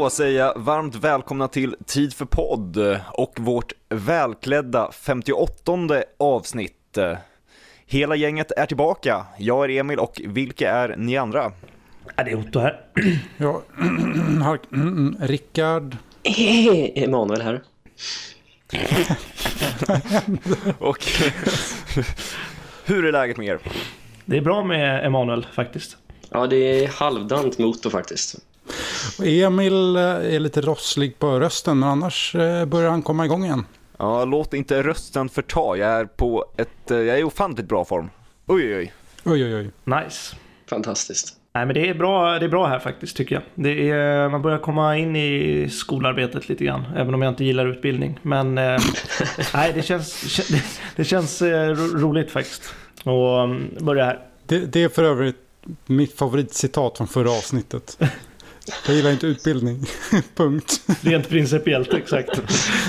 Då säger jag varmt välkomna till Tid för podd och vårt välklädda 58 avsnitt. Hela gänget är tillbaka. Jag är Emil och vilka är ni andra? Ja, det är Otto här. Ja, har- mm, mm, Rickard. Emanuel här. Och hur är läget med er? Det är bra med Emanuel faktiskt. Ja, det är halvdant med Otto faktiskt. Och Emil eh, är lite rosslig på rösten, men annars eh, börjar han komma igång igen. Ja, låt inte rösten förta. Jag är på ett, eh, jag är i ofantligt bra form. Oj, oj, oj. Oj, oj, oj. Nice. Fantastiskt. Nej, men det är bra, det är bra här faktiskt tycker jag. Det är, man börjar komma in i skolarbetet lite grann, även om jag inte gillar utbildning. Men nej, det känns, det, det känns ro- roligt faktiskt. Och um, börja här. Det, det är för övrigt mitt favoritcitat från förra avsnittet. Jag gillar inte utbildning. Punkt. Rent principiellt, exakt.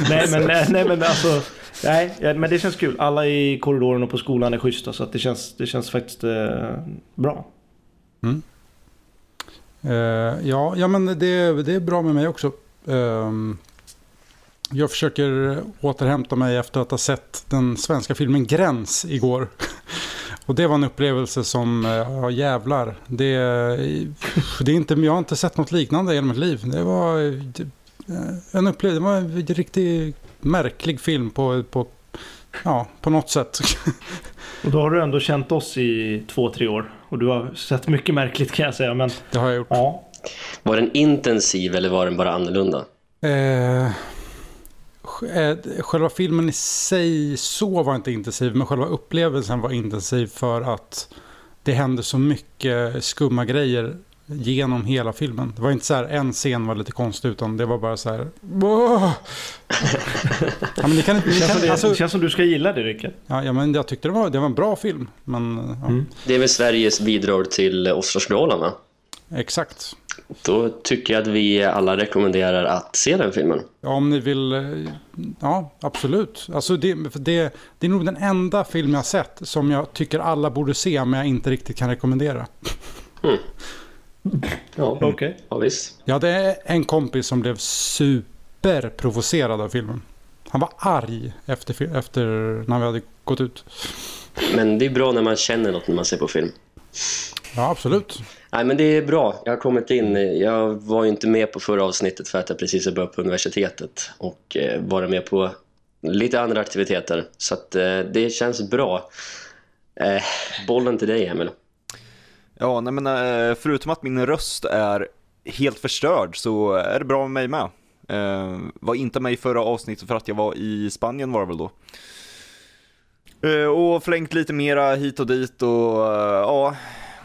nej, men, nej, nej, men alltså. Nej, men det känns kul. Alla i korridoren och på skolan är schyssta, så att det, känns, det känns faktiskt eh, bra. Eh, ja, ja, men det, det är bra med mig också. Ehm, jag försöker återhämta mig efter att ha sett den svenska filmen Gräns igår. Och det var en upplevelse som, eh, ja jävlar. Det, det är inte, jag har inte sett något liknande i hela mitt liv. Det var eh, en upplevelse, det var en riktigt märklig film på, på, ja, på något sätt. Och då har du ändå känt oss i två, tre år. Och du har sett mycket märkligt kan jag säga. Men Det har jag gjort. ja, Var den intensiv eller var den bara annorlunda? Eh, eh, själva filmen i sig så var inte intensiv, men själva upplevelsen var intensiv för att det hände så mycket skumma grejer genom hela filmen. Det var inte så här en scen var lite konstig, utan det var bara så här... Ja, men det kan inte... det, Det känns som kan, det, alltså, det känns som du ska gilla det Rickard. ja, ja, men jag tyckte det var, det var en bra film. Men, ja, Mm. Det är väl Sveriges bidrag till Oscarsgalan va? Exakt. Då tycker jag att vi alla rekommenderar att se den filmen. Ja, om ni vill... eh, Ja, absolut. Alltså det, det, det är nog den enda film jag har sett som jag tycker alla borde se, men jag inte riktigt kan rekommendera. Ja, Okej. ja visst. Jag hade en kompis som blev superprovocerad av filmen. Han var arg efter, efter när vi hade gått ut. Men det är bra när man känner något när man ser på film. Ja, absolut. Nej, men det är bra. Jag har kommit in. Jag var ju inte med på förra avsnittet för att jag precis har börjat på universitetet och eh, vara med på lite andra aktiviteter. Så att eh, det känns bra. Eh, bollen till dig, Emil. Ja, nej men eh, förutom att min röst är helt förstörd så är det bra med mig med. Eh, var inte med i förra avsnittet för att jag var i Spanien var det väl då. Eh, och flängt lite mera hit och dit och eh, ja,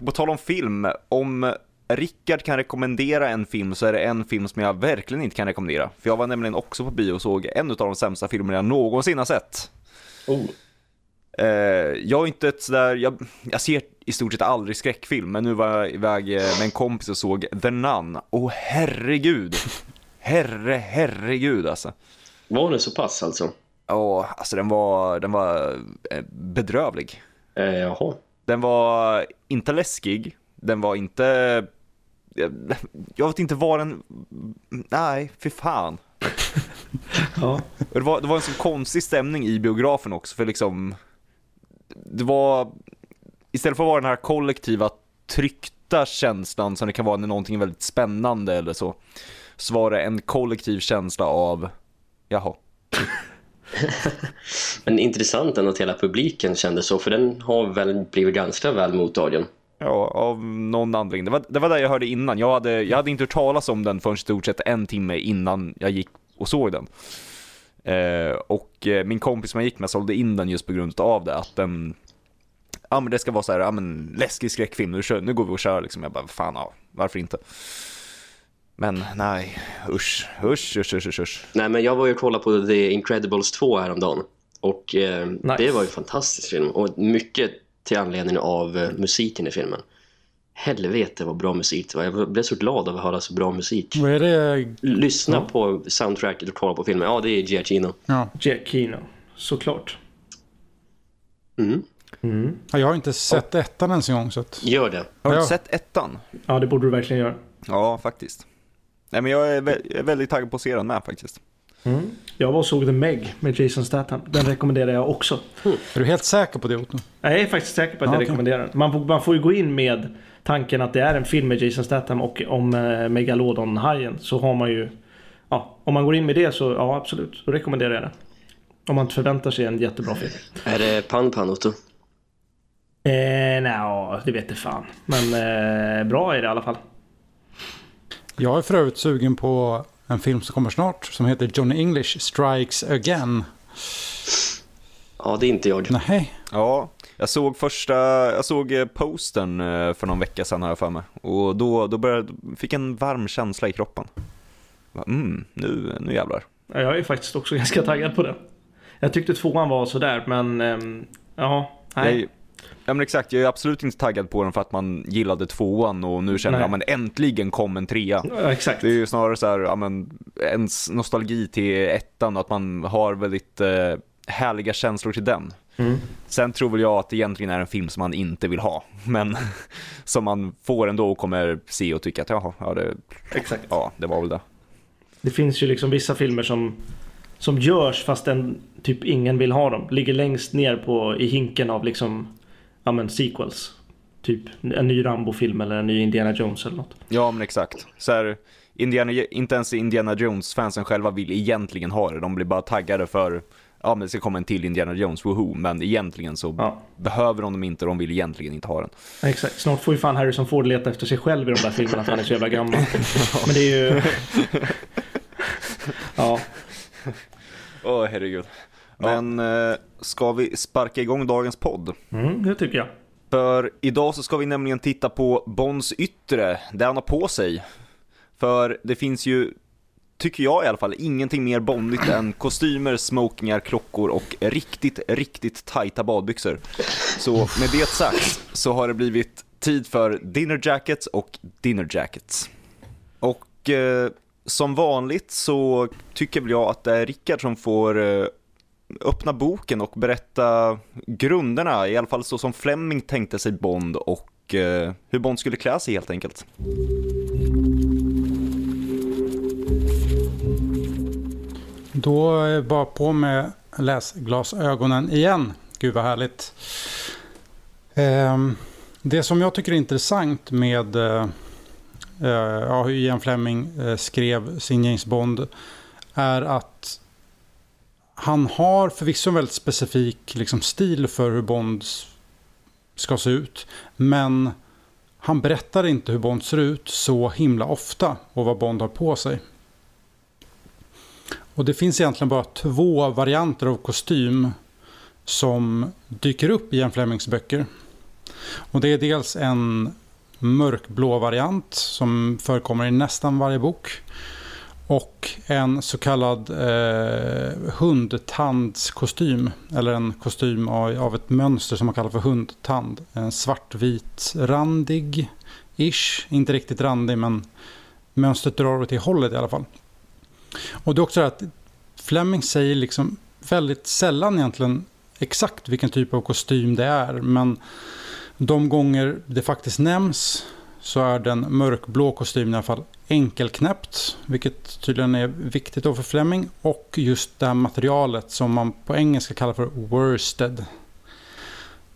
på tal om film, om Rickard kan rekommendera en film så är det en film som jag verkligen inte kan rekommendera. För jag var nämligen också på bio och såg en av de sämsta filmerna jag någonsin har sett. Oh. Eh, jag är inte ett sådär, jag, jag ser i stort sett aldrig skräckfilm, men nu var jag iväg eh, med en kompis och såg The Nun. Åh herregud! Herre, herregud alltså. Var det så pass alltså? Ja, alltså den var, den var eh, bedrövlig. Eh, jaha. Den var inte läskig, den var inte, jag, vet inte vad den, nej, för fan. Ja. Det var, det var en sån konstig stämning i biografen också, för liksom Det var Istället för att vara den här kollektiva tryckta känslan som det kan vara när någonting är väldigt spännande eller så Så var det en kollektiv känsla av Jaha Men intressant ändå att hela publiken kände så, för den har väl blivit ganska väl mottagen. Ja, av någon anledning. Det var, det var där jag hörde innan. Jag hade, jag hade inte hört talas om den förrän i stort sett en timme innan jag gick och såg den. Eh, och eh, min kompis som jag gick med sålde in den just på grund av det. Att den, ja men det ska vara så här, ja men läskig skräckfilm, nu, kör, nu går vi och kör liksom. Jag bara, fan ja, varför inte? Men nej, usch, usch, usch, usch, usch, usch. Nej, men jag var ju och kollade på The Incredibles 2 häromdagen. Och eh, Nice. det var ju en fantastisk film. Och mycket till anledning av eh, musiken i filmen. Helvete vad bra musik det var. Jag blev så glad av att höra så bra musik. Vad är det? Lyssna på soundtracket och kolla på filmen. Ja, det är Giacchino. Ja. Jack Kino, såklart. Mm. Mm. Ja, Jag har inte sett ettan ens en gång. Så att... Gör det. Har du Ja. inte sett ettan? Ja, det borde du verkligen göra. Ja, faktiskt. Nej men jag är, vä- jag är väldigt taggad på att se den med faktiskt. Mm. Jag var och såg The Meg med Jason Statham. Den rekommenderar jag också. Är du helt säker på det Otto? Jag är faktiskt säker på att Ja, jag okej. rekommenderar den. Man, får- man får ju gå in med tanken att det är en film med Jason Statham och om eh, Megalodon-hajen så har man ju... Ja, om man går in med det så ja, absolut. Då rekommenderar jag den. Om man inte förväntar sig en jättebra film. Är det Pan Pan Otto? Eh, nej, det vet jag fan. Men eh, bra är det i alla fall. Jag är för övrigt sugen på en film som kommer snart som heter Johnny English Strikes Again. Ja, det är inte jag. Nej, Ja, jag såg första, jag såg eh, postern eh, för någon vecka sedan har jag för mig. Och då, då började, fick jag en varm känsla i kroppen. Mm, nu, nu jävlar. Ja, Jag är faktiskt också ganska taggad på det. Jag tyckte tvåan var sådär, men ehm, ja, nej. Ja men exakt, jag är absolut inte taggad på den för att man gillade tvåan och nu känner jag men äntligen kom en trea. Ja, exakt. Det är ju snarare så här, ja men ens nostalgi till ettan och att man har väldigt eh, härliga känslor till den. Mm. Sen tror väl jag att det egentligen är en film som man inte vill ha, men som man får ändå och kommer se och tycka att jaha, ja det, Exakt. ja, det var väl det. Det finns ju liksom vissa filmer som, som görs fast en, typ ingen vill ha dem. Ligger längst ner på, i hinken av liksom, ja men sequels. Typ en ny Rambo-film eller en ny Indiana Jones eller något. Ja men exakt. Så här, Indiana, inte ens Indiana Jones-fansen själva vill egentligen ha det, de blir bara taggade för Ja men det ska komma en till Indiana Jones, woho, men egentligen så Ja, behöver de dem inte de vill egentligen inte ha den. exakt. Snart får ju fan Harrison Ford leta efter sig själv i de där filmerna för han är så jävla gammal. Men det är ju... Ja, Åh herregud. Men eh, ska vi sparka igång dagens podd? mm, det tycker jag. För idag så ska vi nämligen titta på Bonds yttre, det han har på sig. För det finns ju, tycker jag i alla fall, ingenting mer bondigt än kostymer, smokingar, klockor och riktigt, riktigt tajta badbyxor. Så med det sagt så har det blivit tid för dinner jackets och dinner jackets. Och eh, som vanligt så tycker väl jag att det är Rickard som får eh, öppna boken och berätta grunderna, i alla fall så som Fleming tänkte sig Bond och eh, hur Bond skulle klä sig helt enkelt. då är det bara på med läsglasögonen igen. Gud vad härligt. Eh, det som jag tycker är intressant med eh, eh, ja, hur Ian Fleming eh, skrev sin James Bond är att han har förvisso en väldigt specifik liksom, stil för hur Bond ska se ut. Men han berättar inte hur Bond ser ut så himla ofta och vad Bond har på sig. Och det finns egentligen bara två varianter av kostym som dyker upp i Ian Flemings böcker. Och det är dels en mörkblå variant som förekommer i nästan varje bok. Och en så kallad eh, hundtandskostym. Eller en kostym av, av ett mönster som man kallar för hundtand. En svartvit randig ish. Inte riktigt randig men mönstret drar åt det hållet i alla fall. Och det är också det att Fleming säger liksom väldigt sällan egentligen exakt vilken typ av kostym det är. Men de gånger det faktiskt nämns så är den mörkblå kostymen i alla fall enkelknäppt. Vilket tydligen är viktigt då för Fleming. Och just det här materialet som man på engelska kallar för worsted.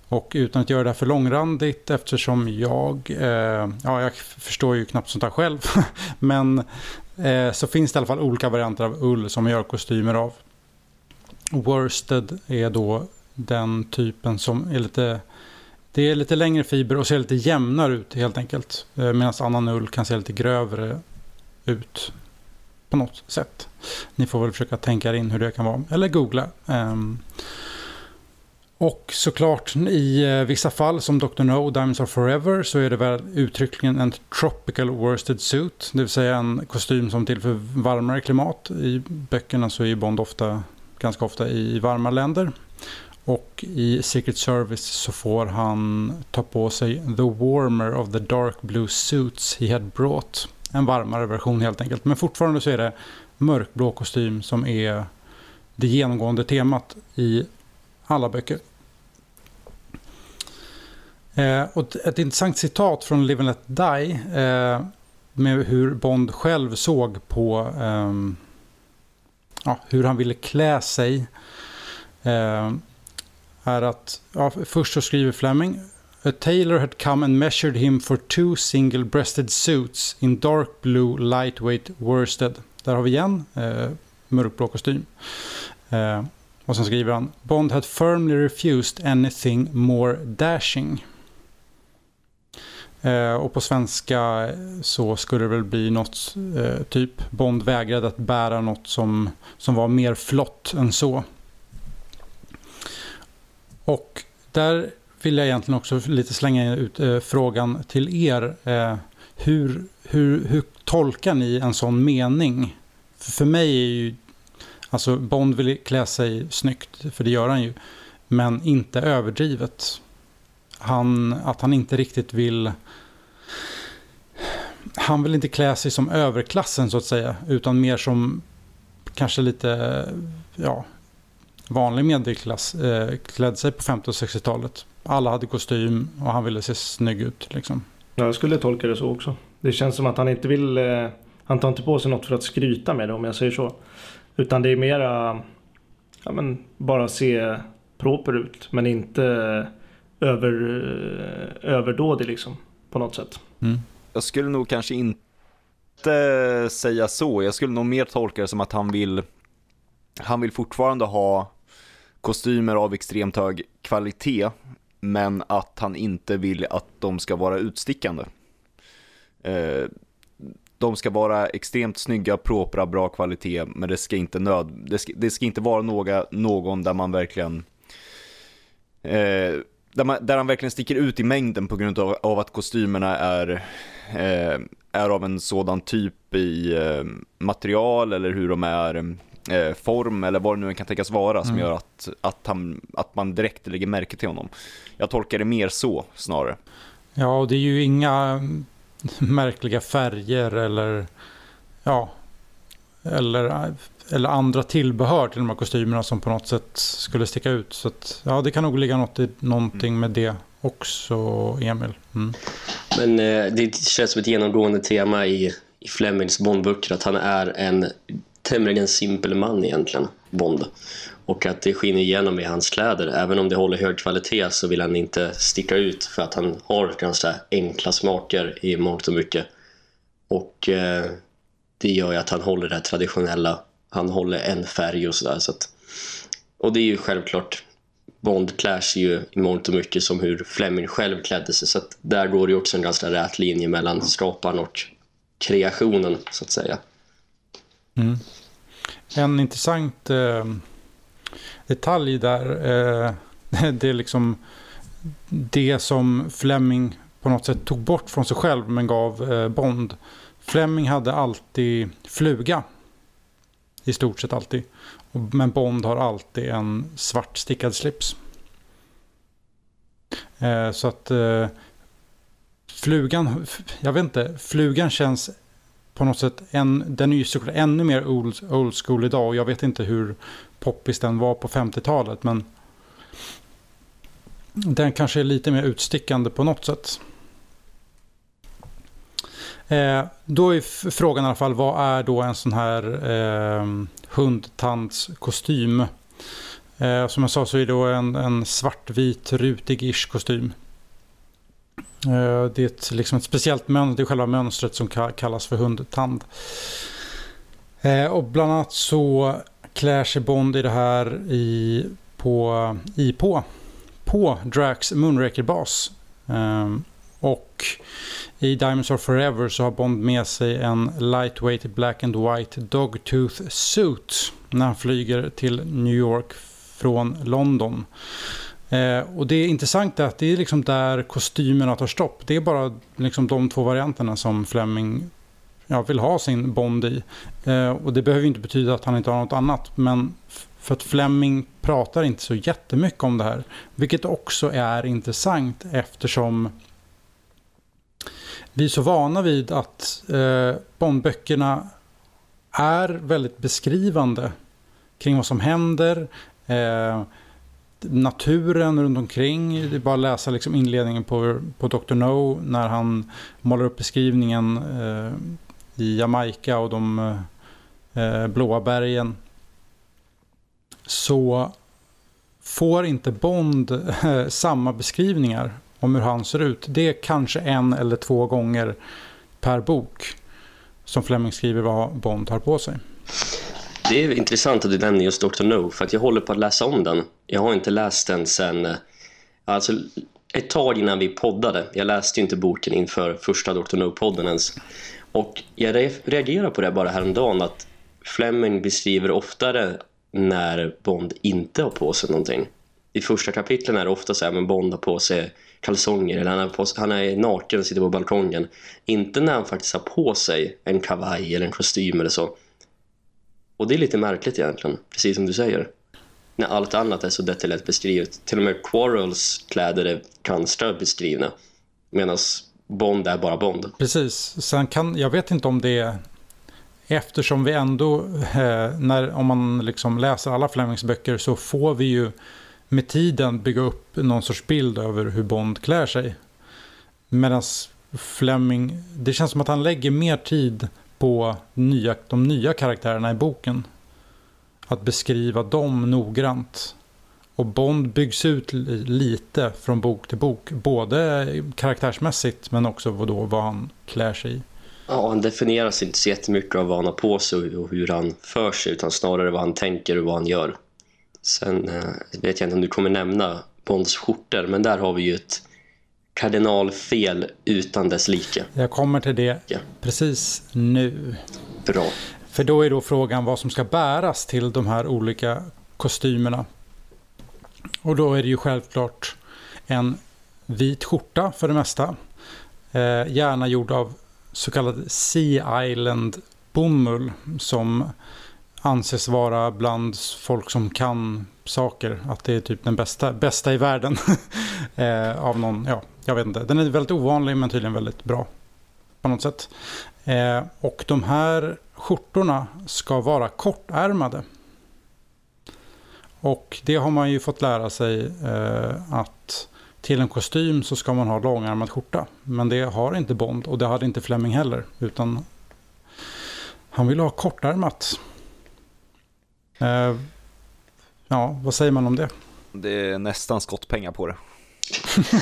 Och utan att göra det här för långrandigt eftersom jag, eh, ja jag förstår ju knappt sånt här själv. Men eh, så finns det i alla fall olika varianter av ull som man gör kostymer av. Worsted är då den typen som är lite det är lite längre fiber och ser lite jämnare ut helt enkelt. Eh, medan annan ull kan se lite grövre ut på något sätt. Ni får väl försöka tänka er in hur det kan vara. Eller googla. Ehm, och såklart i eh, vissa fall som Dr. No, Diamonds Are Forever så är det väl uttryckligen en tropical worsted suit. Det vill säga en kostym som till för varmare klimat. I böckerna så är Bond ofta, ganska ofta i varma länder. Och i Secret Service så får han ta på sig the warmer of the dark blue suits he had brought. En varmare version helt enkelt. Men fortfarande så är det mörkblå kostym som är det genomgående temat i alla böcker. Eh, och ett- intressant citat från Live and Let Die. Eh, med hur Bond själv såg på eh, ja, hur han ville klä sig. Eh, är att, ja, först så skriver Fleming A tailor had come and measured him for two single-breasted suits in dark blue lightweight worsted. Där har vi igen eh, mörkblå kostym. Eh, och sen skriver han Bond had firmly refused anything more dashing. Eh, och på svenska så skulle det väl bli något eh, typ Bond vägrade att bära något som, som var mer flott än så. Och där vill jag egentligen också lite slänga ut eh, frågan till er. Eh, hur, hur, hur tolkar ni en sån mening? För, för mig är ju, alltså Bond vill klä sig snyggt, för det gör han ju. Men inte överdrivet. Han, att han inte riktigt vill... Han vill inte klä sig som överklassen så att säga, utan mer som kanske lite, ja, vanlig medelklass eh, klädde sig på 50 och 60-talet. Alla hade kostym och han ville se snygg ut. Liksom. Ja, jag skulle tolka det så också. Det känns som att han inte vill... Eh, han tar inte på sig något för att skryta med det om jag säger så. Utan det är mera... Ja, men bara se proper ut. Men inte över, eh, överdådig liksom. På något sätt. Mm. Jag skulle nog kanske inte säga så. Jag skulle nog mer tolka det som att han vill... Han vill fortfarande ha kostymer av extremt hög kvalitet men att han inte vill att de ska vara utstickande. Eh, de ska vara extremt snygga, propra, bra kvalitet, men det ska inte, nöd, det ska, det ska inte vara några, någon där man verkligen eh, där, man, där han verkligen sticker ut i mängden på grund av, av att kostymerna är, eh, är av en sådan typ i eh, material eller hur de är eh, form eller vad det nu kan tänkas vara som mm. gör att, att, han, att man direkt lägger märke till honom. Jag tolkar det mer så snarare. Ja, och det är ju inga märkliga färger eller ja, eller, eller andra tillbehör till de här kostymerna som på något sätt skulle sticka ut. Så att, ja, det kan nog ligga något i, någonting mm. med det också, Emil. Mm. Men eh, det känns som ett genomgående tema i, i Flemings Bondböcker att han är en tämligen simpel man egentligen, Bond. Och att det skiner igenom i hans kläder. Även om det håller hög kvalitet så vill han inte sticka ut för att han har ganska enkla smaker i mångt och mycket. Och eh, det gör ju att han håller det traditionella. Han håller en färg och sådär. Så och det är ju självklart Bond klär sig ju i mångt och mycket som hur Fleming själv klädde sig. Så att där går det ju också en ganska rät linje mellan skaparen och kreationen så att säga. Mm. En intressant eh, detalj där, eh, det är liksom det som Fleming på något sätt tog bort från sig själv men gav eh, Bond. Fleming hade alltid fluga. I stort sett alltid. Men Bond har alltid en svart stickad slips. Eh, så att eh, flugan, jag vet inte, flugan känns på något sätt, en, den är ju såklart ännu mer old, old school idag och jag vet inte hur poppis den var på 50-talet men den kanske är lite mer utstickande på något sätt. Eh, då är frågan i alla fall, vad är då en sån här eh, hundtandskostym? Eh, som jag sa så är det då en, en svartvit rutig-ish kostym. Eh, det är ett, liksom ett speciellt mönster, det är själva mönstret som kallas för hundtand. Eh, och bland annat så klär sig Bond i det här i, på, i på, på Drax Moonraker-bas. Ehm, och i Diamonds Are Forever så har Bond med sig en lightweight black and white dogtooth suit när han flyger till New York från London. Eh, och det är intressant att det är liksom där kostymerna tar stopp. Det är bara liksom de två varianterna som Fleming ja, vill ha sin Bond i. Eh, och det behöver inte betyda att han inte har något annat. Men för att Fleming pratar inte så jättemycket om det här. Vilket också är intressant eftersom vi är så vana vid att eh, Bondböckerna är väldigt beskrivande kring vad som händer. Eh, naturen runt omkring. Det är bara att läsa liksom inledningen på, på Dr. No när han målar upp beskrivningen eh, i Jamaica och de eh, blåa bergen. Så får inte Bond eh, samma beskrivningar om hur han ser ut. Det är kanske en eller två gånger per bok som Fleming skriver vad Bond har på sig. Det är intressant att du nämner just Dr. No för att jag håller på att läsa om den. Jag har inte läst den sen eh, alltså ett tag innan vi poddade. Jag läste ju inte boken inför första Dr. No-podden ens. Och jag reagerar på det bara häromdagen att Fleming beskriver oftare när Bond inte har på sig någonting. I första kapitlen är det ofta så här, men Bond har på sig kalsonger eller han är, på, han är naken och sitter på balkongen. Inte när han faktiskt har på sig en kavaj eller en kostym eller så. Och det är lite märkligt egentligen, precis som du säger. När allt annat är så detaljerat beskrivet. Till och med Quarrels kläder är ganska beskrivna. Medan Bond är bara Bond. Precis. Sen kan, jag vet inte om det är eftersom vi ändå, eh, när, om man liksom läser alla Flemings böcker så får vi ju med tiden bygga upp någon sorts bild över hur Bond klär sig. Medan Fleming, det känns som att han lägger mer tid på nya, de nya karaktärerna i boken. Att beskriva dem noggrant. Och Bond byggs ut lite från bok till bok. Både karaktärsmässigt men också vad, då, vad han klär sig i. Ja, han definieras inte så jättemycket av vad han har på sig och hur han för sig utan snarare vad han tänker och vad han gör. Sen eh, vet jag inte om du kommer nämna Bonds skjortor men där har vi ju ett kardinalfel utan dess like. Jag kommer till det ja. precis nu. Bra. För då är då frågan vad som ska bäras till de här olika kostymerna. Och då är det ju självklart en vit skjorta för det mesta. Eh, gärna gjord av så kallad Sea Island bomull som anses vara bland folk som kan saker. Att det är typ den bästa, bästa i världen. eh, av någon, ja, jag vet inte. Den är väldigt ovanlig men tydligen väldigt bra. På något sätt. Eh, och de här skjortorna ska vara kortärmade. Och det har man ju fått lära sig eh, att till en kostym så ska man ha långärmad skjorta. Men det har inte Bond och det hade inte Fleming heller. Utan han vill ha kortärmat. Eh, ja, vad säger man om det? Det är nästan skottpengar på det.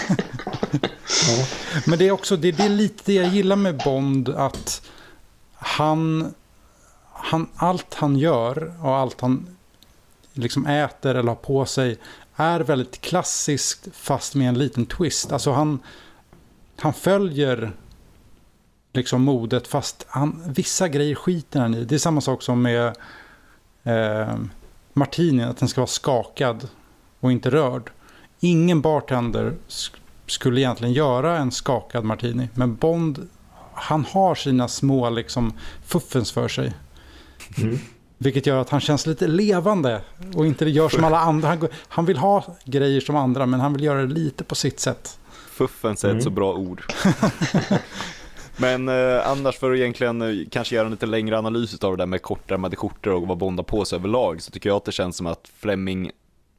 ja. Men det är också det, det är lite det jag gillar med Bond. Att han, han, allt han gör och allt han liksom äter eller har på sig är väldigt klassiskt fast med en liten twist. Alltså han, han följer liksom modet fast han, vissa grejer skiter han i. Det är samma sak som med eh, martini, att den ska vara skakad och inte rörd. Ingen bartender skulle egentligen göra en skakad martini. Men Bond, han har sina små liksom fuffens för sig. Mm. Vilket gör att han känns lite levande och inte gör som alla andra. Han, han, vill ha grejer som andra men han vill göra det lite på sitt sätt. Fuffens är ett mm. så bra ord. men eh, annars för att egentligen eh, kanske göra en lite längre analys av det där med kortärmade skjortor och vad Bonda på sig överlag så tycker jag att det känns som att Fleming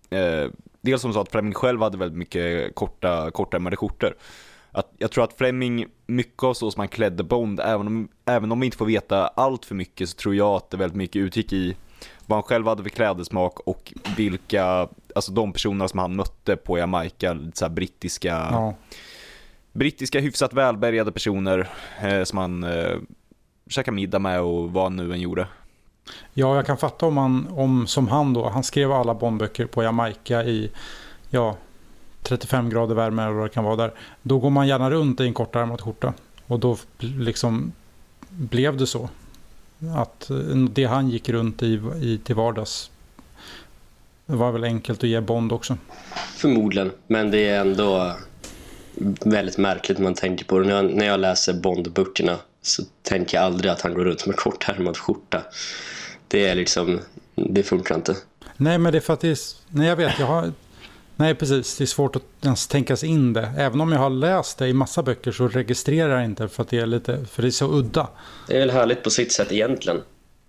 eh, dels som sa att Fleming själv hade väldigt mycket korta, kortärmade skjortor att jag tror att Fleming, mycket av så som han klädde Bond, även om, även om vi inte får veta allt för mycket så tror jag att det väldigt mycket utgick i vad han själv hade för klädesmak och vilka, alltså de personerna som han mötte på Jamaica, lite så brittiska, ja brittiska hyfsat välbärgade personer eh, som han eh, käkade middag med och vad nu än gjorde. Ja, jag kan fatta om han, om som han då, han skrev alla Bondböcker på Jamaica i, ja, 35 grader värme eller vad det kan vara där. Då går man gärna runt i en kortärmad skjorta. Och då liksom blev det så. Att det han gick runt i, i till vardags det var väl enkelt att ge Bond också. Förmodligen, men det är ändå väldigt märkligt när man tänker på det. När jag, när jag läser Bond-böckerna så tänker jag aldrig att han går runt med kortärmad skjorta. Det är liksom, det funkar inte. Nej, men det är för att det är, nej jag vet, jag har Nej, precis. Det är svårt att ens tänka sig in det. Även om jag har läst det i massa böcker så registrerar jag inte för att det är lite för det är så udda. Det är väl härligt på sitt sätt egentligen.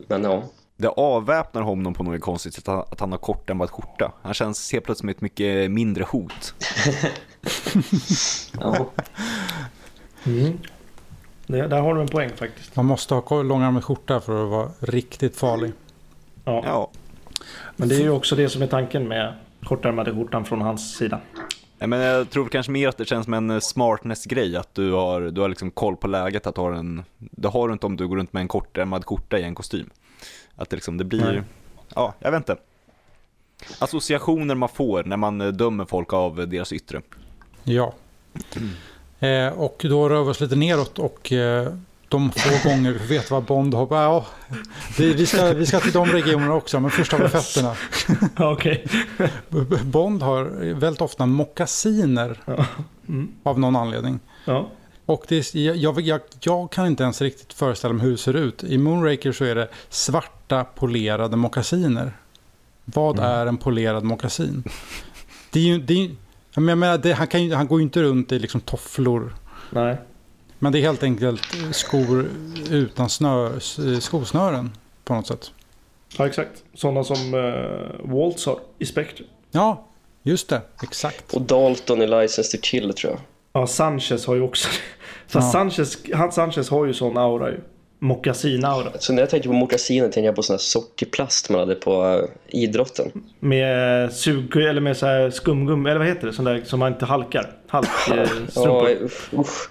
Men ja. det avväpnar honom på något konstigt sätt att, att han har kortärmad skjorta. Han känns helt plötsligt som ett mycket mindre hot. Ja. Mm. Det, där har du en poäng faktiskt. Man måste ha långärmad skjorta för att vara riktigt farlig. Ja. Ja, Men det är ju också det som är tanken med kortärmade skjortan från hans sida. Nej, men jag tror kanske mer att det känns som en eh, smartness-grej, att du har, du har liksom koll på läget, att du har en, det har du inte om du går runt med en kortärmad skjorta i en kostym. Att det liksom, det blir, Nej. ja, jag vet inte. Associationer man får när man eh, dömer folk av deras yttre. Ja. Eh, och då rör vi oss lite neråt och eh, de få gånger vi vet vad Bond har... Ja, det, vi, ska, vi ska till de regionerna också, men först har vi fötterna. Okej. B- Bond har väldigt ofta mockasiner Ja. Mm. av någon anledning. Ja. Och det, är- jag, jag, jag, jag kan inte ens riktigt föreställa mig hur det ser ut. I Moonraker så är det svarta polerade mockasiner. Vad Mm. är en polerad mockasin? Det är ju, det är, ju- jag menar, det, han, kan ju, han går ju inte runt i liksom tofflor. Nej. Men det är helt enkelt skor utan snö, skosnören på något sätt. Ja, exakt. Sådana som uh, Waltz har i Spectre. Ja, just det. Exakt. Och Dalton i License to Kill tror jag. Ja, Sanchez har ju också Fast Ja. Sanchez, han Sanchez har ju sån aura ju. Mockasin-aura. Så när jag tänker på mockasiner tänker jag på sån här sockerplast man hade på eh, idrotten. Med sug, eller med så här skumgum, eller vad heter det? Sån där som man inte halkar. Halk, eh, strumpor. usch, usch.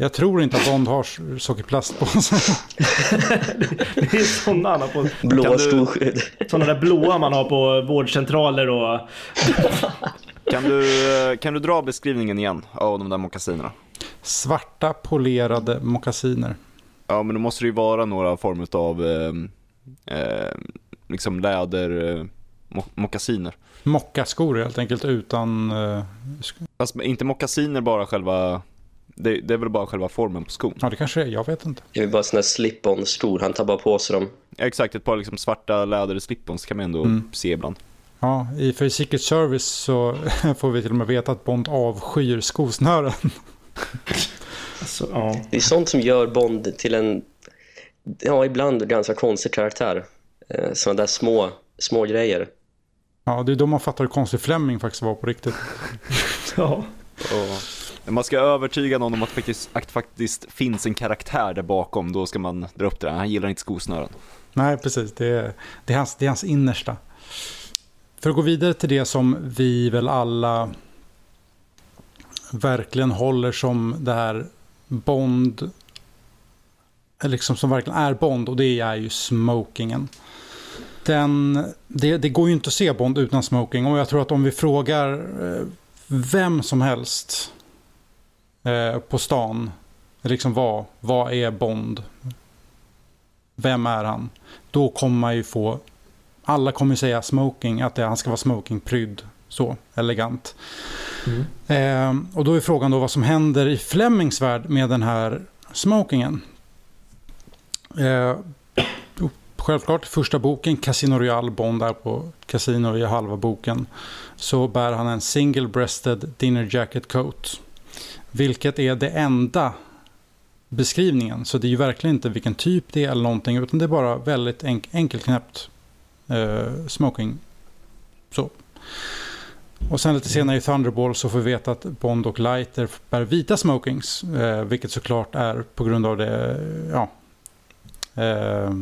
Jag tror inte att Bond har sockerplast på sig. Det är såna han har på. Blå Kan du- skoskydd. Såna där blåa man har på vårdcentraler och... Kan du, eh, kan du dra beskrivningen igen av de där mockasinerna? Svarta polerade mockasiner. Ja, men då måste det ju vara några former av eh, eh, liksom läder, eh, mo- mockasiner. Mockaskor helt enkelt utan... eh, Fast inte mockasiner bara själva, det, det är väl bara själva formen på skon. Ja, det kanske är. Jag vet inte. Det är bara såna här slip-on skor. Han tar bara på sig dem. Exakt, ett par liksom svarta läderslip-ons kan man ändå Mm. se ibland. Ja, i, för Secret Service så får vi till och med veta att Bond avskyr skosnören. Alltså, ja. Det är sånt som gör Bond till en, ja ibland ganska konstig karaktär. Eh, Såna där små, små grejer. Ja, det är då man fattar hur konstig Fleming faktiskt var på riktigt. ja. När man ska övertyga någon om att faktiskt, att faktiskt finns en karaktär där bakom, då ska man dra upp det där. Han gillar inte skosnören. Nej, precis. Det är, det, är hans, det är hans innersta. För att gå vidare till det som vi väl alla verkligen håller som det här Bond, liksom som verkligen är Bond och det är ju smokingen. Den, det, det går ju inte att se Bond utan smoking och jag tror att om vi frågar eh, vem som helst eh, på stan, liksom vad, vad är Bond? Vem är han? Då kommer man ju få, alla kommer säga smoking, att det, han ska vara smokingprydd, så elegant. Mm. Eh, och då är frågan då vad som händer i Flemings värld med den här smokingen. Eh, självklart, första boken, Casino Royale, Bond är på Casino i halva boken. Så bär han en single-breasted dinner jacket coat. Vilket är det enda beskrivningen. Så det är ju verkligen inte vilken typ det är eller någonting. Utan det är bara väldigt enk enkelt knäppt eh, smoking. Så. Och sen lite senare i Thunderball så får vi veta att Bond och Lighter bär vita smokings. Eh, vilket såklart är på grund av det, ja. Eh,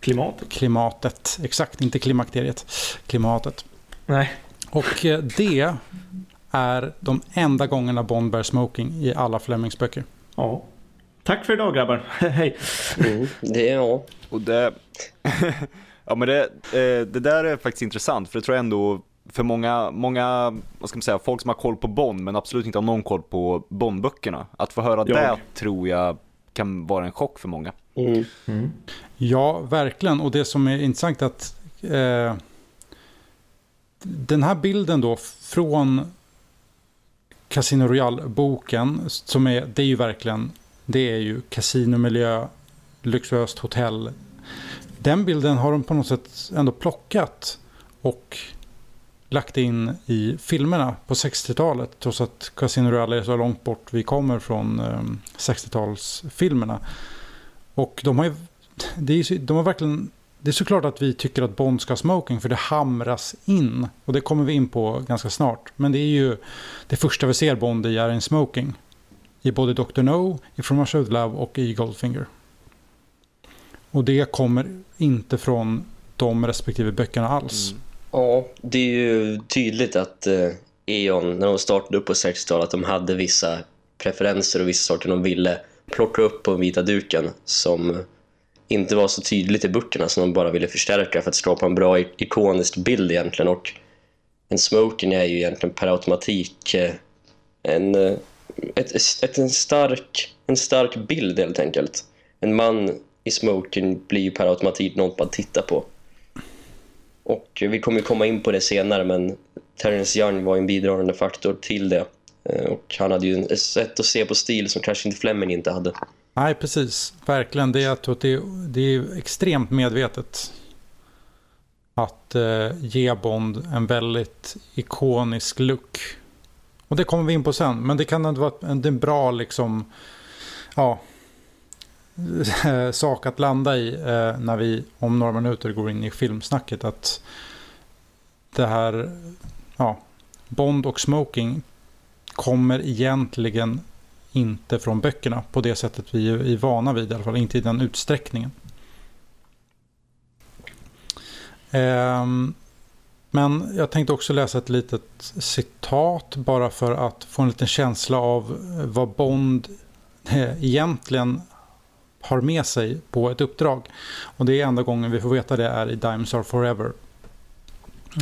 Klimatet. klimatet. Exakt, inte klimakteriet. Klimatet. Nej. Och eh, det är de enda gångerna Bond bär smoking i alla Flemings böcker. Ja. Tack för idag grabbar. Hej. Mm. Det är, ja. Och det, ja men det, eh, det där är faktiskt intressant för det tror jag ändå för många, många, vad ska man säga, folk som har koll på Bond men absolut inte har någon koll på Bond-böckerna. Att få höra Jag. det tror jag kan vara en chock för många. Mm. Mm. Ja, verkligen. Och det som är intressant är att eh, den här bilden då från Casino Royale-boken, som är, det är ju verkligen, det är ju kasinomiljö, luxuöst hotell. Den bilden har de på något sätt ändå plockat och lagt in i filmerna på 60-talet. Trots att Casino Royale är så långt bort vi kommer från eh, 60-talsfilmerna. Och de har ju det är, de har verkligen det är såklart att vi tycker att Bond ska ha smoking för det hamras in. Och det kommer vi in på ganska snart. Men det är ju det första vi ser Bond i är en smoking. I både Dr. No, i From Russia With Love och i Goldfinger. Och det kommer inte från de respektive böckerna alls. Mm. Ja, det är ju tydligt att eh, E.ON, när de startade upp på 60-talet, att de hade vissa preferenser och vissa saker de ville plocka upp på vita duken som inte var så tydligt i böckerna som de bara ville förstärka för att skapa en bra ikonisk bild egentligen och en smoking är ju egentligen per automatik eh, en, eh, ett, ett, en, stark, en stark bild helt enkelt. En man i smoking blir ju per automatik något man tittar på. Och vi kommer komma in på det senare men Terence Young var en bidragande faktor till det. Eh, och han hade ju ett sätt att se på stil som kanske inte Fleming inte hade. Nej, precis. Verkligen. Det är, det är, det är extremt medvetet att eh, ge Bond en väldigt ikonisk look. Och det kommer vi in på sen. Men det kan ändå vara en, en bra liksom, ja, sak att landa i eh, när vi om några minuter går in i filmsnacket. Att det här, ja, Bond och smoking kommer egentligen inte från böckerna på det sättet vi är vana vid, i alla fall inte i den utsträckningen. Eh, men jag tänkte också läsa ett litet citat bara för att få en liten känsla av vad Bond eh, egentligen har med sig på ett uppdrag. Och det är enda gången vi får veta det är i Dimes Are Forever.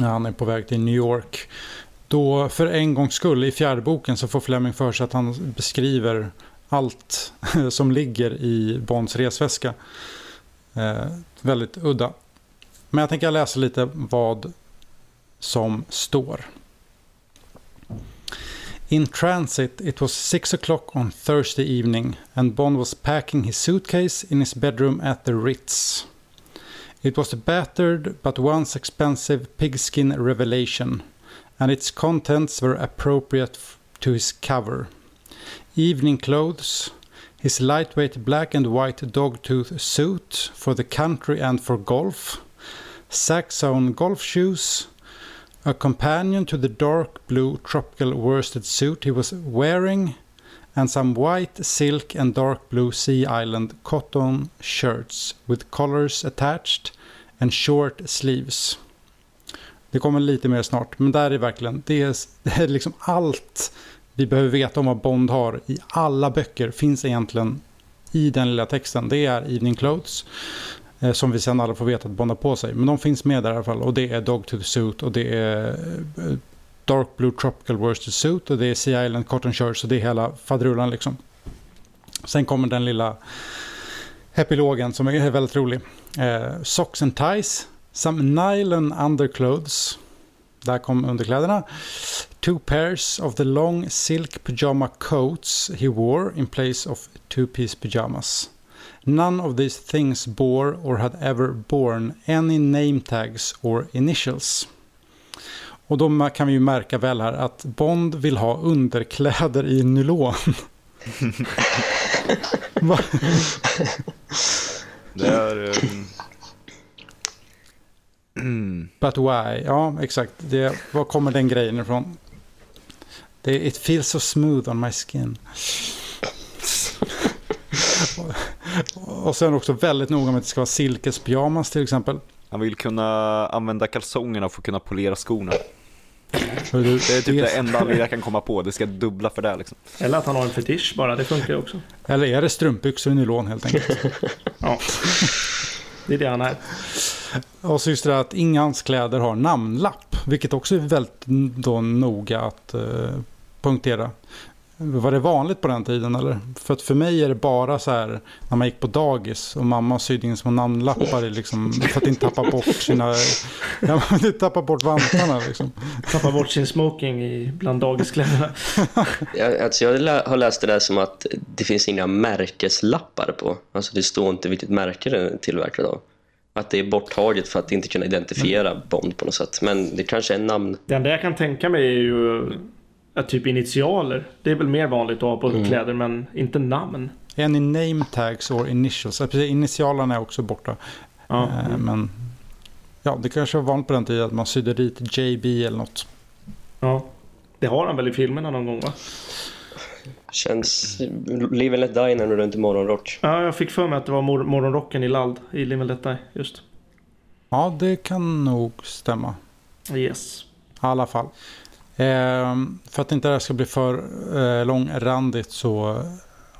Han är på väg till New York då för en gångs skull i fjärde boken så får Fleming för sig att han beskriver allt som ligger i Bonds resväska. Eh, väldigt udda. Men jag tänker läsa lite vad som står. In transit it was six o'clock on Thursday evening and Bond was packing his suitcase in his bedroom at the Ritz. It was a battered but once expensive pigskin revelation and its contents were appropriate to his cover. Evening clothes, his lightweight black and white dogtooth suit for the country and for golf, Saxon golf shoes, a companion to the dark blue tropical worsted suit he was wearing, and some white silk and dark blue Sea Island cotton shirts with collars attached and short sleeves. Det kommer lite mer snart. Men där är verkligen, det är, det är liksom allt vi behöver veta om vad Bond har i alla böcker finns egentligen i den lilla texten. Det är Evening Clothes. Eh, som vi sen alla får veta att Bond har på sig. Men de finns med där i alla fall. Och det är Dog to the Suit och det är eh, Dark Blue Tropical Worsted Suit och det är Sea Island Cotton Shirts och det är hela fadrullan liksom. Sen kommer den lilla epilogen som är väldigt rolig. Eh, Socks and Ties Some nylon underclothes. Där kom underkläderna. Two pairs of the long silk pyjama coats he wore in place of two-piece pyjamas. None of these things bore or had ever borne any name tags or initials. Och då kan vi ju märka väl här att Bond vill ha underkläder i nylon. det är... Um. But why? Ja, exakt. Det, var kommer den grejen ifrån? Det, it feels so smooth on my skin. och sen också väldigt noga med att det ska vara silkespyjamas till exempel. Han vill kunna använda kalsongerna för att kunna polera skorna. Det är typ det enda jag kan komma på. Det ska dubbla för det liksom. Eller att han har en fetisch bara. Det funkar också. Eller är det strumpbyxor i nylon helt enkelt. ja. Det är det han är. Och så just det att inga hans kläder har namnlapp. Vilket också är väldigt då noga att eh, punktera. Var det vanligt på den tiden eller? För att för mig är det bara så här när man gick på dagis och mamma sydde in små namnlappar liksom, för att inte tappa bort sina, ja, inte tappa bort vantarna liksom. Tappa bort sin smoking i bland dagiskläderna. jag, alltså jag har läst det där som att det finns inga märkeslappar på. Alltså det står inte vilket märke den är tillverkad av. Att det är borttaget för att inte kunna identifiera mm. Bond på något sätt. Men det kanske är namn. Det enda jag kan tänka mig är ju att typ initialer. Det är väl mer vanligt att ha på mm. kläder men inte namn. Any name tags or initials. Initialerna är också borta. Ja. Eh, Men ja, det kanske var vanligt på den tiden att man sydde dit JB eller något. ja. Det har han väl i filmerna någon gång va? Känns... Live and Let Die när du är inte morgonrock. Ja, jag fick för mig att det var mor morgonrocken i Lald i Live and Let Die, just. Ja, det kan nog stämma. Yes. I alla fall. Ehm, för att inte det här ska bli för eh, långrandigt så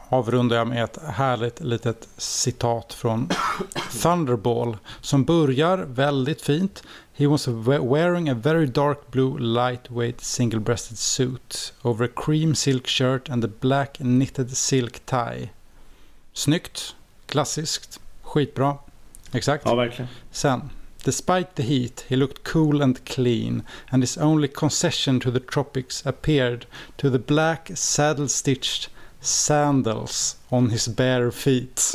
avrundar jag med ett härligt litet citat från Thunderball som börjar väldigt fint. He was we- wearing a very dark blue lightweight single-breasted suit over a cream silk shirt and a black knitted silk tie. Snyggt, klassiskt, skitbra. Exakt. Ja, verkligen. Sen. Despite the heat, he looked cool and clean, and his only concession to the tropics appeared to the black saddle-stitched sandals on his bare feet.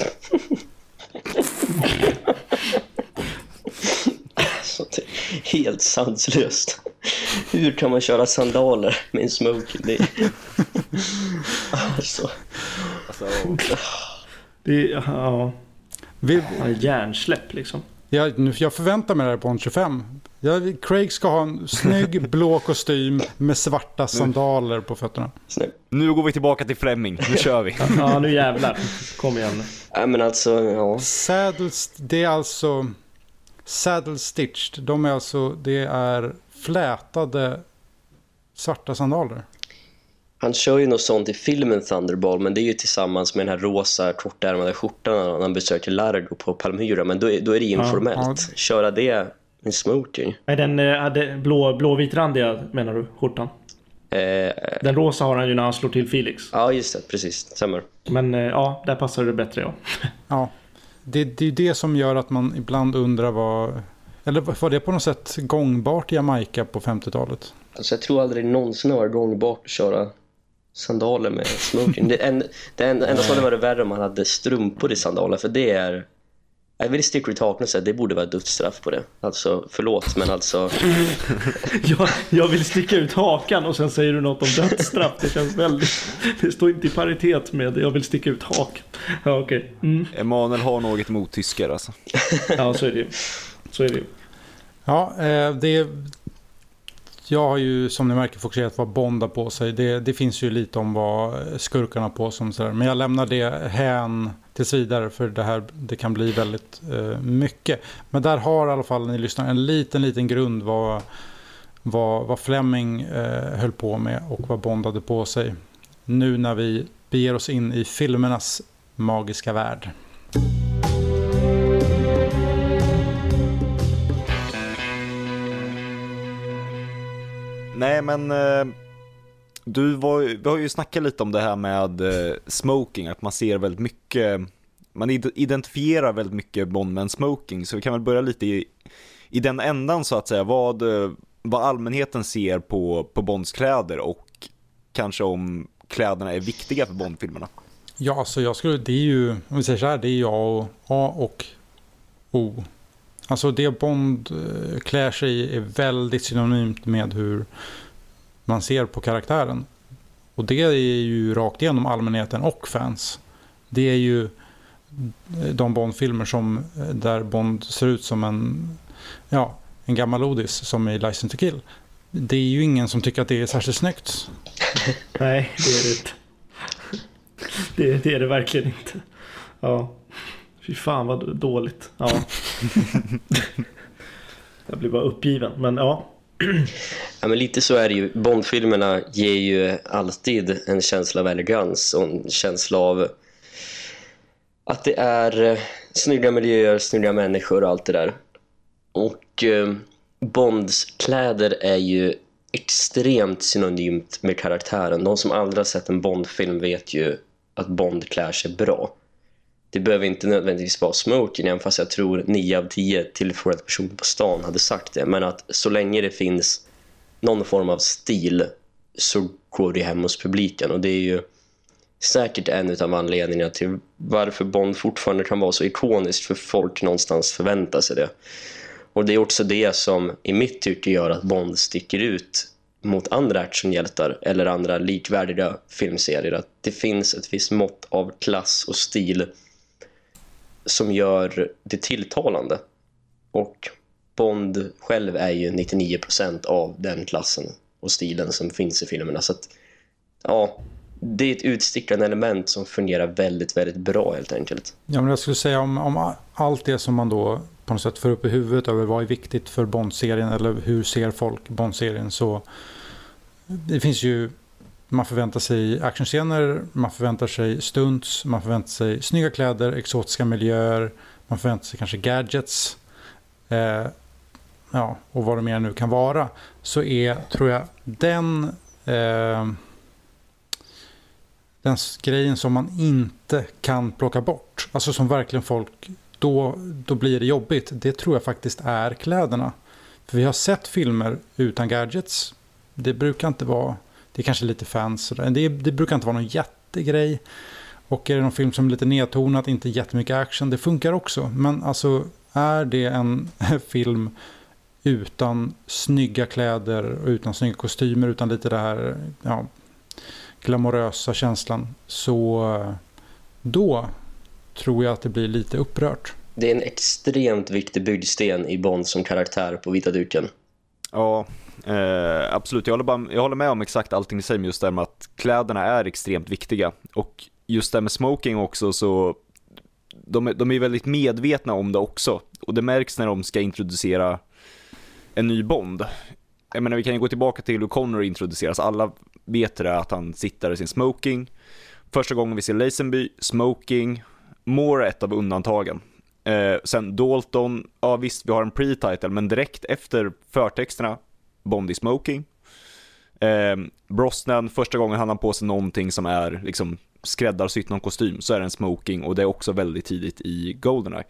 Helt sanslöst. Hur kan man köra sandaler med en smoking? Det är... Alltså, Alltså, Det är, ja, Vi, hjärnsläpp liksom. Jag, jag förväntar mig det här på en 25. Jag, Craig ska ha en snygg blå kostym med svarta sandaler på fötterna. snyggt. nu går vi tillbaka till Fleming, nu kör vi. Ja, nu jävlar. Kom igen. Ja, men alltså, ja. Saddles, det är alltså saddle stitched. De är alltså, det är flätade svarta sandaler. Han kör ju något sånt i filmen Thunderball, men det är ju tillsammans med den här rosa kortärmade skjortan när han besöker Largo på Palmyra, men då är, då är det informellt. ja. Köra det med en smoking. Nej, den eh, hade blå, blåvitrandiga menar du, skjortan? Eh, Den rosa har han ju när han slår till Felix. ja, just det, precis. Stämmer. Men eh, ja, där passar det bättre ja. Ja, det, det är det som gör att man ibland undrar vad... Eller var det på något sätt gångbart i Jamaica på 50-talet? Alltså, jag tror aldrig någonsin har gångbart att köra sandaler med smoking. Det, en, det en, enda som hade varit värre om man hade strumpor i sandaler, för det är... Jag vill sticka ut hakan och säga det borde vara dödsstraff på det. Alltså, förlåt, men alltså... jag, jag vill sticka ut hakan och sen säger du något om dödsstraff. Det känns väldigt... Det står inte i paritet med jag vill sticka ut hakan. Ja, okej. Mm. Emanuel har något emot tyskar alltså. Ja, så är det ju. Så är det ju. Ja, eh, det... Jag har ju som ni märker fokuserat vad Bond har på sig. Det, det finns ju lite om vad skurkarna har på sig. sådär. Men jag lämnar det hän tills vidare för det här det kan bli väldigt eh, mycket. Men där har i alla fall ni lyssnar en liten, liten grund vad, vad, vad Fleming eh, höll på med och vad Bond hade på sig. Nu när vi beger oss in i filmernas magiska värld. Nej men eh, du var, vi har ju snackat lite om det här med eh, smoking, att man ser väldigt mycket, man identifierar väldigt mycket Bond med smoking, så vi kan väl börja lite i, i den ändan så att säga, vad, eh, vad allmänheten ser på, på Bonds kläder och kanske om kläderna är viktiga för Bondfilmerna. Ja, så jag skulle, det är ju, om vi säger så här, det är ju A och, A och O. Alltså det Bond eh, klär sig i är väldigt synonymt med hur man ser på karaktären. Och det är ju rakt igenom allmänheten och fans. Det är ju eh, de Bond-filmer som, eh, där Bond ser ut som en, ja, en gammal odis som i License to Kill. Det är ju ingen som tycker att det är särskilt snyggt. Nej, det är det inte. Det, det är det verkligen inte. Ja. Fy fan vad dåligt. Ja. Jag blir bara uppgiven. Men ja. Ja, men lite så är det ju. Bondfilmerna ger ju alltid en känsla av elegans och en känsla av att det är eh, snygga miljöer, snygga människor och allt det där. Och eh, Bonds kläder är ju extremt synonymt med karaktären. De som aldrig har sett en Bondfilm vet ju att Bond klär sig bra. Det behöver inte nödvändigtvis vara smoking, även fast jag tror 9 av 10 tillfrågade personer på stan hade sagt det. Men att så länge det finns någon form av stil så går det hem hos publiken. Och det är ju säkert en av anledningarna till varför Bond fortfarande kan vara så ikoniskt för folk någonstans förväntar sig det. Och det är också det som i mitt tycke gör att Bond sticker ut mot andra actionhjältar eller andra likvärdiga filmserier. Att det finns ett visst mått av klass och stil som gör det tilltalande. Och Bond själv är ju 99% av den klassen och stilen som finns i filmerna. Så att, ja, det är ett utstickande element som fungerar väldigt, väldigt bra helt enkelt. Ja, men jag skulle säga om, om allt det som man då på något sätt får upp i huvudet över vad är viktigt för Bond-serien eller hur ser folk Bond-serien så det finns ju man förväntar sig actionscener, man förväntar sig stunts, man förväntar sig snygga kläder, exotiska miljöer, man förväntar sig kanske gadgets eh, ja, och vad det mer nu kan vara. Så är, tror jag, den eh, den grejen som man inte kan plocka bort, alltså som verkligen folk, då, då blir det jobbigt, det tror jag faktiskt är kläderna. För vi har sett filmer utan gadgets, det brukar inte vara, det är kanske lite fans, det, det brukar inte vara någon jättegrej. Och är det någon film som är lite nedtonat, inte jättemycket action, det funkar också. Men alltså, är det en film utan snygga kläder och utan snygga kostymer, utan lite det här ja, glamorösa känslan, så då tror jag att det blir lite upprört. Det är en extremt viktig byggsten i Bond som karaktär på vita duken. Ja, eh, absolut. Jag håller, bara, jag håller med om exakt allting ni säger just det med att kläderna är extremt viktiga. Och just det med smoking också så de, de är väldigt medvetna om det också. Och det märks när de ska introducera en ny Bond. Jag menar, vi kan ju gå tillbaka till hur Connor introduceras. Alla vet det att han sitter i sin smoking. Första gången vi ser Lazenby, smoking. Moore är ett av undantagen. Eh, sen Dalton, ja visst vi har en pre-title men direkt efter förtexterna Bond i smoking. Eh, Brosnan, första gången han har på sig någonting som är liksom skräddarsytt någon kostym så är det en smoking och det är också väldigt tidigt i Goldeneye.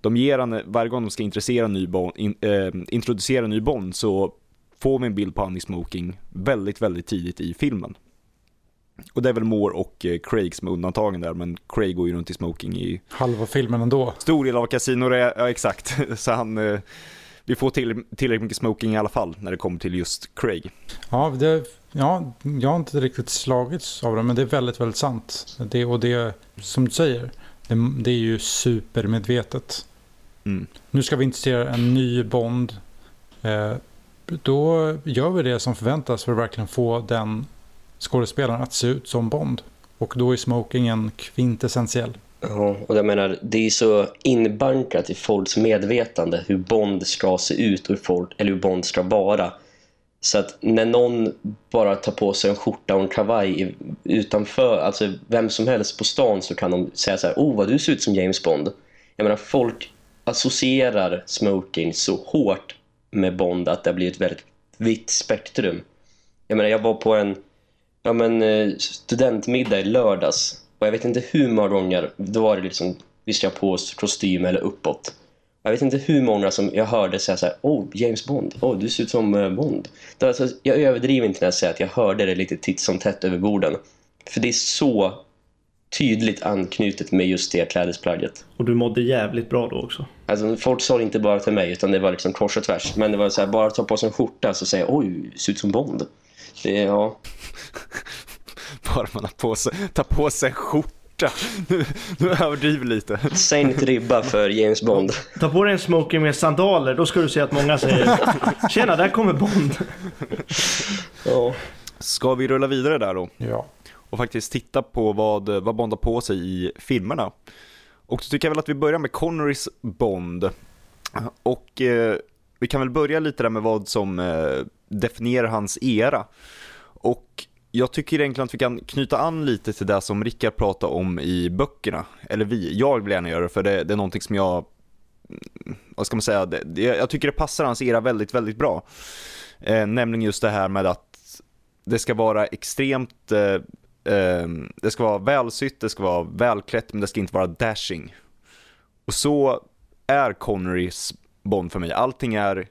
De ger han, varje gång de ska introducera ny Bond, in, eh, introducera ny Bond så får vi en bild på han i smoking väldigt, väldigt tidigt i filmen. Och det är väl Moore och eh, Craig som är undantagen där, men Craig går ju runt i smoking i... Halva filmen ändå. Stor del av Casino, ja exakt. Så han... Vi får till, tillräckligt mycket smoking i alla fall när det kommer till just Craig. Ja, det, ja, jag har inte riktigt slagits av det, men det är väldigt, väldigt sant. Det, och det, som du säger, det, det är ju supermedvetet. Mm. Nu ska vi introducera en ny Bond. Eh, då gör vi det som förväntas för att verkligen få den skådespelaren att se ut som Bond. Och då är smokingen kvintessentiell. Ja, och jag menar, det är så inbankat i folks medvetande hur Bond ska se ut och hur, folk, eller hur Bond ska vara. Så att när någon bara tar på sig en skjorta och en kavaj utanför, alltså vem som helst på stan så kan de säga så här, oh vad du ser ut som James Bond. Jag menar, folk associerar smoking så hårt med Bond att det blir ett väldigt vitt spektrum. Jag menar, jag var på en ja, men, eh, studentmiddag i lördags och jag vet inte hur många gånger då var det liksom, vi ska på oss kostym eller uppåt. Jag vet inte hur många som jag hörde säga så här, oh James Bond, oh du ser ut som uh, Bond. Alltså, jag överdriver inte när jag säger att jag hörde det lite titt som tätt över borden. För det är så tydligt anknutet med just det klädesplagget. Och du mådde jävligt bra då också. Alltså folk sa inte bara till mig utan det var liksom kors och tvärs. Men det var så här, bara ta på sig en skjorta så säger oj, ser ut som Bond. Det ja. har på sig, tar på sig skjorta. Nu, nu överdriver lite. Sänkt ribba för James Bond. Ta på dig en smoking med sandaler, då ska du se att många säger Tjena, där kommer Bond. Ja. Ska vi rulla vidare där då? Ja och faktiskt titta på vad, vad Bond har på sig i filmerna. Och så tycker jag väl att vi börjar med Connerys Bond. Och eh, vi kan väl börja lite där med vad som eh, definierar hans era. Och jag tycker egentligen att vi kan knyta an lite till det som Rickard pratade om i böckerna. Eller vi, jag vill gärna göra det för det, det är någonting som jag, mm, vad ska man säga, det, jag tycker det passar hans era väldigt, väldigt bra. Eh, nämligen just det här med att det ska vara extremt eh, eh, det ska vara välsytt, det ska vara välklätt, men det ska inte vara dashing. Och så är Connerys Bond för mig. Allting är,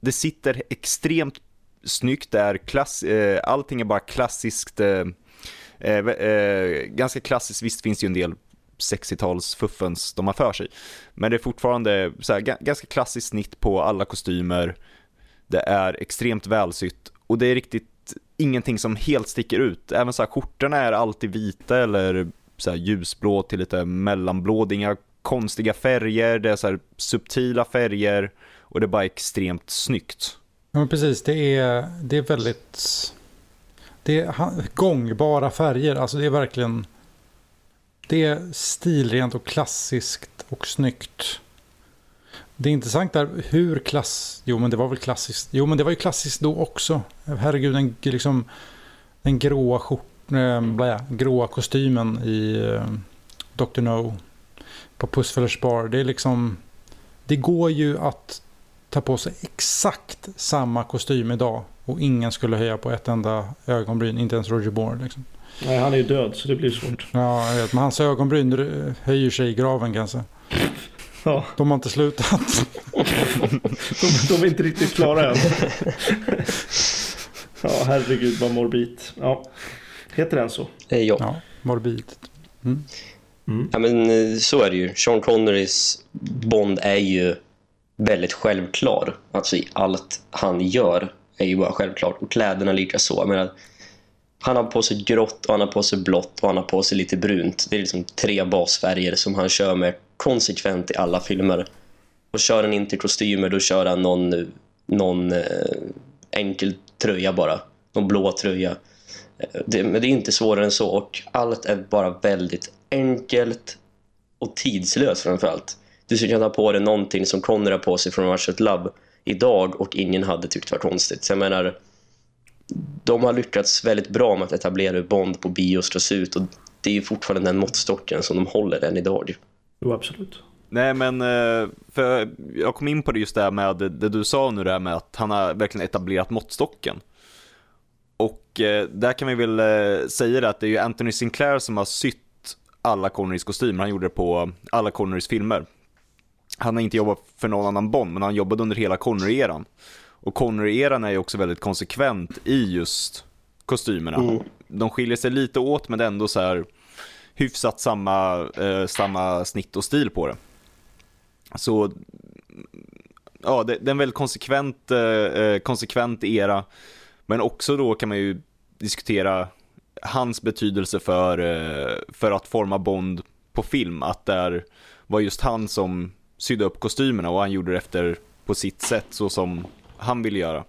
det sitter extremt snyggt, det är klass, eh, allting är bara klassiskt, eh, eh, eh, ganska klassiskt, visst finns det ju en del 60-tals fuffens de har för sig. Men det är fortfarande så här, ganska klassiskt snitt på alla kostymer. Det är extremt välsytt och det är riktigt ingenting som helt sticker ut. Även så här, skjortorna är alltid vita eller så här ljusblå till lite mellanblå. Det är inga konstiga färger, det är så här subtila färger och det är bara extremt snyggt. Ja, men precis. Det är, det är väldigt... Det är gångbara färger. Alltså det är verkligen... Det är stilrent och klassiskt och snyggt. Det är intressant där hur klass... Jo, men det var väl klassiskt. Jo, men det var ju klassiskt då också. Herregud, den, liksom, den gråa, skjort, ehm, äh, blä, gråa kostymen i ehm, äh, Dr. No på Pussfellers bar. Det är liksom... Det går ju att ta på sig exakt samma kostym idag och ingen skulle höja på ett enda ögonbryn, inte ens Roger Moore. Liksom. Nej, han är ju död så det blir svårt. Ja, jag vet, men hans ögonbryn höjer sig i graven kanske. Ja. De har inte slutat. de, de är inte riktigt klara än. ja, herregud vad morbid. Ja. Heter den så? Eh, ja. ja morbid. Mm. Mm. Ja, men eh, så är det ju. Sean Connerys Bond är ju väldigt självklar. Alltså i allt han gör är ju bara självklart. Och kläderna lika så. Men han har på sig grått och han har på sig blått och han har på sig lite brunt. Det är liksom tre basfärger som han kör med konsekvent i alla filmer. Och kör han inte kostymer då kör han någon, någon eh, enkel tröja bara. Någon blå tröja. Eh, det, men det är inte svårare än så och allt är bara väldigt enkelt och tidslöst framförallt. Du skulle kunna ta på dig någonting som Connor har på sig från Rush Love idag och ingen hade tyckt var konstigt. Så jag menar, de har lyckats väldigt bra med att etablera hur Bond på bio ska se ut och det är ju fortfarande den måttstocken som de håller än idag. Jo, absolut. Nej men, eh, för jag kom in på det just där med det du sa nu där med att han har verkligen etablerat måttstocken. Och eh, där kan vi väl eh, säga det att det är ju Anthony Sinclair som har sytt alla Connerys kostymer. Han gjorde det på alla Connerys filmer. Han har inte jobbat för någon annan Bond, men han jobbade under hela Connery-eran. Och Connery-eran är ju också väldigt konsekvent i just kostymerna. Mm. De skiljer sig lite åt, men det är ändå så här hyfsat samma, eh, samma snitt och stil på det. Så ja, det, det är en väldigt konsekvent, eh, eh, konsekvent era. Men också då kan man ju diskutera hans betydelse för, eh, för att forma Bond på film. Att det var just han som sydde upp kostymerna och han gjorde det efter på sitt sätt så som han ville göra.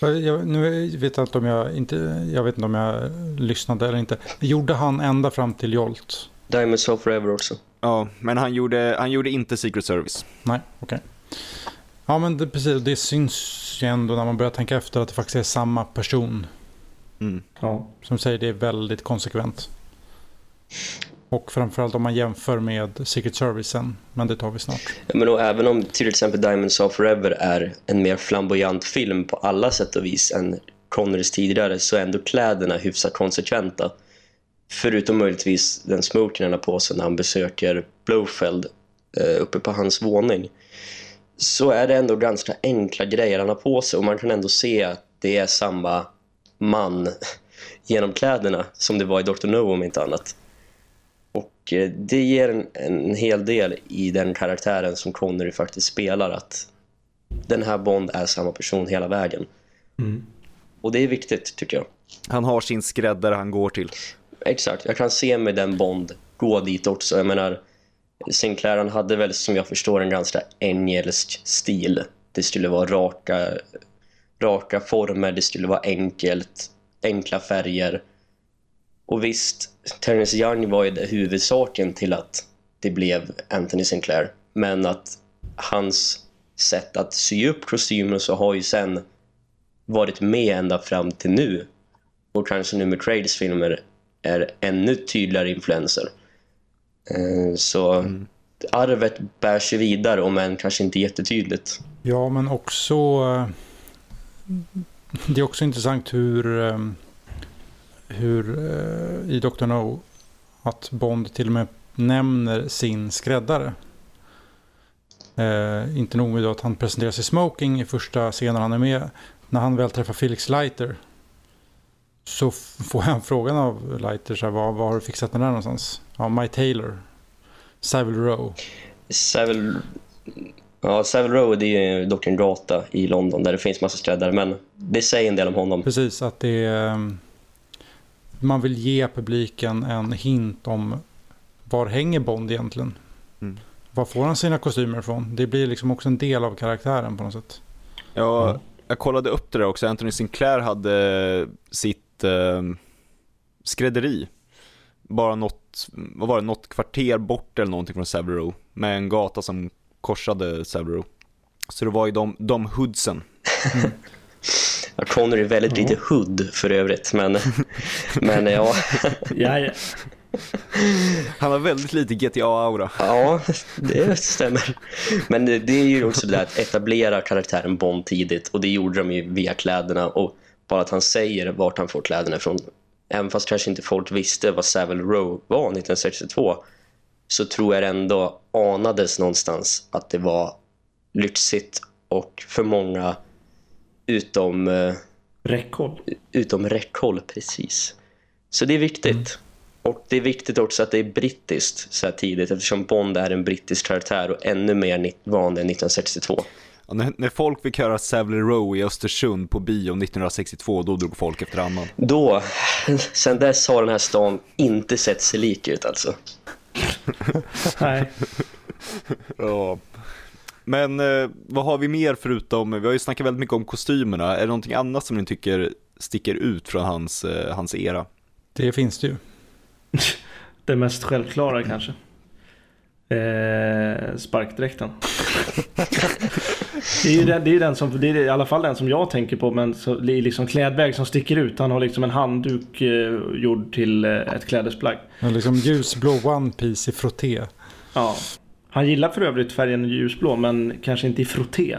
Jag, nu vet jag inte om jag inte, jag vet inte om jag lyssnade eller inte. Gjorde han ända fram till Jolt? Diamonds of Forever också. Ja, men han gjorde, han gjorde inte Secret Service. Nej, okej. Okay. Ja, men det, precis, det syns ju ändå när man börjar tänka efter att det faktiskt är samma person. Mm. Ja. Som säger det är väldigt konsekvent. Och framförallt om man jämför med Secret Servicen. Men det tar vi snart. Ja, men då, även om till exempel Diamonds of Forever är en mer flamboyant film på alla sätt och vis än Connerys tidigare så är ändå kläderna hyfsat konsekventa. Förutom möjligtvis den smoken han har på sig när han besöker Blofeld eh, uppe på hans våning. Så är det ändå ganska enkla grejer han har på sig och man kan ändå se att det är samma man genom kläderna som det var i Dr. No om inte annat. Och eh, det ger en, en hel del i den karaktären som Connery faktiskt spelar att den här Bond är samma person hela vägen. Mm. Och det är viktigt tycker jag. Han har sin skräddare han går till. Exakt, jag kan se med den Bond gå dit också. Jag menar, Sinclair han hade väl som jag förstår en ganska engelsk stil. Det skulle vara raka, raka former, det skulle vara enkelt, enkla färger. Och visst, Terence Young var ju huvudsaken till att det blev Anthony Sinclair. Men att hans sätt att sy upp kostymer så har ju sen varit med ända fram till nu. Och kanske nu med Craigs filmer är ännu tydligare influenser. Eh, så mm. arvet bär sig vidare om än kanske inte jättetydligt. Ja, men också eh, det är också intressant hur eh, hur i Dr. No att Bond till och med nämner sin skräddare. Eh, inte nog med att han presenterar sig smoking i första scenen han är med. När han väl träffar Felix Leiter så får han frågan av Leiter, så här, var, var har du fixat den där någonstans? Ja, My Taylor. Savile Row. Savile, ja, Savile Row det är dock en gata i London där det finns massa skräddare. Men det säger en del om honom. Precis, att det är, man vill ge publiken en hint om var hänger Bond egentligen. Mm. var får han sina kostymer ifrån? Det blir liksom också en del av karaktären på något sätt. Ja, Mm. jag kollade upp det där också. Anthony Sinclair hade sitt eh, skrädderi. Bara något, vad var det, något kvarter bort eller någonting från Savile. Med en gata som korsade Savile. Så det var ju de, de hoodsen. Ja, Connor är väldigt lite hood för övrigt, men, men ja, Ja, ja. Han har väldigt lite GTA-aura. ja, det stämmer. Men det, det är ju också det där att etablera karaktären Bond tidigt och det gjorde de ju via kläderna och bara att han säger vart han får kläderna ifrån. Även fast kanske inte folk visste vad Savile Row var 1962 så tror jag ändå anades någonstans att det var lyxigt och för många utom eh, Räckhåll. utom räckhåll precis. Så det är viktigt. Och det är viktigt också att det är brittiskt så här tidigt eftersom Bond är en brittisk karaktär och ännu mer vanlig än 1962. Ja, när, när folk fick höra Savile Row i Östersund på bio 1962, då drog folk efter annan. Då, sen dess har den här stan inte sett sig lik ut alltså. Nej. Ja. Men eh, vad har vi mer förutom, vi har ju snackat väldigt mycket om kostymerna. Är det någonting annat som ni tycker sticker ut från hans, eh, hans era? Det finns det ju. Det mest självklara kanske. Eh, sparkdräkten. det är ju den, det är den som, det är i alla fall den som jag tänker på, men så, det är liksom klädväg som sticker ut. Han har liksom en handduk eh, gjord till eh, ett klädesplagg. Men liksom ljusblå One Piece i frotté. Ja. Han gillar för övrigt färgen ljusblå, men kanske inte i frotté.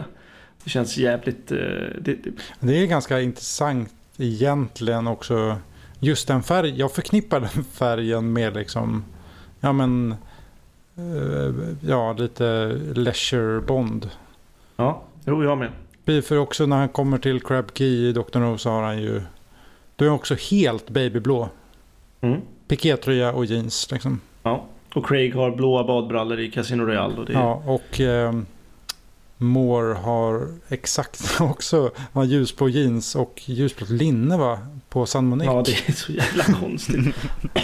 Det känns jävligt... Eh, det, det, är ganska intressant egentligen också. Just den färgen. Jag förknippar den färgen med liksom, ja men, eh, ja lite leisure bond. ja, jo jag med. För också när han kommer till Crab Key i Dr. No så har han ju, då är han också helt babyblå. Mm. Pikétröja och jeans liksom. Ja. Och Craig har blåa badbrallor i Casino Royale. Och det, Ja, och eh, Moore har exakt också, har ljusblå jeans och ljusblått linne va? På San Monique. Ja, det är så jävla konstigt.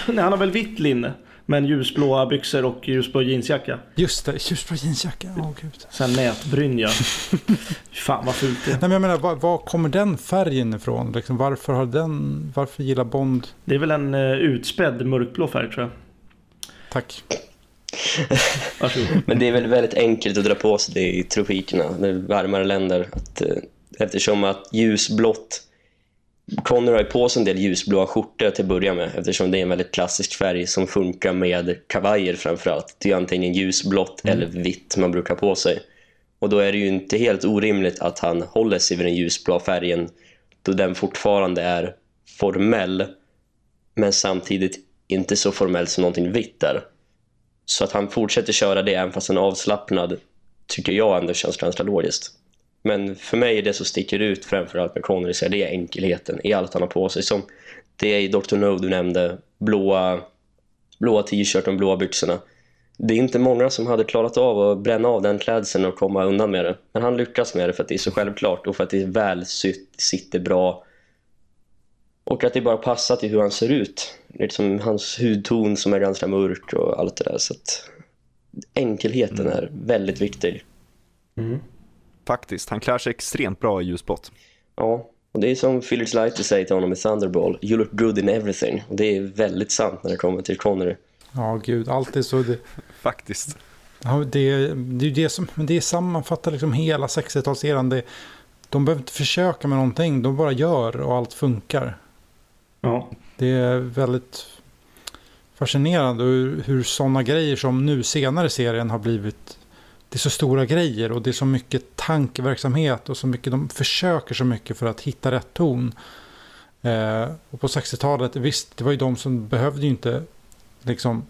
Nej, han har väl vitt linne. Men ljusblåa byxor och ljusblå jeansjacka. Just det, ljusblå jeansjacka. Åh gud. Sen nätbrynja. Fan vad fult det är. Nej, men jag menar, var, var kommer den färgen ifrån? Liksom, varför, har den, varför gillar Bond? Det är väl en uh, utspädd mörkblå färg tror jag. Tack. Men det är väl väldigt enkelt att dra på sig det i tropikerna, det är varmare länder. Att, eh, eftersom att ljusblått Connor har ju på sig en del ljusblåa skjortor till att börja med eftersom det är en väldigt klassisk färg som funkar med kavajer framförallt. Det är antingen ljusblått eller vitt man brukar på sig. Och då är det ju inte helt orimligt att han håller sig vid den ljusblå färgen då den fortfarande är formell men samtidigt inte så formellt som någonting vitt där. Så att han fortsätter köra det även fast han är avslappnad tycker jag ändå känns ganska logiskt. Men för mig är det som sticker ut framförallt med Connery så är det enkelheten i allt han har på sig. Som det är i Dr. No du nämnde, blåa, blåa t-shirten, blåa byxorna. Det är inte många som hade klarat av att bränna av den klädseln och komma undan med det. Men han lyckas med det för att det är så självklart och för att det är välsytt, sitter bra. Och att det bara passar till hur han ser ut. Liksom hans hudton som är ganska mörk och allt det där. Så att enkelheten är väldigt viktig. Mm. Faktiskt, han klär sig extremt bra i ljusblått. Ja, och det är som Felix Leiter säger till honom i Thunderball. You look good in everything. Och det är väldigt sant när det kommer till Connery. Ja, gud, allt är så. Det, Faktiskt. ja, det, det är det som men det sammanfattar liksom hela 60-talseran. Det, de behöver inte försöka med någonting, de bara gör och allt funkar. Ja. Det är väldigt fascinerande hur, hur sådana grejer som nu senare i serien har blivit det är så stora grejer och det är så mycket tankeverksamhet och så mycket de försöker så mycket för att hitta rätt ton. Eh, och på 60-talet, visst, det var ju de som behövde ju inte liksom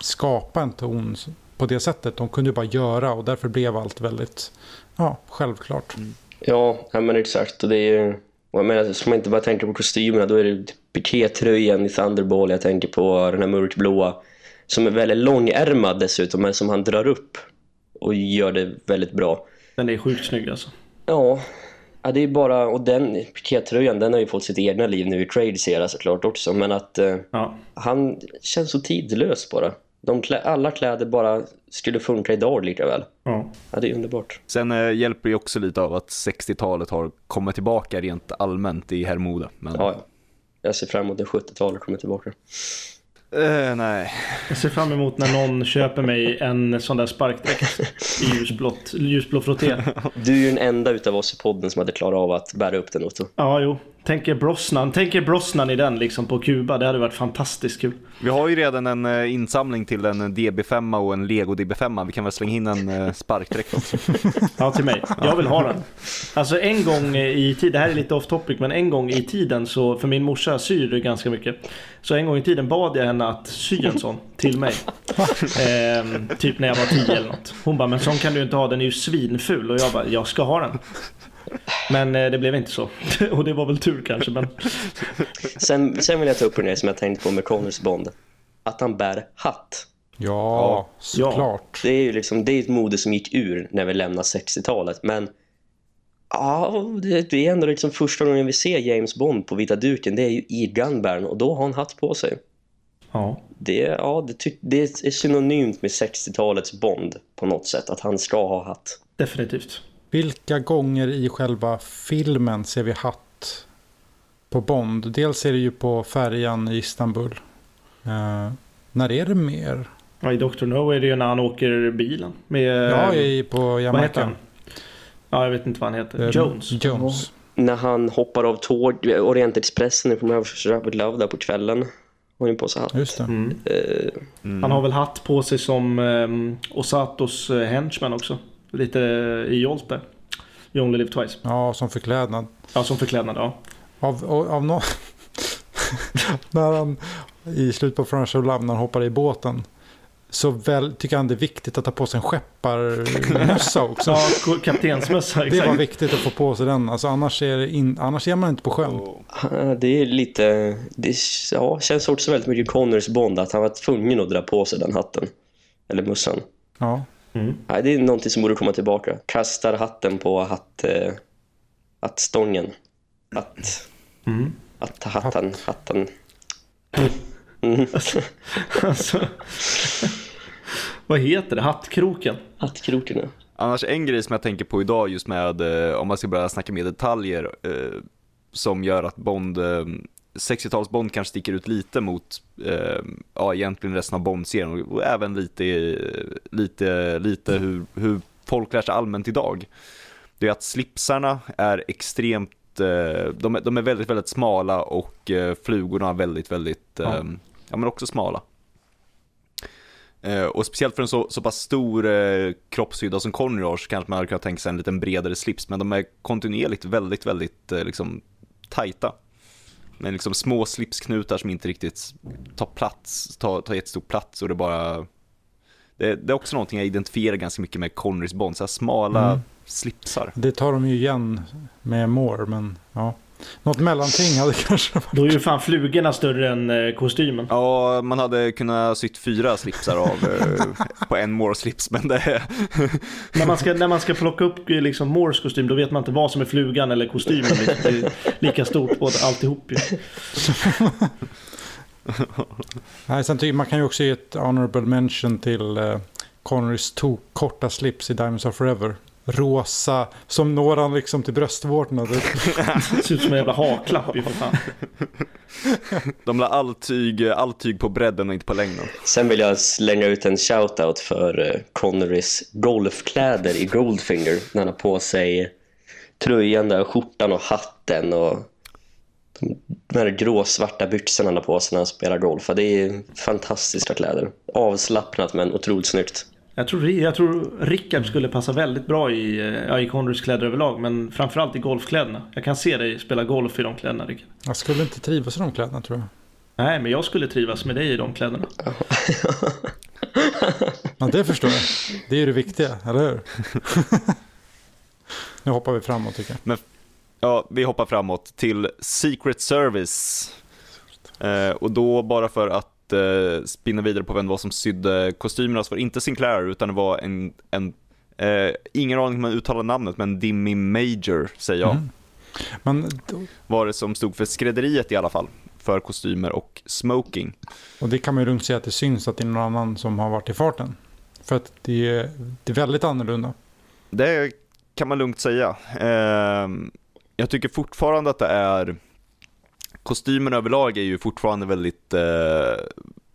skapa en ton på det sättet. De kunde ju bara göra och därför blev allt väldigt ja, självklart. Ja, ja men exakt. Och det är ju... och Jag menar, ska man inte bara tänka på kostymerna, då är det pikétröjan i Thunderball jag tänker på, den här mörkblåa. Som är väldigt långärmad dessutom, men som han drar upp och gör det väldigt bra. Den är sjukt snygg alltså. Ja, ja det är bara... Och den pikétröjan, den har ju fått sitt egna liv nu i Trade Sierra såklart också. Men att eh, Ja. han känns så tidlös bara. De klä, alla kläder bara skulle funka idag lika väl. Ja. Ja, det är underbart. Sen eh, hjälper det också lite av att 60-talet har kommit tillbaka rent allmänt i herrmode. Men Ja, ja. Jag ser fram emot när 70-talet kommer tillbaka. eh, nej, Jag ser fram emot när någon köper mig en sån där sparkdräkt i ljusblått, ljusblå frotté. Du är ju den enda utav oss i podden som hade klarat av att bära upp den Otto. Ja, jo. Tänker Brosnan, tänker Brosnan i den liksom på Kuba. Det hade varit fantastiskt kul. vi har ju redan en eh, insamling till en DB5 och en Lego DB5. Vi kan väl slänga in en eh, sparkdräkt också. Ja, till mig. Jag vill ha den. Alltså en gång i tiden, det här är lite off topic, men en gång i tiden så, för min morsa syr ganska mycket. Så en gång i tiden bad jag henne att sy en sån till mig. Ehm, typ när jag var tio eller något. Hon bara, men sån kan du inte ha, den är ju svinful. Och jag bara, jag ska ha den. Men eh, det blev inte så. Och det var väl tur kanske, men Sen, sen vill jag ta upp en grej som jag tänkte på med Connors Bond. Att han bär hatt. Ja, såklart. Det är ju liksom, det är ett mode som gick ur när vi lämnade 60-talet. Men ja, det, det är ändå liksom första gången vi ser James Bond på vita duken. Det är ju i Gunbarn och då har han hatt på sig. ja. Det, ja, det, ty- det är synonymt med 60-talets Bond på något sätt. Att han ska ha hatt. Definitivt. Vilka gånger i själva filmen ser vi hatt på Bond? Dels är det ju på färjan i Istanbul. Eh, när är det mer? Ja, I Dr. No är det ju när han åker bilen. Med, Ja, i, på Jamaica. Ja, jag vet inte vad han heter. Eh, Jones. Jones. När han hoppar av tåg, Orientexpressen från Rapid Love där på kvällen. Har ju på sig hatt. Just det. Mm. Eh, Han har väl hatt på sig som um, Osatos uh, henchman också. Lite i där. You only live twice. Ja, som förklädnad. Ja, som förklädnad, ja. Av, av, av nå- när han i slutet på French of Love när han hoppar i båten så väl, tycker han det är viktigt att ta på sig en skepparmössa också. Ja, kaptensmössa, Det var exakt. viktigt att få på sig den. Alltså, annars, är det in, annars är man inte på sjön. Ja, Det är lite... Det ja, känns också väldigt mycket Connors Bond att han var tvungen att dra på sig den hatten. Eller mössan. Ja. Mm. Nej, det är någonting som borde komma tillbaka. Kastar hatten på hatt, eh, hattstången. Att, Mm. att hatten, hatten. Mm. Alltså, vad heter det? Hattkroken? Hattkroken, ja. Annars en grej som jag tänker på idag just med, eh, om man ska börja snacka mer detaljer, eh, som gör att Bond, eh, 60-tals Bond kanske sticker ut lite mot, eh, ja egentligen resten av Bond-serien och, och även lite, lite, lite hur, hur folk lär sig allmänt idag. Det är att slipsarna är extremt, eh, de, är- de är väldigt, väldigt smala och eh, flugorna är väldigt, väldigt, eh, Ja. men också smala. Eh, och speciellt för en så, så pass stor eh, kroppshydda som Connery har så kanske man hade kunnat tänka sig en liten bredare slips, men de är kontinuerligt väldigt, väldigt eh, liksom tajta. Med liksom små slipsknutar som inte riktigt tar plats, tar, tar jättestor plats och det bara... Det, det är också någonting jag identifierar ganska mycket med Connerys Bond, så smala Mm. slipsar. Det tar de ju igen med Moore, men ja. Något mellanting hade kanske varit... Då är ju fan flugorna större än eh, kostymen. Ja, man hade kunnat sytt fyra slipsar av eh, på en more slips, men det... När man, ska, när man ska plocka upp eh, liksom Moores kostym då vet man inte vad som är flugan eller kostymen. Det är lika stort på alltihop ju. Nej, sen tycker man kan ju också ge ett honorable mention till eh, Connerys to korta slips i Diamonds of Forever. Rosa, som når han liksom till bröstvårtorna. Det- ser ut som en jävla haklapp ju för fan. De la all tyg, all tyg på bredden och inte på längden. Sen vill jag slänga ut en shoutout för eh, Connerys golfkläder i Goldfinger. När han har på sig tröjan där, skjortan och hatten och de de här gråsvarta byxorna han har på sig när han spelar golf. Det är fantastiska kläder. Avslappnat men otroligt snyggt. Jag tror, jag tror Rickard skulle passa väldigt bra i, eh, ja, i Conrys kläder överlag. Men framförallt i golfkläderna. Jag kan se dig spela golf i de kläderna Rickard. Jag skulle inte trivas i de kläderna tror jag. Nej, men jag skulle trivas med dig i de kläderna. Ja, det förstår jag. Det är ju det viktiga, eller hur? nu hoppar vi framåt tycker jag. Ja, vi hoppar framåt till Secret Service. Eh, och då bara för att eh, spinna vidare på vem det var som sydde kostymerna så var det inte Sinclair utan det var en, en eh, ingen aning om man uttalar namnet men Dimmy Major säger jag. Mm. Men då- Var det som stod för skrädderiet i alla fall. för kostymer och smoking. Och det kan man ju lugnt säga att det syns att det är någon annan som har varit i farten. För att det är, det är väldigt annorlunda. Det kan man lugnt säga. Eh, jag tycker fortfarande att det är kostymerna överlag är ju fortfarande väldigt, eh,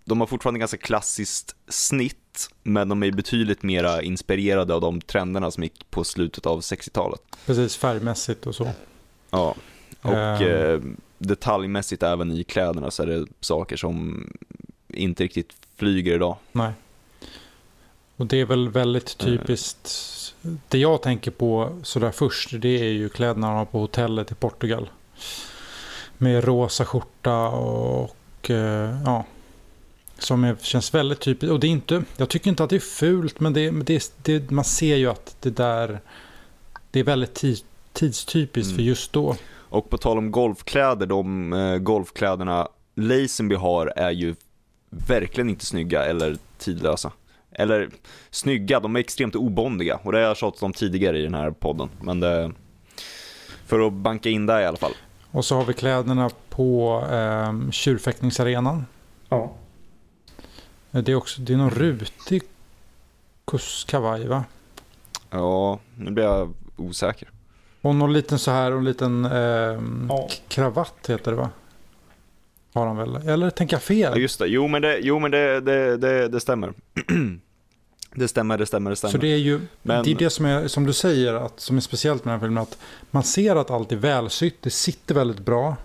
de har fortfarande ganska klassiskt snitt, men de är betydligt mera inspirerade av de trenderna som gick på slutet av 60-talet. Precis, färgmässigt och så. Ja, och Ehm. eh, detaljmässigt även i kläderna så är det saker som inte riktigt flyger idag. Nej. Och det är väl väldigt typiskt. Det jag tänker på sådär först, det är ju kläderna på hotellet i Portugal. Med rosa skjorta och eh, ja. Som är, känns väldigt typiskt. Och det är inte, jag tycker inte att det är fult, men det, det, det, man ser ju att det där, det är väldigt tid, tidstypiskt för Mm. just då. Och på tal om golfkläder, de eh, golfkläderna Lazenby har är ju verkligen inte snygga eller tidlösa. Eller snygga, de är extremt obondiga och det har jag tjatat om tidigare i den här podden. Men det, för att banka in det i alla fall. Och så har vi kläderna på eh, tjurfäktningsarenan. Ja. Det är också, det är någon rutig kavaj va? Ja, nu blir jag osäker. Och någon liten så här, och en liten ehm, Ja. kravatt heter det va? Har han väl? Eller tänker jag Ja, fel? just det. Jo, men det, jo, men det, det, det, det stämmer. det stämmer, det stämmer, det stämmer. Så det är ju Men- det, är det som, är, som du säger, att, som är speciellt med den här filmen. Att man ser att allt är välsytt, det sitter väldigt bra.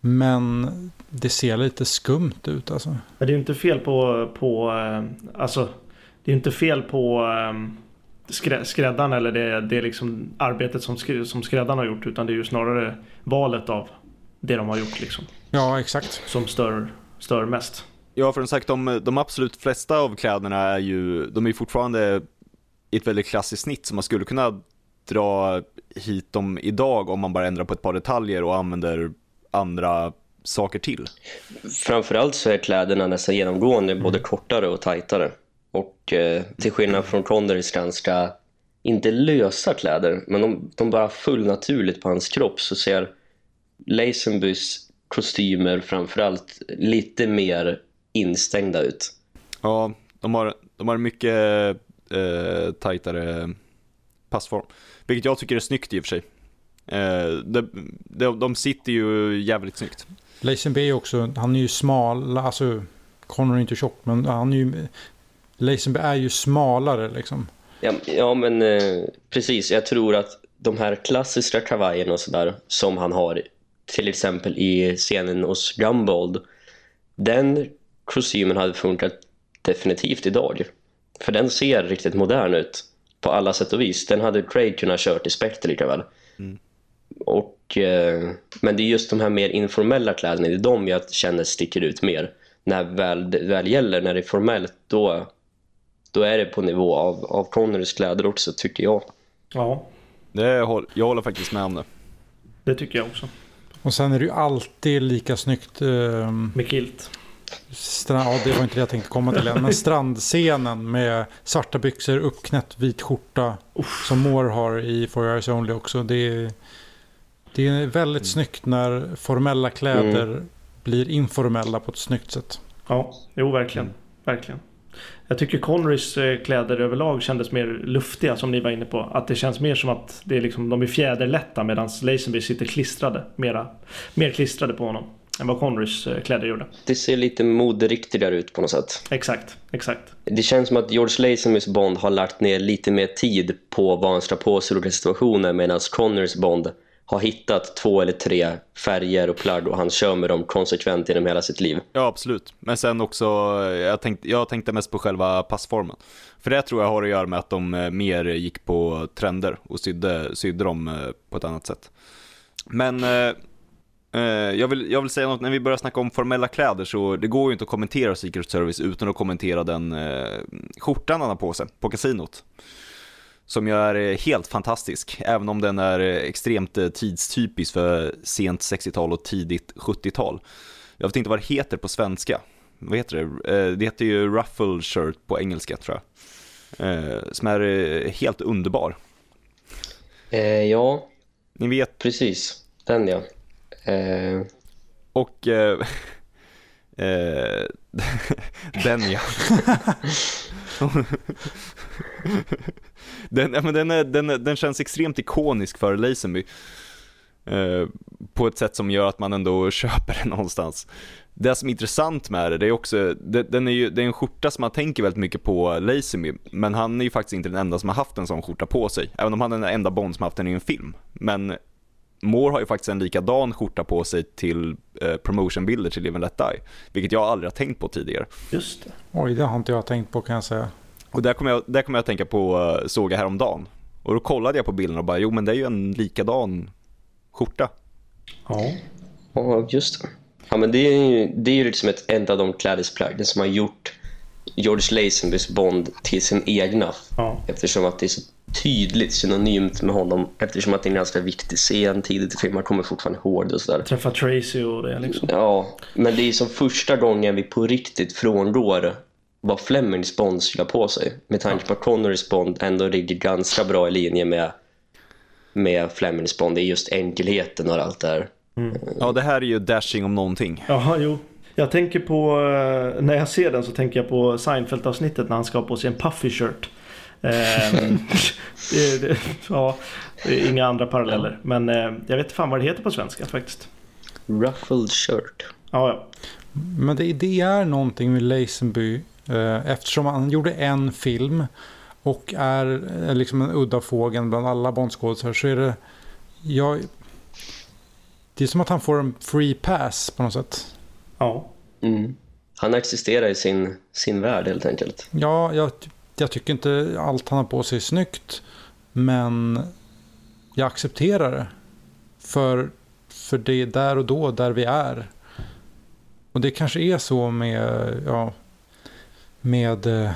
Men det ser lite skumt ut alltså. Men det är ju inte fel på, på eh, alltså, det är inte fel på eh, skrä, skräddaren eller det, det är liksom arbetet som, som skräddaren har gjort. Utan det är ju snarare valet av det de har gjort liksom. Ja, exakt. Som stör, stör mest. Ja, för som sagt, de, de absolut flesta av kläderna är ju, de är fortfarande i ett väldigt klassiskt snitt, så man skulle kunna dra hit dem idag om man bara ändrar på ett par detaljer och använder andra saker till. Framförallt så är kläderna nästan genomgående både kortare och tajtare. Och eh, till skillnad från Connerys ganska, inte lösa kläder, men de, de bara full naturligt på hans kropp så ser Lazenbys kostymer framförallt lite mer instängda ut. Ja, de har, de har mycket eh, tajtare passform, vilket jag tycker är snyggt i och för sig. Eh, de, de, de sitter ju jävligt snyggt. Är ju också, han är ju smal, alltså Connor är inte tjock, men han är ju, Lazenby är ju smalare liksom. Ja, ja men eh, precis. Jag tror att de här klassiska kavajerna och sådär som han har till exempel i scenen hos Gumball den kostymen hade funkat definitivt idag. För den ser riktigt modern ut på alla sätt och vis. Den hade Craig kunnat kört i Spectre lika väl. Och, eh, men det är just de här mer informella kläderna, det är de jag känner sticker ut mer. När väl, det väl gäller, när det är formellt, då, då är det på nivå av, av Connerys kläder också, tycker jag. Ja, Det, håll- jag håller faktiskt med om det. det tycker jag också. Och sen är det ju alltid lika snyggt. ehm, Med kilt. Strand, ja, det var inte det jag tänkte komma till än. Men strandscenen med svarta byxor, uppknäppt vit skjorta. Som Moore har i For Your Eyes Only också. Det är, det är väldigt snyggt när formella kläder blir informella på ett snyggt sätt. Ja, jo verkligen. Verkligen. Jag tycker Conrys eh, kläder överlag kändes mer luftiga som ni var inne på. Att det känns mer som att det är liksom, de är fjäderlätta medan Lazenby sitter klistrade. Mera, mer klistrade på honom än vad Conrys eh, kläder gjorde. Det ser lite moderiktigare ut på något sätt. Exakt, exakt. Det känns som att George Lazenbys Bond har lagt ner lite mer tid på vad han ska på sig olika situationer medan Connors Bond har hittat två eller tre färger och plagg och han kör med dem konsekvent genom hela sitt liv. Ja, absolut. Men sen också, jag tänkte, jag tänkte mest på själva passformen. För det tror jag har att göra med att de eh, mer gick på trender och sydde, sydde dem eh, på ett annat sätt. Men eh, eh, jag, vill, jag vill säga något, när vi börjar snacka om formella kläder så det går ju inte att kommentera Secret Service utan att kommentera den eh, skjortan han har på sig på kasinot. Som ju är eh, helt fantastisk, även om den är eh, extremt eh, tidstypisk för sent 60-tal och tidigt 70-tal. Jag vet inte vad det heter på svenska. Vad heter det? Eh, Det heter ju ruffle shirt på engelska tror jag. Eh, Som är eh, helt underbar. Eh, ja, Ni vet, precis. Den ja. Eh, Och eh, eh, den ja. den, ja, men den, är, den, den känns extremt ikonisk för Lazenby. Eh, på ett sätt som gör att man ändå köper den någonstans. Det som är intressant med det, det är också, det, den är ju, det är en skjorta som man tänker väldigt mycket på Lazenby, men han är ju faktiskt inte den enda som har haft en sån skjorta på sig, även om han är den enda Bond som har haft den i en film. Men Moore har ju faktiskt en likadan skjorta på sig till eh, promotionbilder till Live and Let Die, vilket jag aldrig har tänkt på tidigare. Just det. Oj, det har inte jag tänkt på kan jag säga. Och där kommer jag, där kommer jag att tänka på, uh, såg jag häromdagen. Och då kollade jag på bilden och bara, jo men det är ju en likadan skjorta. Ja. Ja, just det. Ja, men det är ju, det är ju liksom ett, en av de klädesplaggen som har gjort George Lazenbys Bond till sin egna. Ja. Eftersom att det är så tydligt synonymt med honom. Eftersom att det är en ganska viktig scen tidigt i filmen. Man kommer fortfarande ihåg och sådär. Träffa Tracy och det liksom. Ja, men det är som första gången vi på riktigt frångår vad Flemings Bond skulle på sig. Med tanke på att Connerys Bond ändå ligger ganska bra i linje med, med Flemings Bond. Det är just enkelheten och allt det här. Ja, det här är ju dashing om någonting. Jaha, jo. Jag tänker på, eh, när jag ser den så tänker jag på Seinfeld-avsnittet när han ska ha på sig en puffy shirt. Ehm, det, det, ja, det är inga andra paralleller. Men eh, jag vet inte fan vad det heter på svenska faktiskt. Ruffled shirt. Ja, ja. Men det, det är någonting med Lazenby eh, eftersom han gjorde en film och är eh, liksom en udda fågel bland alla Bondskådisar så är det... Jag, det är som att han får en free pass på något sätt. ja. Mm. Han existerar i sin, sin värld helt enkelt. Ja, jag, jag tycker inte allt han har på sig är snyggt. Men jag accepterar det. För, för det är där och då där vi är. Och det kanske är så med, ja, med eh,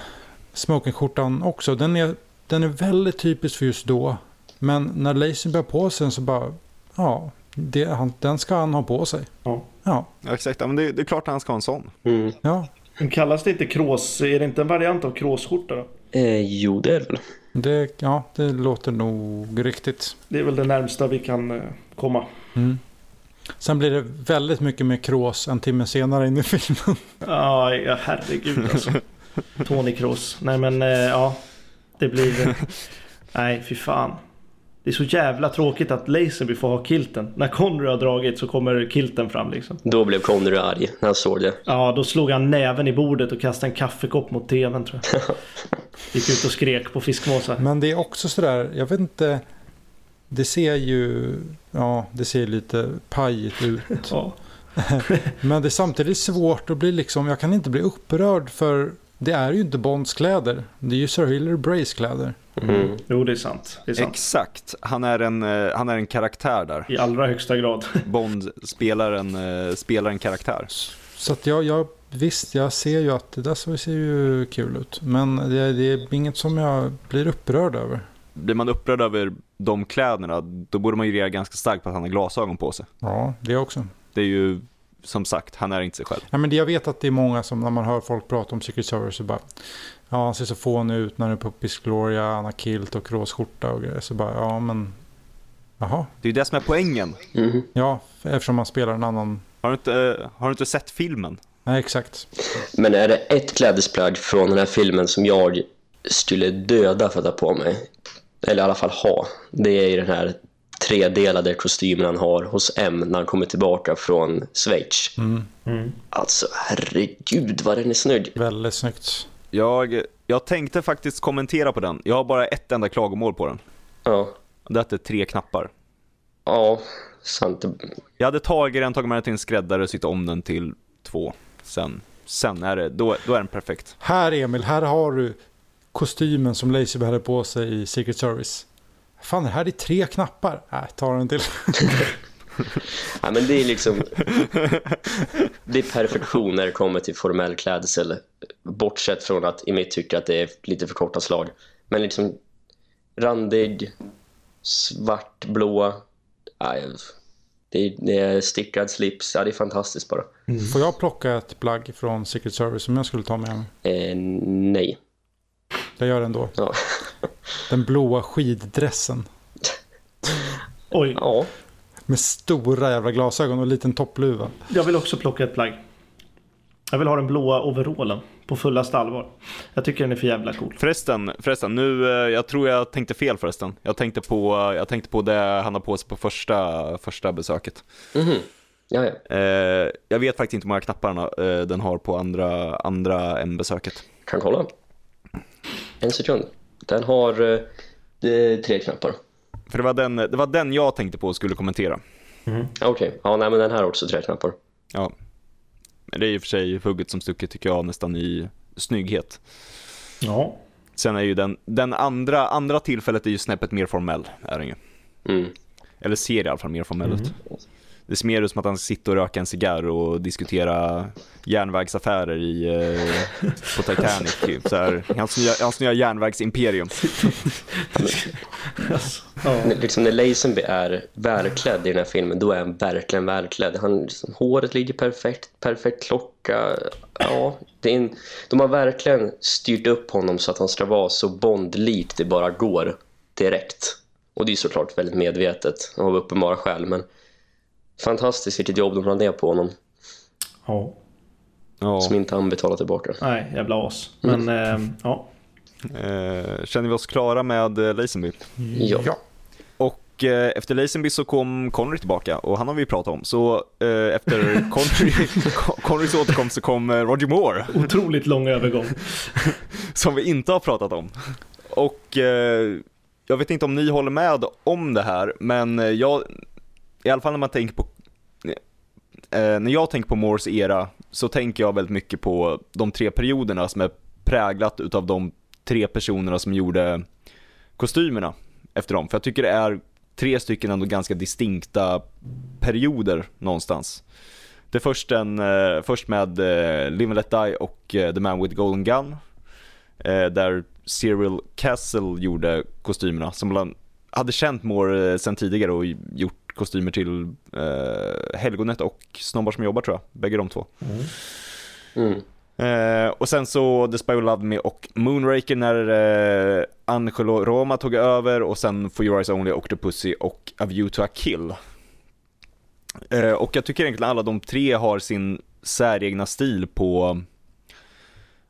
smokingskjortan också. Den är, den är väldigt typisk för just då. Men när Lazenby har på sig så bara, ja, det, han, den ska han ha på sig. ja. Ja, Ja, exakt, men det, det är klart att han ska ha en sån. Mm. ja. Men kallas det inte krås? Är det inte en variant av kråsskjorta då? Eh, jo, det är det väl. Det, ja, det låter nog riktigt. Det är väl det närmsta vi kan eh, komma. Mm. Sen blir det väldigt mycket mer krås en timme senare in i filmen. Ja, ja herregud alltså. Tony Kroos. Nej men eh, ja. Det blir... Nej, fy fan. Det är så jävla tråkigt att Lazenby får ha kilten. När Connery har dragit så kommer kilten fram liksom. Då blev Connery arg när han såg det. Ja, då slog han näven i bordet och kastade en kaffekopp mot tvn tror jag. Gick ut och skrek på fiskmåsar. Men det är också sådär, jag vet inte. Det ser ju, ja, det ser lite pajigt ut. Ja. Men det är samtidigt svårt att bli liksom, jag kan inte bli upprörd för det är ju inte Bonds kläder. Det är ju Sir Hilary Brays kläder. Mm. Jo, det är sant. Det är sant. Exakt, han är en, eh, han är en karaktär där. I allra högsta grad. Bond spelar en, eh, spelar en karaktär. Så att jag, jag, visst, jag ser ju att det där så ser ju kul ut. Men det, det är inget som jag blir upprörd över. Blir man upprörd över de kläderna, då borde man ju reagera ganska starkt på att han har glasögon på sig. Ja, det också. Det är ju, som sagt, han är inte sig själv. Ja, men det, jag vet att det är många som när man hör folk prata om Secret Service så bara Ja, han ser så fånig ut när det är Puppies Gloria, han har kilt och råskjorta och grejer. Så bara, ja men... Jaha. Det är ju det som är poängen. Mhm. Ja, eftersom han spelar en annan... Har du inte, eh, har du inte sett filmen? Nej, exakt. Men är det ett klädesplagg från den här filmen som jag skulle döda för att ha på mig, eller i alla fall ha, det är ju den här tredelade kostymen han har hos M när han kommer tillbaka från Schweiz. Mm. Mm. Alltså, herregud vad den är snygg. Väldigt snyggt. Jag, jag tänkte faktiskt kommentera på den. Jag har bara ett enda klagomål på den. Ja, Det är att det är tre knappar. ja sant. Jag hade tagit den, tagit med den till en skräddare och sytt om den till två. Sen, sen är det, då, då är den perfekt. Här Emil, här har du kostymen som Lazenby hade på sig i Secret Service. Fan, det här är tre knappar. Nej, ta den till. Ja, men det är liksom det är perfektion när det kommer till formell klädsel bortsett från att i mitt tycke att det är lite för korta slag men liksom randig svart, blå ja, det, är, det är stickad slips, ja det är fantastiskt bara Får jag plocka ett plagg från Secret Service som jag skulle ta med mig? eh, nej Jag gör det ändå. ja. Den blåa skiddressen. Oj, ja, med stora jävla glasögon och en liten toppluva. Jag vill också plocka ett plagg. Jag vill ha den blåa overallen på fullaste allvar. Jag tycker den är för jävla cool. Förresten, förresten nu, eh, jag tror jag tänkte fel förresten. Jag tänkte på, jag tänkte på det han har på sig på första, första besöket. Mhm. Ja, ja. Eh, jag vet faktiskt inte hur många knappar eh, den har på andra, andra än besöket. Kan kolla. En sekund. Den har eh, det- tre knappar. För det var, den, det var den jag tänkte på och skulle kommentera. Okej, ja nej men den här har också tre knappar. Ja. Men det är och för sig hugget som stucket tycker jag nästan i snygghet. Ja. Sen är ju den, den andra, andra tillfället är ju snäppet mer formell, är den ju. Mm. Eller ser i alla fall mer formell ut. Det ser mer ut som att han sitter och röker en cigarr och diskutera järnvägsaffärer i, eh, på Titanic. Typ. Så här, hans, nya, hans nya järnvägsimperium. Alltså, ja. Liksom när Lazenby är välklädd i den här filmen, då är han verkligen välklädd. Han, liksom, håret ligger perfekt, perfekt klocka. Ja, det är en, de har verkligen styrt upp honom så att han ska vara så Bond-lik det bara går direkt. Och det är såklart väldigt medvetet av uppenbara skäl, men fantastiskt vilket jobb de har ner på honom ja. Ja. som inte han betalar tillbaka. Nej, jävla as. Men eh, ja. Eh, känner vi oss klara med eh, Lazenby? Ja. Och eh, efter Lazenby så kom Connery tillbaka och han har vi ju pratat om. Så eh, efter Connery, Connerys återkomst så kom eh, Roger Moore. Otroligt lång övergång. som vi inte har pratat om. Och eh, jag vet inte om ni håller med om det här, men jag, i alla fall när man tänker på, eh, när jag tänker på Moores era så tänker jag väldigt mycket på de tre perioderna som är präglat utav de tre personerna som gjorde kostymerna efter dem. För jag tycker det är tre stycken ändå ganska distinkta perioder någonstans. Det är först, en, eh, först med eh, Live and Let Die och eh, The Man with the Golden Gun. Eh, där Cyril Castle gjorde kostymerna som bland, hade känt Moore eh, sen tidigare och gjort kostymer till eh, Helgonet och Snobbar som jobbar tror jag, bägge de två. Mm. Eh, och sen så The Spy Who Loved Me och Moonraker när eh, Angelo Roma tog över och sen For Your Eyes Only, Octopussy och A View to a Kill. Eh, och jag tycker egentligen alla de tre har sin säregna stil på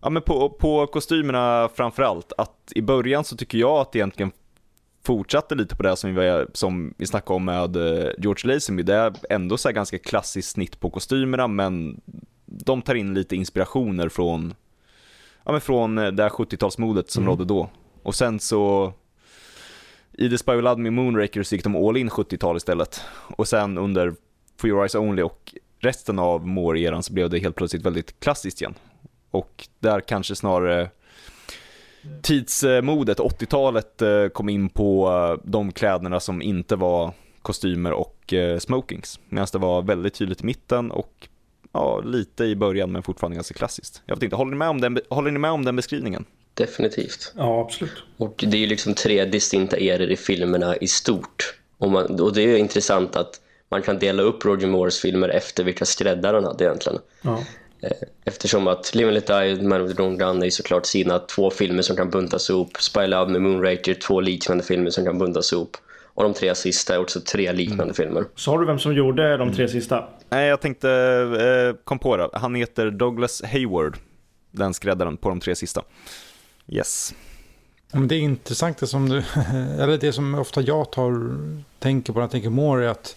Ja men på, på kostymerna framförallt, att i början så tycker jag att det egentligen fortsatte lite på det som vi, som vi snackade om med eh, George Lazenby. Det är ändå så ganska klassiskt snitt på kostymerna men de tar in lite inspirationer från, ja, men från eh, det här 70-talsmodet som Mm. rådde då. Och sen så i The Spy Who Loved Me Moonraker så gick de all in 70-tal istället. Och sen under For Your Eyes Only och resten av Moore-eran så blev det helt plötsligt väldigt klassiskt igen. Och där kanske snarare tidsmodet, 80-talet, eh, kom in på eh, de kläderna som inte var kostymer och eh, smokings. Medan det var väldigt tydligt i mitten och ja, lite i början men fortfarande ganska klassiskt. Jag vet inte, håller ni med om den, håller ni med om den beskrivningen? Definitivt. Ja, absolut. Och det är ju liksom tre distinkta eror i filmerna i stort. Och, man, och det är ju intressant att man kan dela upp Roger Moores filmer efter vilka skräddare han hade egentligen. Ja. Eh, Eftersom att Live and Let Die, Man with the Long Gun är såklart sina två filmer som kan buntas ihop. Spy Love med Moonraker, två liknande filmer som kan buntas ihop. Och de tre sista är också tre liknande filmer. Sa du vem som gjorde de tre sista? Nej, jag tänkte, eh, kom på det. Han heter Douglas Hayward, den skräddaren på de tre sista. Yes. Men det är intressant det som du, eller det som ofta jag tar, tänker på när jag tänker Moore är att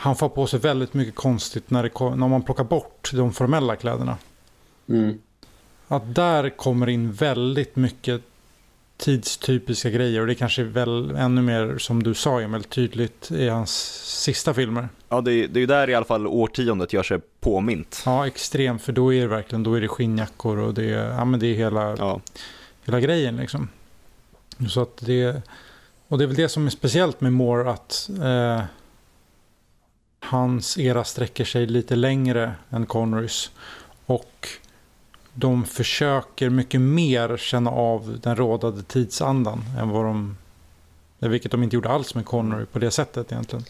han får på sig väldigt mycket konstigt när, det, när man plockar bort de formella kläderna. Mm. Att där kommer in väldigt mycket tidstypiska grejer och det kanske är väl ännu mer som du sa Emil tydligt i hans sista filmer. Ja, det, är- det är ju där i alla fall årtiondet gör sig påmint. Ja, extremt för då är det verkligen då är det skinnjackor och det är, ja, men det är hela, Ja, hela grejen liksom. Så att det, och det är väl det som är speciellt med Moore att eh, hans era sträcker sig lite längre än Connerys. Och de försöker mycket mer känna av den rådande tidsandan än vad de vilket de inte gjorde alls med Connery på det sättet egentligen.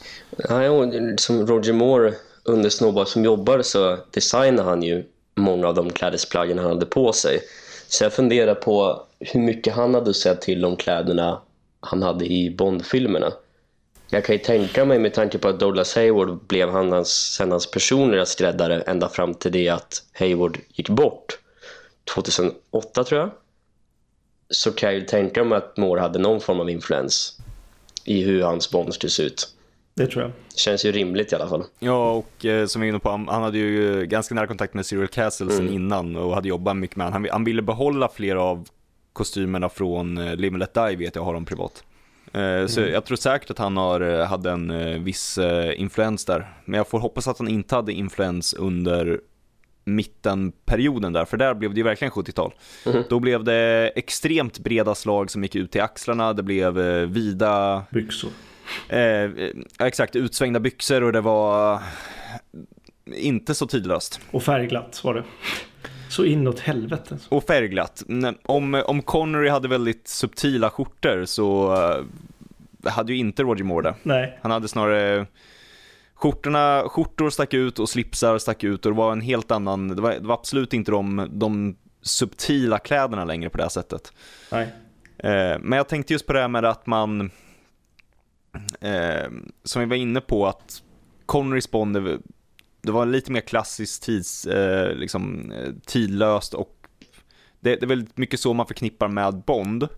Ja, som Roger Moore under Snowball som jobbar så designar han ju många av de klädesplaggen han hade på sig. Så jag funderar på hur mycket han hade sett till de kläderna han hade i Bond-filmerna. Jag kan ju tänka mig med tanke på att Douglas Hayward blev hans, sen hans personliga skräddare ända fram till det att Hayward gick bort 2008 tror jag. Så kan jag ju tänka mig att Moore hade någon form av influens i hur hans Bond skulle se ut. Det tror jag. Känns ju rimligt i alla fall. Ja, och eh, som vi är inne på, han, han hade ju ganska nära kontakt med Cyril Castle sen Mm. innan och hade jobbat mycket med honom. Han, han ville behålla flera av kostymerna från eh, Live and Let Die vet jag har dem privat. Eh, Så jag tror säkert att han har, eh, hade en eh, viss influens där. Men jag får hoppas att han inte hade influens under mittenperioden där, för där blev det ju verkligen 70-tal. Mhm. Då blev det extremt breda slag som gick ut till axlarna, det blev vida Byxor. Eh, exakt, utsvängda byxor och det var inte så tidlöst. Och färgglatt var det. Så inåt helvete. Och färgglatt. Om, om Connery hade väldigt subtila skjortor så eh, hade ju inte Roger Moore det. Nej, Han hade snarare skjortorna, skjortor stack ut och slipsar stack ut och det var en helt annan, det var, det var absolut inte de, de subtila kläderna längre på det här sättet. nej. Eh, Men jag tänkte just på det här med att man, eh, som vi var inne på, att Connerys Bond, det, var lite mer klassiskt tids, eh, liksom, eh, tidlöst och det, det är väldigt mycket så man förknippar med Bond.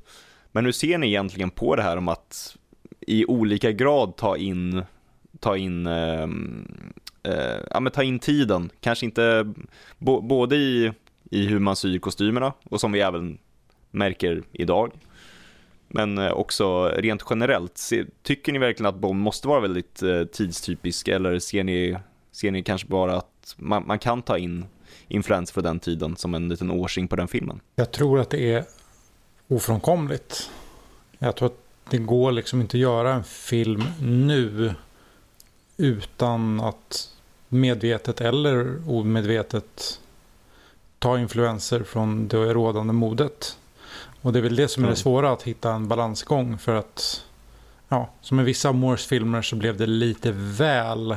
Men hur ser ni egentligen på det här om att i olika grad ta in, ta in, eh, eh, ja men ta in tiden, kanske inte bo, både i, i hur man syr kostymerna och som vi även märker idag. Men eh, också rent generellt, tycker ni verkligen att Bond måste vara väldigt eh, tidstypisk eller ser ni, ser ni kanske bara att man, man kan ta in influens från den tiden som en liten årsring på den filmen? Jag tror att det är ofrånkomligt. Jag tror att det går liksom inte att göra en film nu utan att medvetet eller omedvetet ta influenser från det rådande modet. Och det är väl det som är det Mm. svåra, att hitta en balansgång för att, ja, som i vissa av Moores filmer så blev det lite väl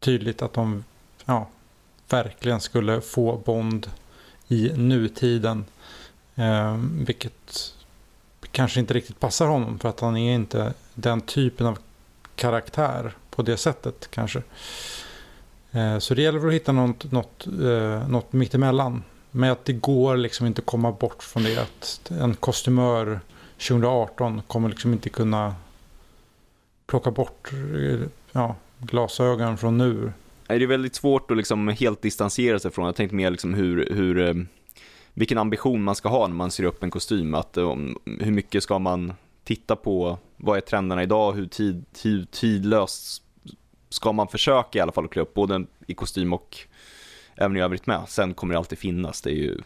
tydligt att de, ja, verkligen skulle få Bond i nutiden. Eh, vilket kanske inte riktigt passar honom för att han är inte den typen av karaktär på det sättet kanske. Eh, så det gäller att hitta något, något, eh, något mittemellan. Men att det går liksom inte att komma bort från det. Att en kostymör 2018 kommer liksom inte kunna plocka bort eh, ja, glasögon från nu. Det är väldigt svårt att liksom helt distansera sig från, jag tänkte mer liksom hur, hur, eh, vilken ambition man ska ha när man syr upp en kostym. Att, eh, om, hur mycket ska man titta på, vad är trenderna idag, hur tid, tid, tidlöst ska man försöka i alla fall att klä upp, både i kostym och även i övrigt med. Sen kommer det alltid finnas, det är ju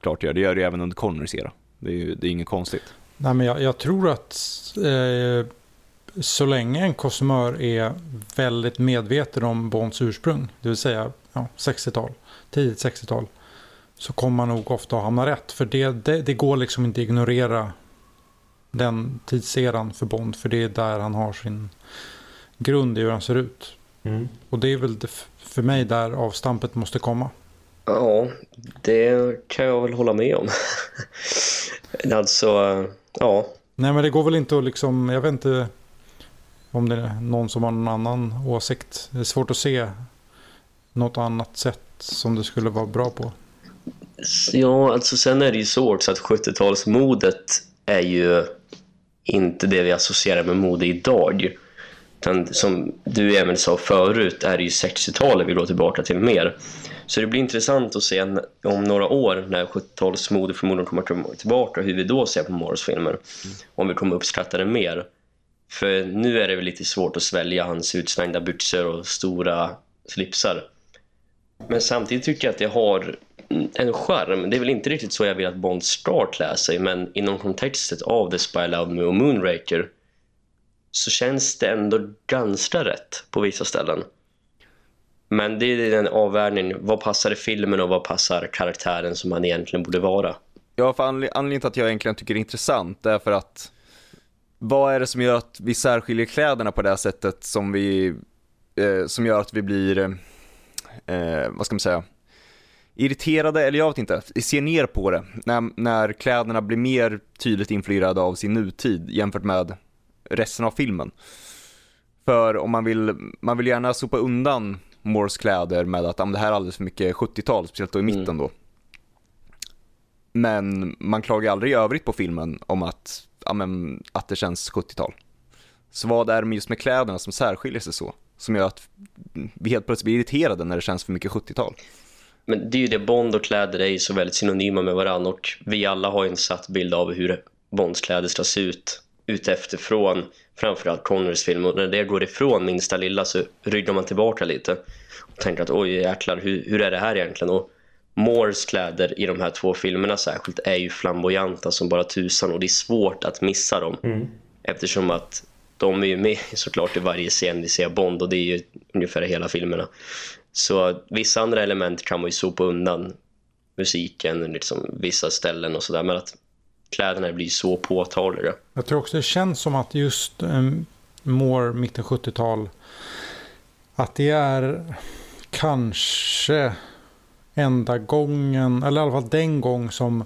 klart det gör. Det gör det även under Connerys era. Det är ju det är inget konstigt. Nej, men jag, jag tror att eh, så länge en kostymör är väldigt medveten om Bonds ursprung, det vill säga ja, 60-tal, tidigt 60-tal, så kommer man nog ofta att hamna rätt. För det, det, det går liksom inte att ignorera den tidseran för Bond, för det är där han har sin grund i hur han ser ut. Mm. Och det är väl det, för mig där avstampet måste komma. Ja, det kan jag väl hålla med om. alltså, ja. Nej men det går väl inte att liksom, jag vet inte om det är någon som har någon annan åsikt. Det är svårt att se något annat sätt som det skulle vara bra på. Ja, alltså sen är det ju så också att 70-talsmodet är ju inte det vi associerar med mode idag. Utan som du även sa förut är det ju 60-talet vi går tillbaka till mer. Så det blir intressant att se om några år när 70-talsmode förmodligen kommer tillbaka hur vi då ser på Morris filmer. Om vi kommer uppskatta det mer. För nu är det väl lite svårt att svälja hans utsvängda byxor och stora slipsar. Men samtidigt tycker jag att det har en charm. Det är väl inte riktigt så jag vill att Bond ska klä sig, men inom kontextet av The Spy Love Me och Moonraker så känns det ändå ganska rätt på vissa ställen. Men det är den avvägningen. Vad passar i filmen och vad passar karaktären som han egentligen borde vara? Ja, för anled- anledningen till att jag egentligen tycker det är intressant är för att vad är det som gör att vi särskiljer kläderna på det här sättet som vi, eh, som gör att vi blir, eh, vad ska man säga, irriterade, eller jag vet inte, ser ner på det när, när kläderna blir mer tydligt influerade av sin nutid jämfört med resten av filmen. För om man vill, man vill gärna sopa undan Moores kläder med att det här är alldeles för mycket 70-tal, speciellt då i mitten mm. då. Men man klagar aldrig i övrigt på filmen om att, ja, men, att det känns 70-tal. Så vad är det just med kläderna som särskiljer sig så? Som gör att vi helt plötsligt blir irriterade när det känns för mycket 70-tal. Men det är ju det, Bond och kläder är ju så väldigt synonyma med varandra och vi alla har ju en satt bild av hur Bonds kläder ska se ut utefterfrån framförallt Connors film och när det går ifrån minsta lilla så ryggar man tillbaka lite och tänker att oj jäklar hur, hur är det här egentligen och Moores kläder i de här två filmerna särskilt är ju flamboyanta som bara tusan och det är svårt att missa dem mm. eftersom att de är ju med såklart i varje scen vi ser Bond och det är ju ungefär hela filmerna. Så vissa andra element kan man ju sopa undan musiken, liksom vissa ställen och sådär men att kläderna blir så påtagliga. Jag tror också det känns som att just um, more mitten 70-tal att det är kanske enda gången, eller i alla fall den gång som,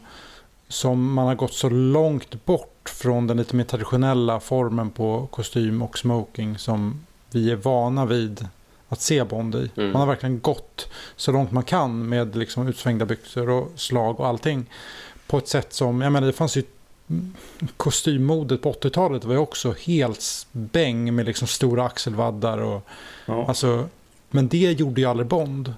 som man har gått så långt bort från den lite mer traditionella formen på kostym och smoking som vi är vana vid att se Bond i. Mm. Man har verkligen gått så långt man kan med liksom utsvängda byxor och slag och allting. På ett sätt som, jag menar det fanns ju kostymmodet på 80-talet var ju också helt bäng med liksom stora axelvaddar och ja. alltså, men det gjorde ju aldrig Bond.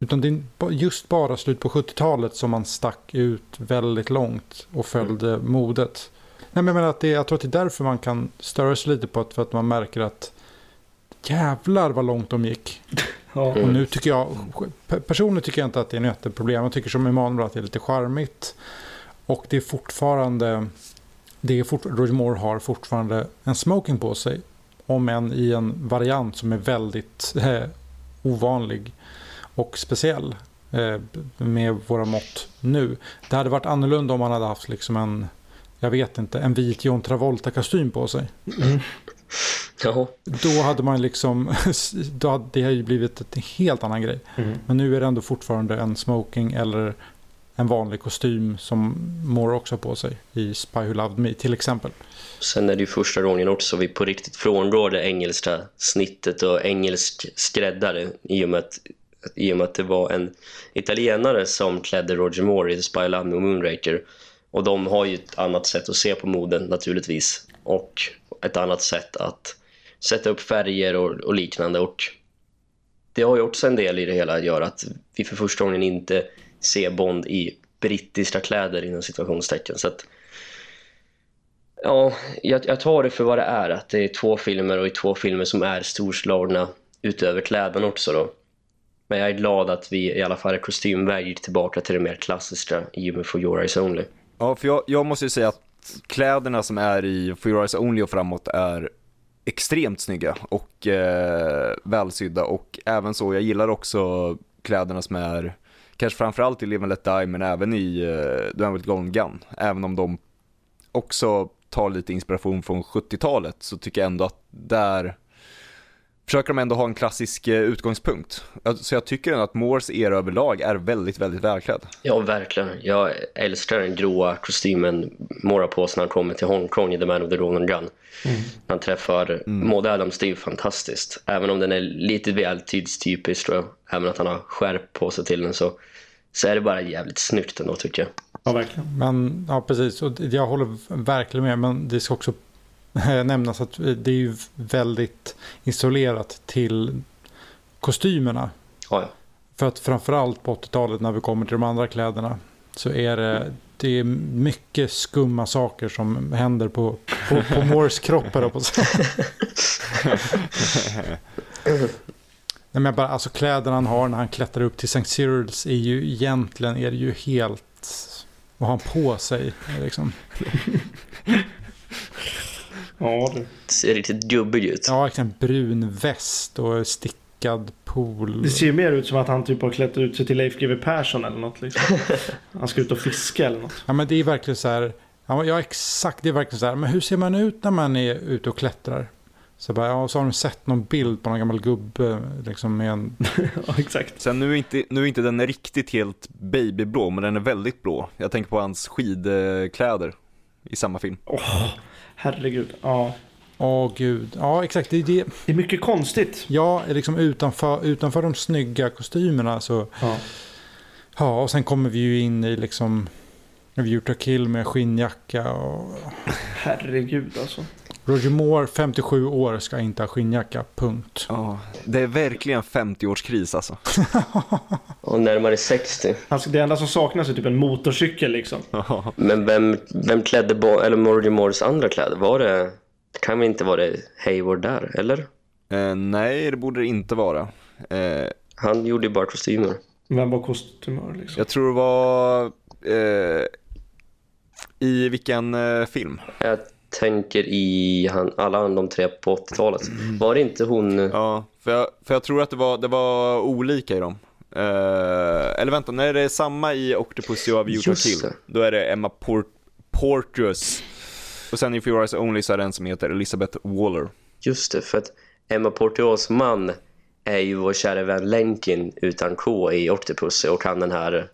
Utan det är just bara slut på 70-talet som man stack ut väldigt långt och följde mm. modet. Nej, men jag, menar att det, jag tror att det är därför man kan störa sig lite på det, för att man märker att jävlar vad långt de gick. Ja. Och nu tycker jag, personligen tycker jag inte att det är ett jätteproblem. Jag tycker som Emanuel att det är lite charmigt. Och det är fortfarande, det är fort, Roger Moore har fortfarande en smoking på sig. Om än i en variant som är väldigt eh, ovanlig och speciell eh, med våra mått nu. Det hade varit annorlunda om man hade haft liksom en, jag vet inte, en vit John Travolta-kostym på sig. Mm. Då hade man liksom, då hade det ju blivit en helt annan grej. Mm. Men nu är det ändå fortfarande en smoking eller en vanlig kostym som Moore också på sig i Spy Who Loved Me till exempel. Sen är det ju första gången också vi på riktigt frångår det engelska snittet och engelsk skräddare i och med att i och med att det var en italienare som klädde Roger Moore i Spy Love Me och Moonraker. Och de har ju ett annat sätt att se på moden naturligtvis. Och ett annat sätt att sätta upp färger och, och liknande. Och det har ju också en del i det hela att göra att vi för första gången inte ser Bond i brittiska kläder inom situationstecken. Så att ja, jag, jag, tar det för vad det är. Att det är två filmer och i två filmer som är storslagna utöver kläderna också då. Men jag är glad att vi i alla fall i kostymväg gick tillbaka till det mer klassiska i Me For Your Eyes Only. Ja, för jag, jag måste ju säga att kläderna som är i For Your Eyes Only och framåt är extremt snygga och eh, välsydda och även så, jag gillar också kläderna som är kanske framförallt i Live and Let Die men även i eh, The With Golden Gun även om de också tar lite inspiration från 70-talet så tycker jag ändå att där försöker de ändå ha en klassisk eh, utgångspunkt. Så jag tycker att Moores era överlag är väldigt, väldigt välklädd. Ja, verkligen. Jag älskar den gråa kostymen Moore på när han kommer till Hongkong i The Man of the Golden Gun. Mm. Han träffar mm. Maud Adams, det är ju fantastiskt. Även om den är lite väl tidstypisk, tror jag. Även att han har skärp på sig till den så, så är det bara jävligt snyggt ändå tycker jag. Ja, verkligen. Men, ja, precis. Och jag håller verkligen med, men det ska också nämnas att det är ju väldigt isolerat till kostymerna. Ja, ja. För att framförallt på 80-talet när vi kommer till de andra kläderna så är det, det är mycket skumma saker som händer på, på, på Moores kropp. På Nej, men bara, alltså kläderna han har när han klättrar upp till St. Cyrils är ju egentligen är det ju helt... Vad har han på sig? Liksom. Ja, det ser riktigt gubbig ut. Ja, en brun väst och stickad pool. Det ser mer ut som att han typ har klätt ut sig till Leif GW Persson eller något. Liksom. Han ska ut och fiska eller något. Ja, men det är verkligen så här. Ja, exakt. Det är verkligen så här. Men hur ser man ut när man är ute och klättrar? Så bara, ja, så har de sett någon bild på någon gammal gubbe liksom med en... ja, exakt. Sen nu är, inte, nu är inte den riktigt helt babyblå, men den är väldigt blå. Jag tänker på hans skidkläder i samma film. Oh, Herregud. Ja. Åh gud. Ja, exakt. Det, det, Det är mycket konstigt. ja, liksom utanför, utanför de snygga kostymerna så... Ja. Ja, och sen kommer vi ju in i liksom... View to kill med skinnjacka och... Herregud alltså. Roger Moore, 57 år, ska inte ha skinnjacka. Punkt. Ja, det är verkligen 50-årskris alltså. Och närmare 60. Alltså, det enda som saknas är typ en motorcykel liksom. Men vem, vem klädde Bo eller Roger Moores andra kläder? Var det... Det kan väl inte vara det Hayward där, eller? Eh, nej, det borde det inte vara. Eh, Han gjorde ju bara kostymer. Vem var kostymör liksom? jag tror det var... Eh, I vilken eh, film? Jag tänker i han, alla de tre på 80-talet. Var det inte hon... Ja, för jag, för jag tror att det var, det var olika i dem. Eh, eller vänta, när det är samma i och View to Just Kill, då är det Emma Port Portress. Och sen i Few Eyes Only så är det en som heter Elizabeth Waller. Just det, för att Emma Portios man är ju vår kära vän Lenkin utan K i Octopus och han den här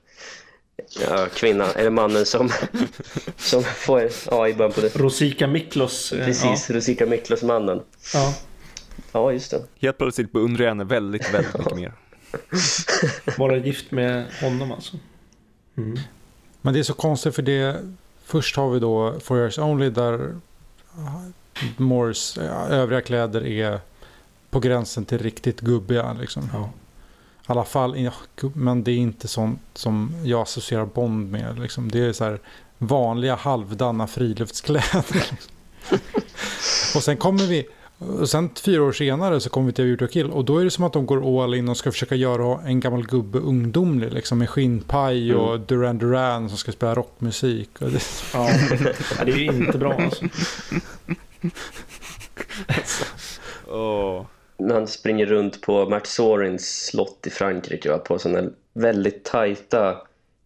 ja, kvinnan, eller mannen som, som får ja, i början på det. Rosika Miklos. eh, Precis, Rosika Miklos-mannen. Ja. Ja, just det. Helt plötsligt beundrar jag henne väldigt, väldigt mycket mer. ja. Vara gift med honom alltså. Men det är så konstigt för det... Först har vi då For Years Only där ah, Moores ja, övriga kläder är på gränsen till riktigt gubbiga. Liksom. Ja. I alla fall, ja, men det är inte sånt som jag associerar Bond med. Liksom. Det är så här vanliga halvdana friluftskläder. och sen kommer vi, och sen fyra år senare så kommer vi till to Kill och då är det som att de går all in och ska försöka göra en gammal gubbe ungdomlig liksom med skinnpaj och Duran Duran som ska spela rockmusik. Och det, Ja. det är ju inte bra alltså. Åh. När han springer runt på Matt Sorins slott i Frankrike va, på sådana väldigt tajta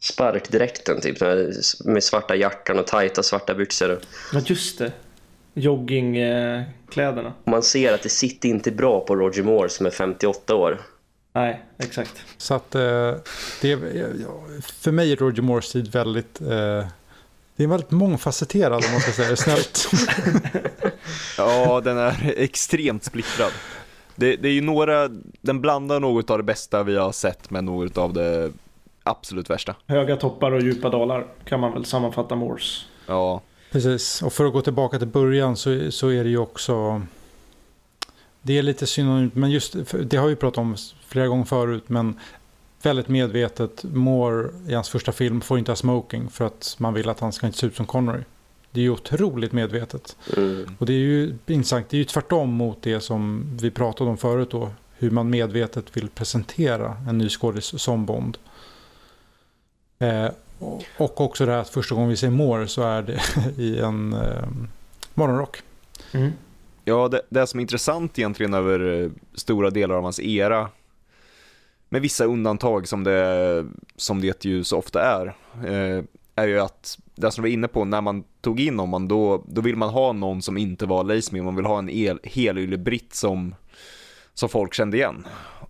sparkdräkten typ med svarta jackan och tajta svarta byxor. Ja, just det. Joggingkläderna. Man ser att det sitter inte bra på Roger Moore som är 58 år. Nej, exakt. så att eh, det för mig är Roger Moores tid väldigt... Eh, det är väldigt mångfacetterad om man ska säga det snällt. Ja, den är extremt splittrad. Det, det är ju några, den blandar något av det bästa vi har sett med något av det absolut värsta. Höga toppar och djupa dalar kan man väl sammanfatta Morse. Ja, Precis, och för att gå tillbaka till början så, så är det ju också... Det är lite synonymt, men just för- det har vi pratat om flera gånger förut, men väldigt medvetet, Moore i hans första film får inte ha smoking för att man vill att han ska inte se ut som Connery. Det är ju otroligt medvetet. Mm. Och det är ju intressant, det är ju tvärtom mot det som vi pratade om förut då, hur man medvetet vill presentera en ny skådis som Bond. Eh, och- och också det här att första gången vi ser Moore så är det i en eh, morgonrock. Mm. ja det, det som är intressant egentligen över eh, stora delar av hans era, med vissa undantag som det, som det ju så ofta är, eh, är ju att det som vi var inne på, när man tog in honom, då, då vill man ha någon som inte var Lazenby, man vill ha en el, helylle britt som, som folk kände igen.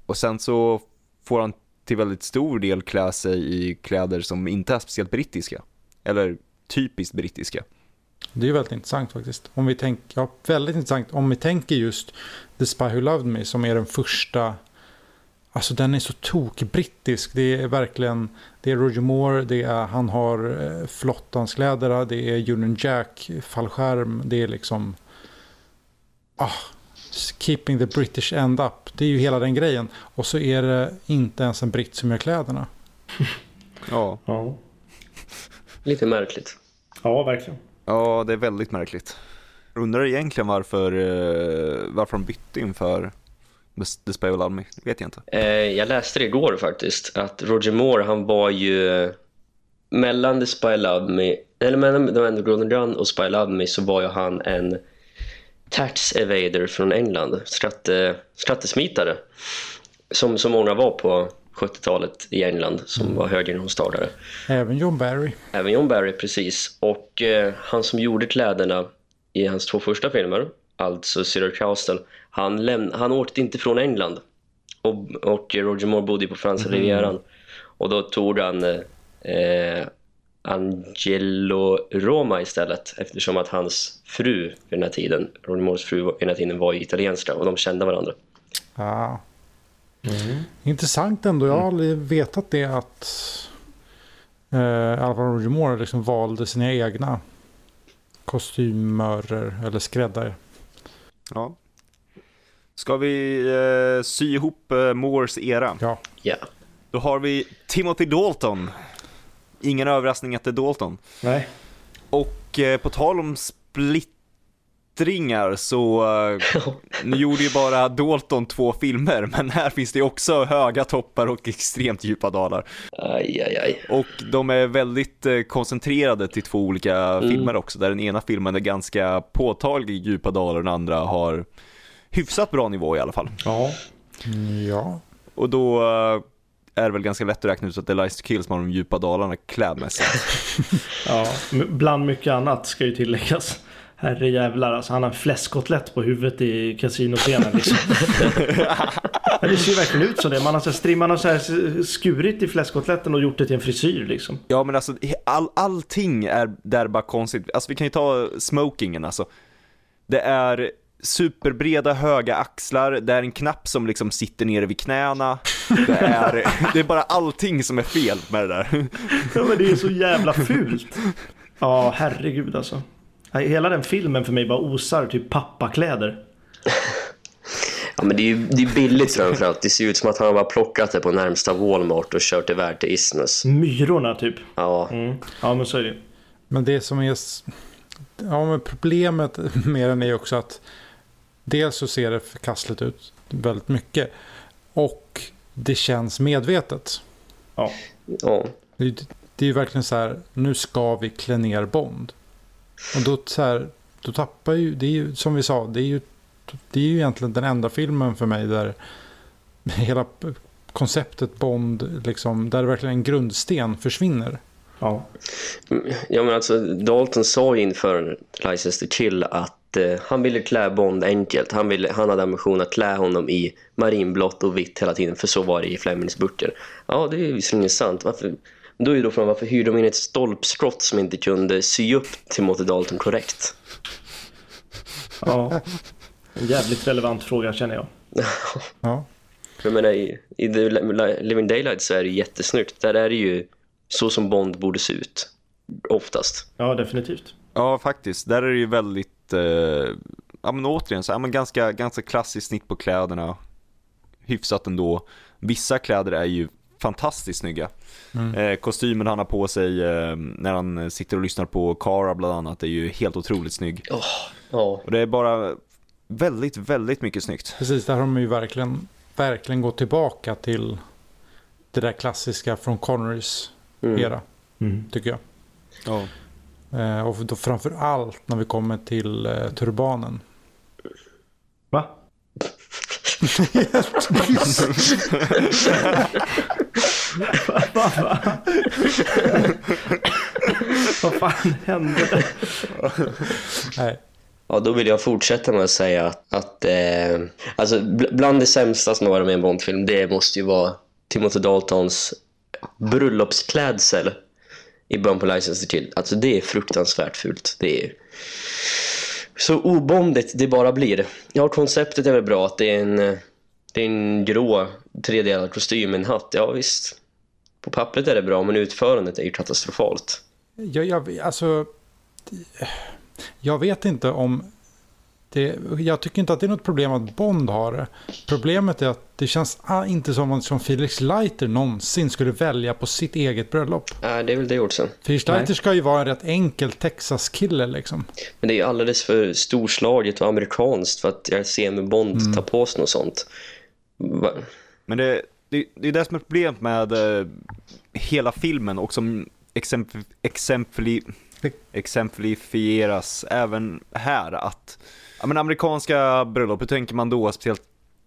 Och sen så får han till väldigt stor del klä sig i kläder som inte är speciellt brittiska. Eller typiskt brittiska. Det är väldigt intressant faktiskt. Om vi tänker, ja, väldigt intressant om vi tänker just The Spy Who Loved Me som är den första Alltså den är så tok-brittisk. Det är verkligen, det är Roger Moore, det är, han har eh, flottans kläder, det är Union Jack, fallskärm, det är liksom... Ah, keeping the British end up. Det är ju hela den grejen. Och så är det inte ens en britt som gör kläderna. Ja, Ja. Lite märkligt. ja, verkligen. ja det är väldigt märkligt. Jag undrar egentligen varför, eh, varför de bytte inför The- Who Loved Me. Det vet jag inte. Eh, jag läste det igår faktiskt att Roger Moore han var ju eh, mellan The Spy Love Me eller mellan The Grown Run och Spy Love Me så var ju han en tax evader från England skatte, skattesmitare som så många var på 70-talet i England som var höginkomsttagare. Även John Barry. Även John Barry, precis. Och eh, han som gjorde kläderna i hans två första filmer, alltså Cedar Castle, han, läm- han åkte inte från England. Och, och Roger Moore bodde på franska rivieran. Och då tog han... Eh, Angelo Roma istället eftersom att hans fru vid den här tiden, Ronnie Moores fru vid den här tiden var italienska och de kände varandra. Ah. Intressant ändå. Jag har aldrig vetat det att eh, Alvaro Roger Moore liksom valde sina egna kostymörer eller skräddare. Ja. Ska vi eh, sy ihop eh, Moores era? Ja. Ja. Då har vi Timothy Dalton. Ingen överraskning att det är Dalton. Nej. Och eh, på tal om splittringar så eh, nu gjorde ju bara Dalton två filmer men här finns det också höga toppar och extremt djupa dalar. Aj, aj, aj. Och de är väldigt eh, koncentrerade till två olika filmer också där den ena filmen är ganska påtaglig djupa dalar och den andra har hyfsat bra nivå i alla fall. Ja. Mm, Ja. Och då eh, är det väl ganska lätt att räkna ut att det är Lies to Kill som har de djupa dalarna klädmässigt. ja. Bland mycket annat ska ju tilläggas. Herre jävlar, alltså han har en fläskkotlett på huvudet i kasinoscenen liksom. Det ser ju verkligen ut som det. Man har så här, strimman har så här skurit i fläskkotletten och gjort det till en frisyr liksom. Ja men alltså all, allting är där bara konstigt. Alltså vi kan ju ta smokingen alltså. Det är superbreda höga axlar, det är en knapp som liksom sitter nere vid knäna. Det är, det är bara allting som är fel med det där. Ja men det är så jävla fult. Ja herregud alltså. Hela den filmen för mig bara osar typ pappakläder. Ja, men det är ju det är billigt framförallt. Det ser ut som att han har bara plockat det på närmsta Walmart och kört iväg till Isnes. Myrorna typ. Ja, Mm. Ja men så är det. Men det som är... Ja, men problemet med den är också att dels så ser det förkastligt ut väldigt mycket och det känns medvetet. Ja. ja. Det är, det är ju verkligen så här, nu ska vi klä ner Bond. Och då, så här, då tappar ju, det är ju som vi sa, det är ju, det är ju egentligen den enda filmen för mig där hela konceptet Bond, liksom, där verkligen en grundsten försvinner. Ja. Ja men alltså Dalton sa ju inför License to Kill att eh, han ville klä Bond enkelt. Han, ville, han hade ambition att klä honom i marinblått och vitt hela tiden för så var det i Flemings böcker. Ja det är ju visserligen sant. Varför, då är ju då frågan varför hyrde de in ett stolpskott som inte kunde sy upp Timothy Dalton korrekt? ja. En jävligt relevant fråga känner jag. Ja. Jag menar, i, i The Living Daylight så är det jättesnyggt. Där är det ju så som Bond borde se ut. Oftast. Ja definitivt. Ja faktiskt, där är det ju väldigt, eh, ja men återigen så, ja, men ganska, ganska klassiskt snitt på kläderna. Hyfsat ändå. Vissa kläder är ju fantastiskt snygga. Eh, kostymen han har på sig eh, när han sitter och lyssnar på Cara bland annat är ju helt otroligt snygg. Ja. Och det är bara väldigt, väldigt mycket snyggt. Precis, där har de ju verkligen, verkligen gått tillbaka till det där klassiska från Connerys Mm. era, Mm. tycker jag. Ja. Eh, och då framför allt när vi kommer till eh, turbanen. Va? Va, va, va? Vad fan hände? Nej, Ja, då vill jag fortsätta med att säga att, att eh, alltså, bland det sämsta som har varit med i en Bondfilm, det måste ju vara Timothy Daltons bröllopsklädsel i början på License to Kill. Alltså det är fruktansvärt fult. Det är så obondigt det bara blir. Ja, konceptet är väl bra att det är en, det är en grå tredelad kostym med en hatt. Ja, visst. På pappret är det bra, men utförandet är ju katastrofalt. jag, jag, alltså, jag vet inte om det, jag tycker inte att det är något problem att Bond har det. Problemet är att det känns inte som att som Felix Leiter någonsin skulle välja på sitt eget bröllop. Äh, det är väl det också. Felix Nej. Leiter ska ju vara en rätt enkel Texas-kille liksom. Men det är ju alldeles för storslaget och amerikanskt för att jag ser med Bond ta på sig något sånt. Va? Men det, det, det är det som är problemet med eh, hela filmen och som exempl, exempli, exemplifieras även här att ja, men amerikanska bröllop, hur tänker man då speciellt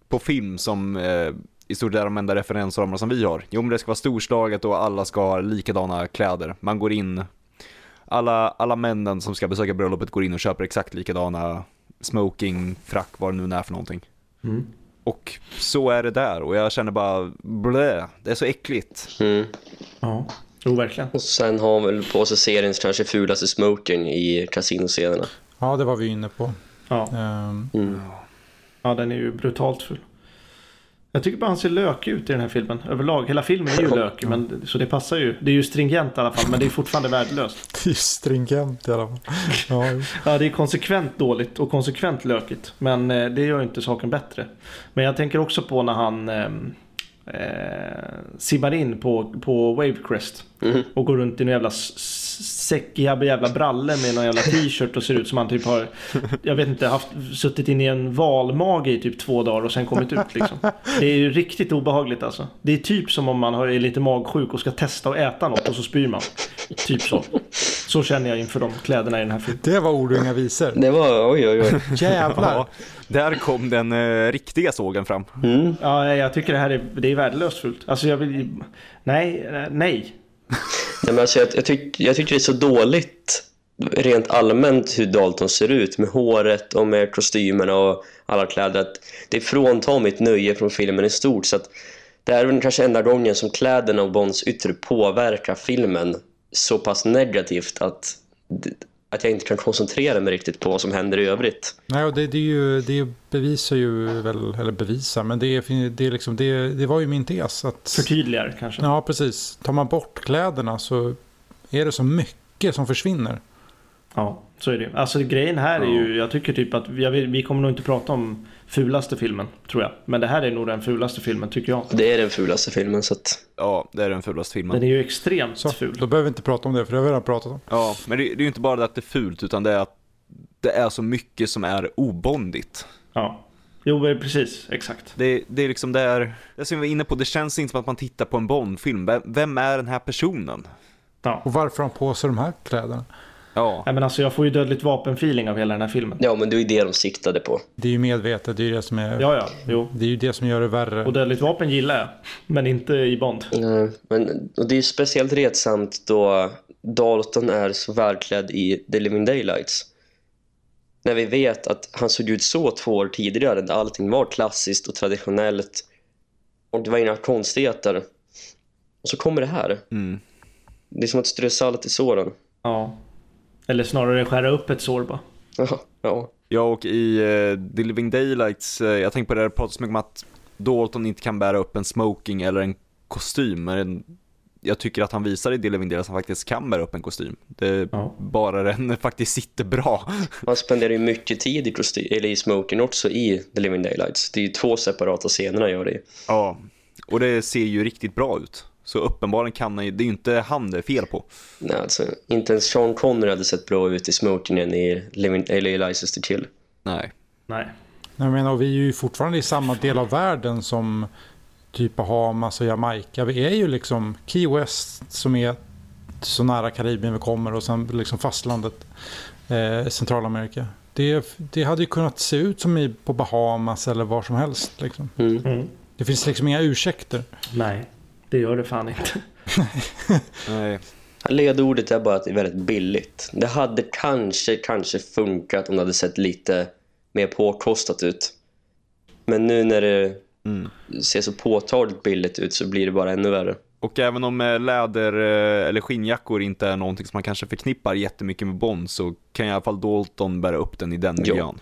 på film som eh, i stort sett är de enda referensramarna som vi har? Jo men det ska vara storslaget och alla ska ha likadana kläder. Man går in, alla, alla männen som ska besöka bröllopet går in och köper exakt likadana smoking, frack, vad det nu är för någonting. Mm. Och så är det där och jag känner bara blä, det är så äckligt. Mm. Ja. Jo, verkligen. Och sen har han väl på sig seriens kanske fulaste smoking i kasinoscenerna. Ja, det var vi inne på. Ja. Ehm, Mm. ja, den är ju brutalt full. Jag tycker bara han ser lökig ut i den här filmen överlag. Hela filmen är ju lökig, men, så det passar ju. Det är ju stringent i alla fall, men det är fortfarande värdelöst. det är stringent i alla fall. Ja. Ja, det är konsekvent dåligt och konsekvent lökigt. Men eh, det gör ju inte saken bättre. Men jag tänker också på när han eh, eh, simmar in på, på Wavecrest. Mhm. Och går runt i någon jävla s- s- säckig jävla bralle med någon jävla t-shirt och ser ut som han typ har, jag vet inte, haft, suttit in i en valmage i typ två dagar och sen kommit ut liksom. Det är ju riktigt obehagligt alltså. Det är typ som om man har- är lite magsjuk och ska testa att äta något och så spyr man. Typ så. Så känner jag inför de kläderna i den här filmen. Det var ord och inga visor. Det var, oj oj oj. Jävlar. Ja, där kom den eh, riktiga sågen fram. Mm. Ja, jag tycker det här är, det är värdelöst fullt. Alltså jag vill Nej, eh, nej. Nej, men alltså, jag, jag, tyck, jag tycker det är så dåligt rent allmänt hur Dalton ser ut med håret och med kostymerna och alla kläder att det fråntar mitt nöje från filmen i stort. Så att det är väl kanske enda gången som kläderna och Bonds yttre påverkar filmen så pass negativt att, att jag inte kan koncentrera mig riktigt på vad som händer i övrigt. Nej, och det, det, är ju, det bevisar ju väl, eller bevisar, men det, det, är liksom, det, det var ju min tes. Att, Förtydligar kanske. ja, precis. Tar man bort kläderna så är det så mycket som försvinner. Ja, så är det. Alltså grejen här är ju, jag tycker typ att vi, vi kommer nog inte prata om fulaste filmen, tror jag. Men det här är nog den fulaste filmen, tycker jag. Det är den fulaste filmen så att Ja, det är den fulaste filmen. Den är ju extremt Så, ful. då behöver vi inte prata om det, för det har vi redan pratat om. Ja, men det, det är ju inte bara det att det är fult, utan det är att det är så mycket som är obondigt. Ja. Jo, men precis. Exakt. Det, det är liksom där, det som vi var inne på, det känns inte som att man tittar på en Bond-film. Vem, vem är den här personen? Ja. Och varför har de på sig de här kläderna? Ja, Nej, men alltså jag får ju dödligt vapen-feeling av hela den här filmen. ja men det är ju det de siktade på. Det är ju medvetet, det är ju det som, är, Ja, ja. Jo. det, är ju det som gör det värre. Och dödligt vapen gillar jag. Men inte i Bond. Nej, men och det är ju speciellt retsamt då Dalton är så välklädd i The Living Daylights. När vi vet att han såg ut så två år tidigare där allting var klassiskt och traditionellt och det var inga konstigheter. Och så kommer det här. mm. Det är som att strö salt i såren. Ja. Eller snarare skära upp ett sår bara. Ja, ja. Ja, och i uh, The Living Daylights, eh, jag tänker på det, det pratas mycket om att Dalton inte kan bära upp en smoking eller en kostym. Men jag tycker att han visar i The Living Daylights att han faktiskt kan bära upp en kostym. Det är Ja. bara den faktiskt sitter bra. Han spenderar ju mycket tid i, kostym, eller i smoking också i The Living Daylights. Det är ju två separata scener han gör det. Ja, och det ser ju riktigt bra ut. Så uppenbarligen kan han ju, det är ju inte han det är fel på. Nej, alltså, inte ens Sean Connery hade sett bra ut i smokingen i License to Kill. Nej. Nej. Jag menar, och vi är ju fortfarande i samma del av världen som typ Bahamas och Jamaica. Vi är ju liksom Key West som är så nära Karibien vi kommer och sen liksom fastlandet eh, Centralamerika. Det, det hade ju kunnat se ut som i, på Bahamas eller var som helst. Liksom. Mm. Mm. Det finns liksom inga ursäkter. Nej. Det gör det fan inte. Nej. Ledordet är bara att det är väldigt billigt. Det hade kanske, kanske funkat om det hade sett lite mer påkostat ut. Men nu när det Mm. ser så påtagligt billigt ut så blir det bara ännu värre. Och även om eh, läder eh, eller skinnjackor inte är någonting som man kanske förknippar jättemycket med Bond så kan i alla fall Dalton bära upp den i den Jo. miljön.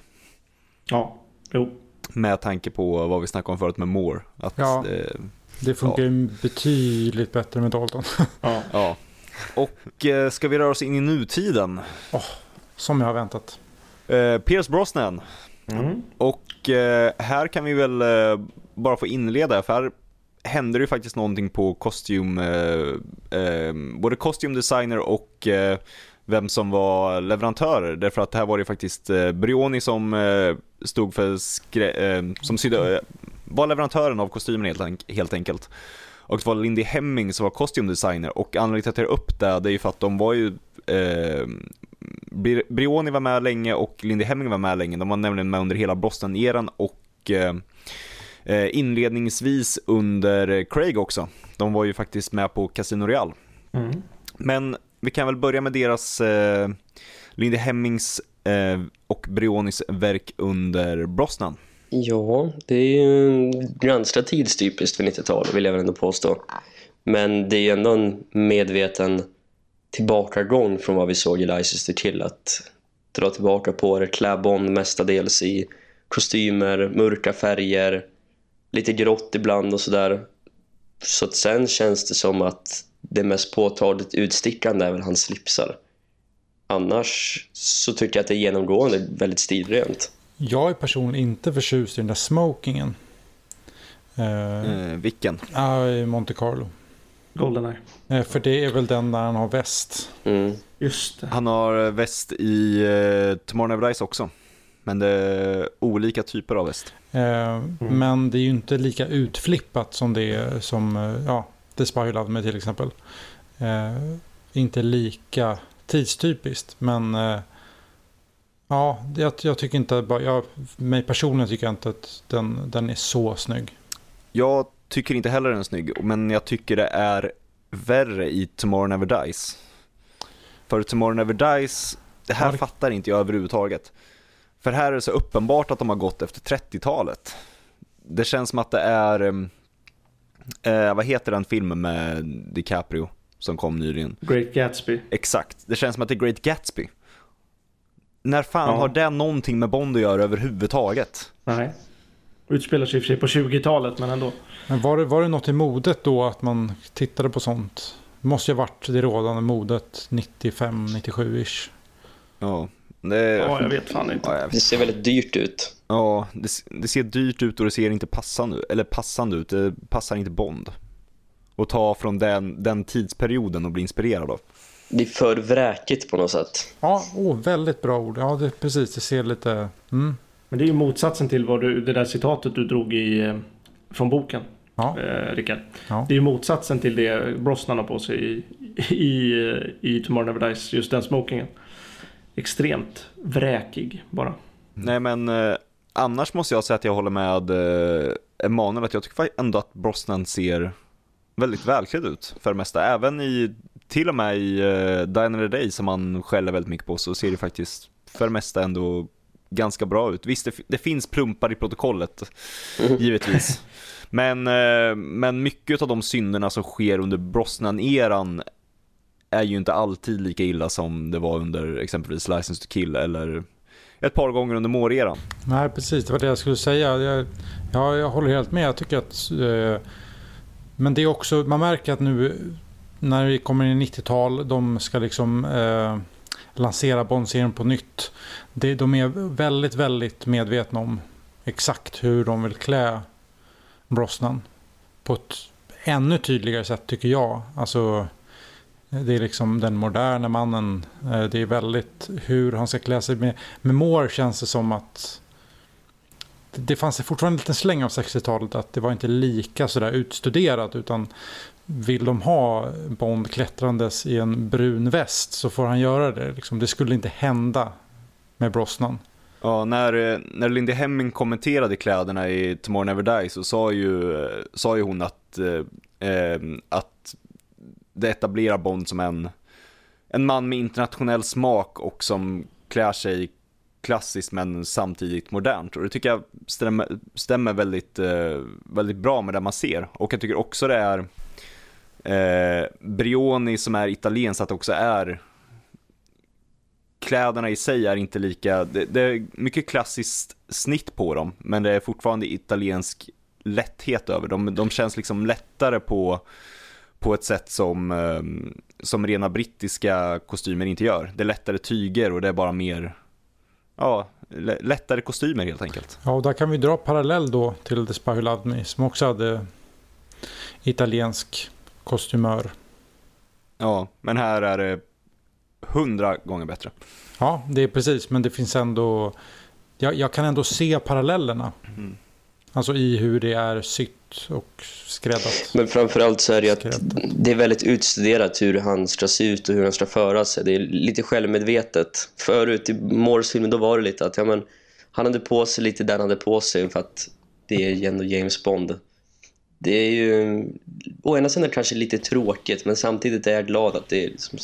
Ja. Jo. Med tanke på vad vi snackade om förut med Moore. Att, Ja. eh, Det funkar ju betydligt bättre med Dalton. Ja. ja. Och eh, ska vi röra oss in i nutiden? Som jag har väntat. Eh, Pierce Brosnan. Mm. Och eh, här kan vi väl eh, bara få inleda för här händer det ju faktiskt någonting på kostym, eh, eh, både kostymdesigner och eh, vem som var leverantörer. Därför att här var det faktiskt eh, Brioni som eh, stod för skrä- eh, som sydde, eh, var leverantören av kostymen helt, enk- helt enkelt. Och det var Lindy Hemming som var kostymdesigner och anledningen till att jag tar upp det, det är ju för att de var ju eh, Bri- Brioni var med länge och Lindy Hemming var med länge. De var nämligen med under hela Boston-eran och eh, eh, inledningsvis under Craig också. De var ju faktiskt med på Casino Real. Mm. Men vi kan väl börja med deras eh, Lindy Hemmings eh, och Brionis verk under Brosnan. Ja, det är ju ganska tidstypiskt för 90-talet vill jag väl ändå påstå. Men det är ändå en medveten tillbakagång från vad vi såg i Leicester till Kill. Att dra tillbaka på det, klä Bond mestadels i kostymer, mörka färger, lite grått ibland och sådär. Så att sen känns det som att det mest påtagligt utstickande är väl hans slipsar. Annars så tycker jag att det är genomgående väldigt stilrent. Jag är personligen inte förtjust i den där smokingen. Eh, eh, vilken? Ja, i Monte Carlo. Goldeneye. Eh, för det är väl den där han har väst. Mm. Just det. Han har väst i uh, Tomorrow Never Dies också. Men det är olika typer av väst. Eh, mm. Men det är ju inte lika utflippat som det är som eh, ja, The Spy Love Me till exempel. Eh, inte lika tidstypiskt men eh, ja, jag, jag, tycker inte, jag, mig personligen tycker jag inte att den, den är så snygg. Jag tycker inte heller den är snygg, men jag tycker det är värre i Tomorrow Never Dies. För Tomorrow Never Dies, det här Mark. fattar inte jag överhuvudtaget. För här är det så uppenbart att de har gått efter 30-talet. Det känns som att det är, eh, vad heter den filmen med DiCaprio som kom nyligen? Great Gatsby. Exakt, det känns som att det är Great Gatsby. När fan ja. har det någonting med Bond att göra överhuvudtaget? Nej. Utspelar sig i och för sig på 20-talet men ändå. Men var det, var det något i modet då att man tittade på sånt? Det måste ju ha varit det rådande modet 95-97-ish. Ja, det... Ja, jag vet fan inte. Ja, det ser väldigt dyrt ut. Ja, det, det, ser dyrt ut och det ser inte passande, eller passande ut. Det passar inte Bond. Och ta från den, den tidsperioden och bli inspirerad av. Det är för vräkigt på något sätt. Ja, oh, väldigt bra ord. Ja, det, precis. Det ser lite... Mm. Men det är ju motsatsen till vad du, det där citatet du drog i, eh, från boken. Ja. Eh, Rickard. Ja. Det är ju motsatsen till det Brosnan har på sig i, i, i Tomorrow Never Dies, just den smokingen. Extremt vräkig bara. Nej men eh, annars måste jag säga att jag håller med eh, Emanuel, att jag tycker ändå att Brosnan ser väldigt välklädd ut för det mesta. Även i, till och med i uh, Diner the Day som man skäller väldigt mycket på så ser det faktiskt för det mesta ändå ganska bra ut. Visst, det, det finns plumpar i protokollet, mm. givetvis. Men, uh, men mycket av de synderna som sker under Brosnan-eran är ju inte alltid lika illa som det var under exempelvis License to Kill eller ett par gånger under Moore-eran. Nej, precis. Det var det jag skulle säga. Jag, ja, jag håller helt med. Jag tycker att eh, men det är också, man märker att nu när vi kommer in i 90-tal, de ska liksom eh, lansera Bond-serien på nytt. Det, de är väldigt, väldigt medvetna om exakt hur de vill klä Brosnan. På ett ännu tydligare sätt tycker jag. Alltså, det är liksom den moderna mannen. Eh, det är väldigt hur han ska klä sig. Med, med Moore känns det som att det fanns fortfarande en liten släng av 60-talet att det var inte lika sådär utstuderat utan vill de ha Bond klättrandes i en brun väst så får han göra det. Liksom, det skulle inte hända med Brosnan. Ja, när, eh, när Lindy Hemming kommenterade kläderna i Tomorrow Never Dies så sa ju, eh, sa ju hon att, eh, eh, att det etablerar Bond som en, en man med internationell smak och som klär sig klassiskt men samtidigt modernt. Och det tycker jag stämmer, stämmer väldigt, eh, väldigt bra med det man ser. Och jag tycker också det är eh, Brioni som är italiensk att det också är kläderna i sig är inte lika, det, det, är mycket klassiskt snitt på dem men det är fortfarande italiensk lätthet över dem. De känns liksom lättare på, på ett sätt som, ehm, som rena brittiska kostymer inte gör. Det är lättare tyger och det är bara mer ja, lättare kostymer helt enkelt. Ja, och där kan vi dra parallell då till The Spy Who Loved Me som också hade italiensk kostymör. Ja, men här är det hundra gånger bättre. Ja, det är precis, men det finns ändå... Jag, jag kan ändå se parallellerna. Mm. Alltså i hur det är sytt och skräddat. Men framförallt så är det att det är väldigt utstuderat hur han ska se ut och hur han ska föra sig. Det är lite självmedvetet. Förut i Moores filmen då var det lite att ja, men, han hade på sig lite där han hade på sig för att det är ändå James Bond. Det är ju å ena sidan kanske lite tråkigt men samtidigt är jag glad att det är liksom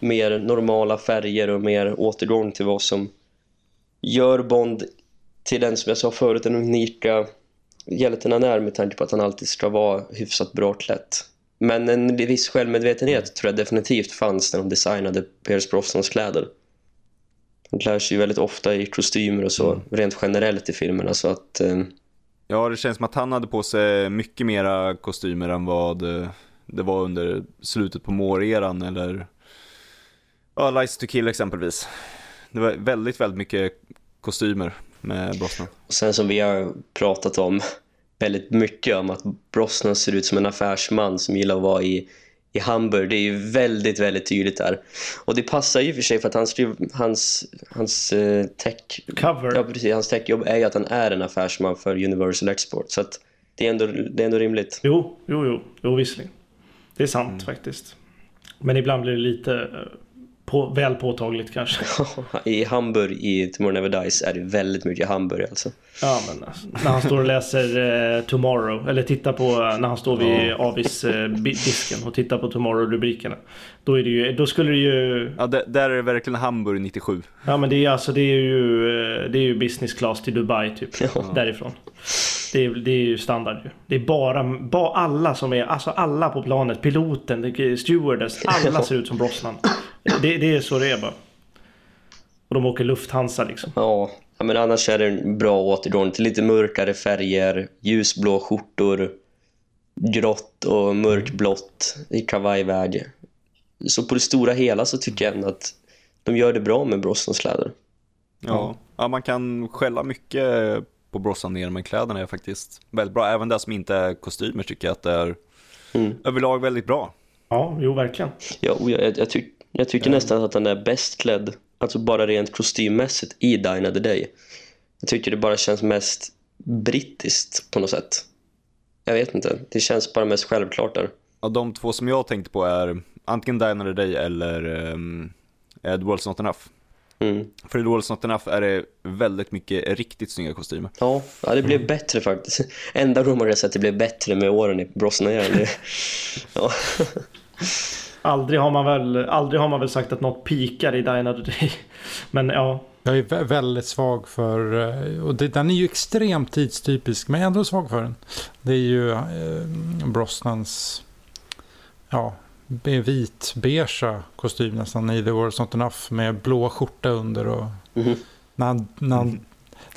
mer normala färger och mer återgång till vad som gör Bond till den som jag sa förut, den unika hjälten han är med tanke på att han alltid ska vara hyfsat bra klätt. Men en viss självmedvetenhet tror jag definitivt fanns när de designade Pierce Brosnans kläder. De klär sig ju väldigt ofta i kostymer och så, Mm. rent generellt i filmerna. Så att, eh, Ja, det känns som att han hade på sig mycket mera kostymer än vad eh, det var under slutet på Moore-eran eller ja, License to Kill exempelvis. Det var väldigt, väldigt mycket kostymer med Brosnan. och sen som vi har pratat om väldigt mycket om att Brosnan ser ut som en affärsman som gillar att vara i, i Hamburg. Det är ju väldigt, väldigt tydligt där. Och det passar ju för sig för att hans, hans, hans eh, tech... Cover. Ja, precis. Hans techjobb är ju att han är en affärsman för Universal Export. Så att det är ändå, det är ändå rimligt. Jo, jo, jo, jo visserligen. Det är sant faktiskt. Men ibland blir det lite eh, på, väl påtagligt kanske. I Hamburg i Tomorrow Never Dies är det väldigt mycket Hamburg alltså. Ja, men alltså, när han står och läser eh, Tomorrow, eller tittar på eh, när han står vid avis-disken och tittar på Tomorrow-rubrikerna. Då, är det ju, då skulle det ju... Ja, där, där är det verkligen Hamburg 97. Ja, men det är, alltså, det är, ju, eh, det är ju business class till Dubai typ. Därifrån. Det är, det är ju standard ju. Det är bara, bara alla som är, alltså alla på planet, piloten, stewardess, alla ser ut som Brosnan. Det, det är så det är bara. Och de åker Lufthansa liksom. Ja, men annars är det en bra återgång till lite mörkare färger, ljusblå skjortor, grått och mörkblått i kavajväg. Så på det stora hela så tycker jag ändå att de gör det bra med Brosnans kläder. Ja. ja, man kan skälla mycket på Brosnan ner men kläderna är faktiskt väldigt bra. Även det som inte är kostymer tycker jag att det är Mm. överlag väldigt bra. Ja, jo verkligen. Ja, och jag, jag, jag, tyck, jag tycker nästan att han är bäst klädd, alltså bara rent kostymmässigt, i Dine of the Day. Jag tycker det bara känns mest brittiskt på något sätt. Jag vet inte, det känns bara mest självklart där. Ja, de två som jag tänkte på är antingen Die Another Day eller um, The World's Not Enough. Mm. För The World's Not Enough är det väldigt mycket riktigt snygga kostymer. Ja, ja, det blev bättre faktiskt. Enda kan säga att det blev bättre med åren i Brosnan. Ja. Aldrig har man väl, aldrig har man väl sagt att något pikar i Die Another Day. Men ja, Jag är vä- väldigt svag för, eh, och det, den är ju extremt tidstypisk, men jag är ändå svag för den. Det är ju eh, Brosnans, ja, be- vit-beigea kostym nästan i The World's Not Enough med blå skjorta under och Mhm. när när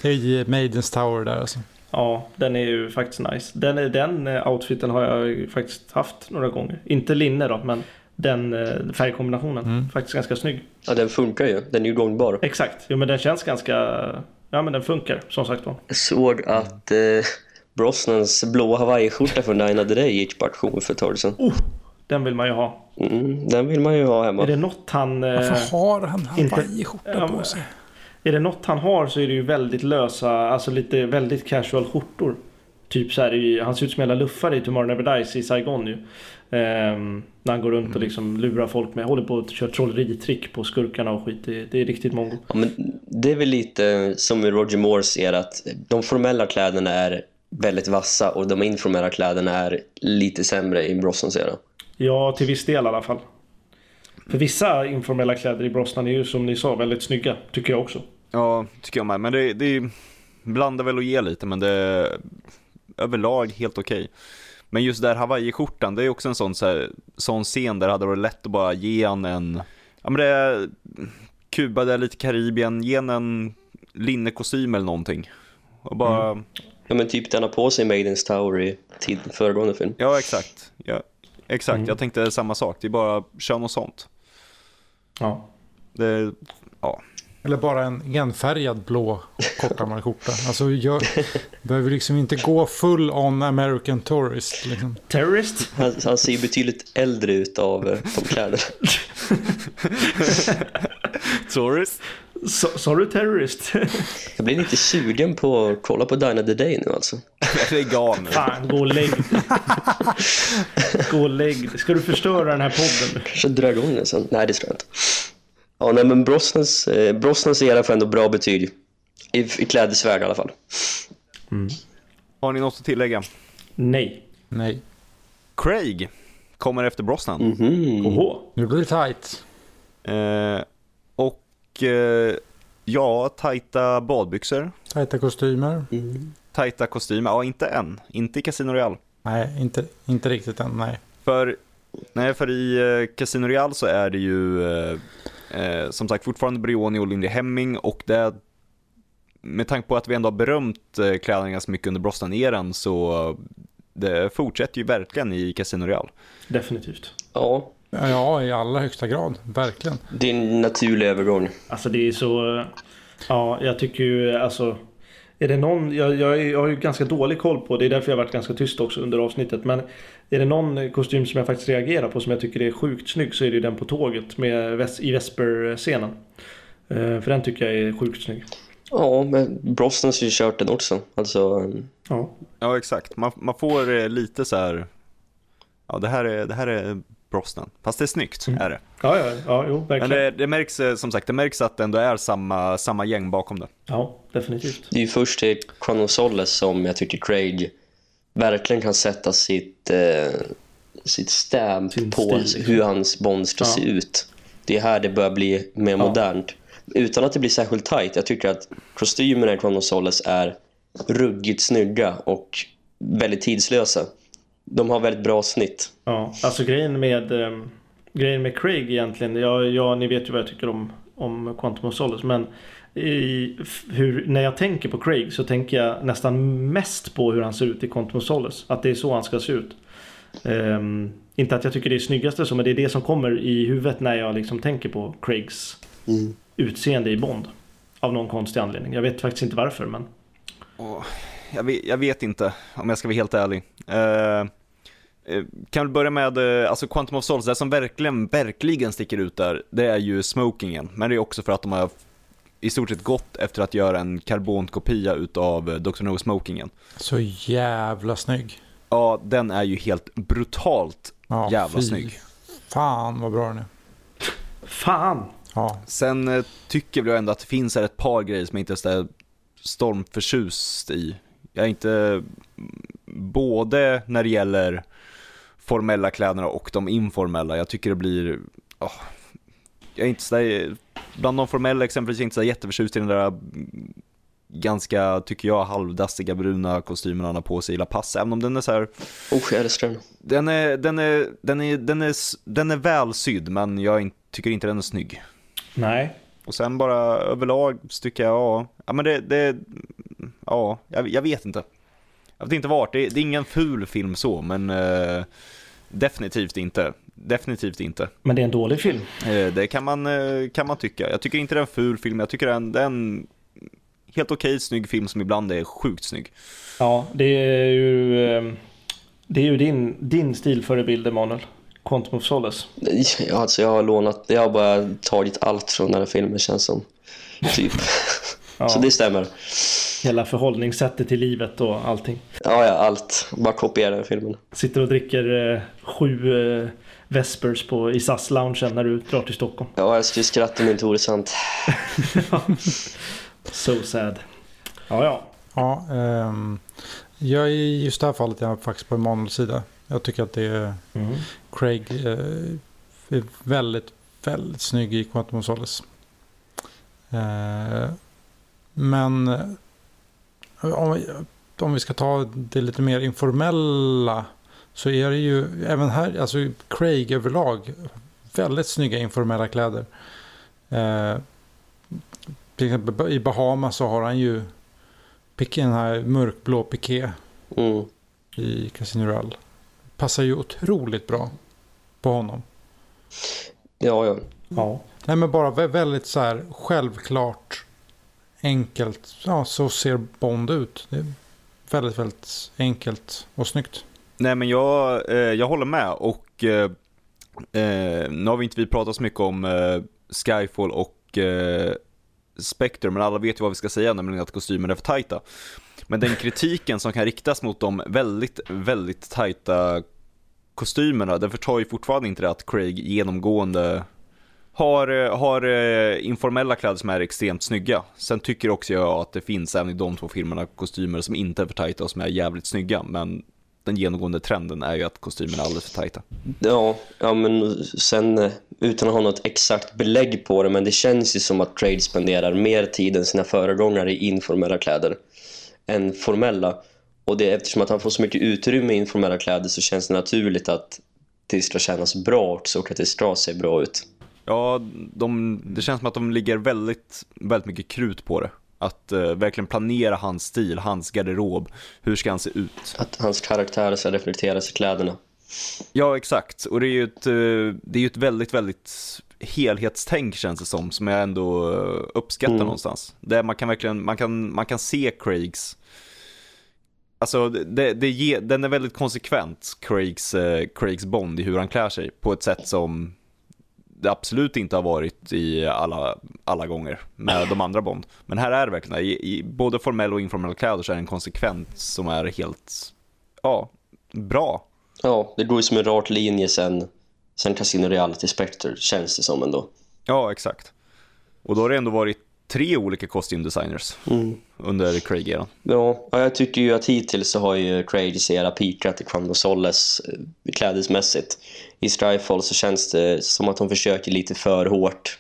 det är i Maidens Tower där alltså. ja, den är ju faktiskt nice. Den, är- den outfiten har jag ju faktiskt haft några gånger. Inte linne då, men den eh, färgkombinationen. Mm. Faktiskt ganska snygg. ja, den funkar ju. Den är ju gångbar. Exakt, jo men den känns ganska... Ja men den funkar som sagt var. Jag såg att eh, Brosnans blå hawaiiskjorta från Nine Day gick på auktion för ett tag sedan. Den vill man ju ha. Mm, den vill man ju ha hemma. Är det något han... eh, Varför har han inte- hawaiiskjorta Ja, på sig? Är det något han har så är det ju väldigt lösa, alltså lite väldigt casual skjortor. Typ så här, i- han ser ut som en jävla luffare i Tomorrow Never Dies i Saigon ju. Ehm, när han går runt och liksom lurar folk med, håller på att köra trolleritrick på skurkarna och skit. Det, det är riktigt mongo. Ja, men det är väl lite som i Roger Moore ser att de formella kläderna är väldigt vassa och de informella kläderna är lite sämre i Brosnans era. Ja, till viss del i alla fall. För vissa informella kläder i Brosnan är ju som ni sa väldigt snygga, tycker jag också. Ja, tycker jag med. Men det, det blandar väl och ger lite, men det är överlag helt okej. Men just där Hawaii-skjortan, det är också en sån, så här, sån scen där det hade varit lätt att bara ge han en, ja men det är Kuba, det är lite Karibien, ge han en linnekostym eller någonting. Och bara, Ja, men typ den har på sig Maidens Tower i tid, föregående film. ja exakt. Ja, exakt, jag tänkte samma sak. Det är bara, kör något sånt. Ja. Det, ja. Eller bara en enfärgad blå kortärmad skjorta. Alltså jag behöver liksom inte gå full on American tourist. Liksom. Terrorist? Han, han ser ju betydligt äldre ut av, eh, av kläder. Tourist? Sa du terrorist? Jag blir lite sugen på att kolla på Dine of the Day nu alltså. Av nu. Fan, gå och lägg. Gå och lägg. Ska du förstöra den här podden? Kanske dra igång den sen. Nej, det ska jag inte. Ja, nej, men Brosnans, eh, Brosnans era får ändå bra betyg. I, i klädesvärld i alla fall. Har ni något att tillägga? Nej. Nej, Craig kommer efter Brosnan. Mhm. Oho. nu blir det tight. Eh, och eh, ja, tajta badbyxor, Tajta kostymer. Mm. tajta kostymer. Ja, inte än. Inte i Casino Royale. Nej, inte, inte riktigt än. Nej. För, nej, för i eh, Casino Real så är det ju eh, eh, som sagt fortfarande Brioni och Lindy Hemming och det med tanke på att vi ändå har berömt eh, kläderna ganska mycket under Brosnan-eran så det fortsätter ju verkligen i Casino Real. Definitivt. Ja, Ja, i allra högsta grad. Verkligen. det är en naturlig övergång. Alltså det är så... Ja, jag tycker ju alltså... Är det någon, jag, jag, jag har ju ganska dålig koll på, det är därför jag har varit ganska tyst också under avsnittet. Men är det någon kostym som jag faktiskt reagerar på som jag tycker är sjukt snygg så är det ju den på tåget med, i Vesper-scenen. Eh, för den tycker jag är sjukt snygg. Ja, men Brosnan har ju kört den också. Alltså, Ja, Ja, exakt. Man, man får eh, lite så här, ja det här är, det här är Brosnan. Fast det är snyggt, är det. ja, ja, ja jo, Men verkligen. det, det märks, eh, som sagt, det märks att det ändå är samma, samma gäng bakom det. Ja, definitivt. det är ju först i Chrono Solace som jag tycker Craig verkligen kan sätta sitt, eh, sitt stamp Sin på stil, liksom. hur hans Bond ska Ja. se ut. Det är här det börjar bli mer Ja. modernt. Utan att det blir särskilt tight. Jag tycker att kostymerna i Chrono Solace är ruggigt snygga och väldigt tidslösa. De har väldigt bra snitt. Ja, alltså grejen med, um, grejen med Craig egentligen, ja, ja, ni vet ju vad jag tycker om, om Quantum of Solace, men i, hur, när jag tänker på Craig så tänker jag nästan mest på hur han ser ut i Quantum of Solace. Att det är så han ska se ut. Ehm, inte att jag tycker det är snyggaste så, men det är det som kommer i huvudet när jag liksom tänker på Craigs utseende i Bond. Av någon konstig anledning. Jag vet faktiskt inte varför, men Åh, jag, vet, jag vet inte, om jag ska vara helt ärlig. Eh, kan vi börja med, eh, alltså Quantum of Solace, det som verkligen, verkligen sticker ut där, det är ju smokingen. Men det är också för att de har i stort sett gått efter att göra en karbonkopia utav eh, Dr. No-smokingen. Så jävla snygg. Ja, den är ju helt brutalt Ja, jävla fy snygg. Fan vad bra den är. fan! Ja, Sen eh, tycker jag ändå att det finns här ett par grejer som jag inte är så där stormförtjust i. Jag är inte mm, både när det gäller formella kläderna och de informella. Jag tycker det blir, åh, jag är inte så där, bland de formella exempelvis inte så jätteförtjust i den där mm, ganska, tycker jag, halvdassiga bruna kostymen han har på sig i La Paz. Även om den är så här, Oh, jag älskar den. den är, den är, den är, den är, den är välsydd men jag tycker inte den är snygg. Nej, Och sen bara överlag så tycker jag, ja, ja men det, det ja, jag, jag vet inte. Jag vet inte vart, det, det är ingen ful film så, men eh, definitivt inte. Definitivt inte. men det är en dålig film. Eh, det kan man, eh, kan man tycka. Jag tycker inte det är en ful film, jag tycker det är en, det är en helt okej snygg film som ibland är sjukt snygg. Ja, det är ju, eh, det är ju din, din stilförebild Emanuel. Quantum of Solace. Ja, alltså jag har lånat, jag har bara tagit allt från den här filmen känns som. Typ. Ja, Så det stämmer. Hela förhållningssättet till livet och allting. Ja, ja, allt. Bara kopiera den filmen. Sitter och dricker eh, sju eh, Vespers på, i SAS-loungen när du drar till Stockholm. Ja, jag skulle skratta men inte vore sant. So sad. Ja, ja. ja ehm, jag är i just det här fallet jag är faktiskt på Emanuels sida. Jag tycker att det är Mm. Craig eh, är väldigt, väldigt snygg i Quantum of Solace. Eh, men eh, om, om vi ska ta det lite mer informella så är det ju även här, alltså Craig överlag, väldigt snygga informella kläder. Eh, till exempel i Bahamas så har han ju den här mörkblå piké Mm. i Casino Royale. Passar ju otroligt bra på honom. Ja, ja. ja. Nej men bara vä- väldigt så här självklart enkelt. Ja, så ser Bond ut. Det är väldigt, väldigt enkelt och snyggt. Nej men jag, eh, jag håller med och eh, eh, nu har vi inte vi pratat så mycket om eh, Skyfall och eh, Spectre men alla vet ju vad vi ska säga nämligen att kostymerna är för tajta. Men den kritiken som kan riktas mot de väldigt, väldigt tajta kostymerna den förtar ju fortfarande inte det att Craig genomgående har, eh, har eh, informella kläder som är extremt snygga. Sen tycker också jag att det finns även i de två filmerna kostymer som inte är för tajta och som är jävligt snygga. Men den genomgående trenden är ju att kostymerna är alldeles för tajta. Ja, ja, men sen eh, utan att ha något exakt belägg på det men det känns ju som att Trade spenderar mer tid än sina föregångare i informella kläder än formella. Och det, eftersom att han får så mycket utrymme i informella kläder så känns det naturligt att det ska kännas bra också och att det ska se bra ut. Ja, de, det känns som att de ligger väldigt, väldigt mycket krut på det. Att uh, verkligen planera hans stil, hans garderob. Hur ska han se ut? Att hans karaktär ska reflekteras i kläderna. Ja, exakt. Och det är ju ett, uh, det är ett väldigt, väldigt helhetstänk känns det som, som jag ändå uh, uppskattar mm. någonstans. Där man kan verkligen, man kan, man kan se Craigs Alltså, det, det ge, den är väldigt konsekvent, Craigs, Craigs Bond, i hur han klär sig. På ett sätt som det absolut inte har varit i alla, alla gånger med de andra Bond. Men här är det verkligen, i, i både formell och informell kläder så är det en konsekvens som är helt, ja, bra. Ja, det går ju som en rart linje sen, sen Casino Reality Spectre, känns det som ändå. Ja, exakt. Och då har det ändå varit tre olika kostymdesigners mm. under Craig-eran. Ja, jag tycker ju att hittills så har ju Craigs era peakat i Quantum Solace eh, klädesmässigt. I Strifefall så känns det som att de försöker lite för hårt.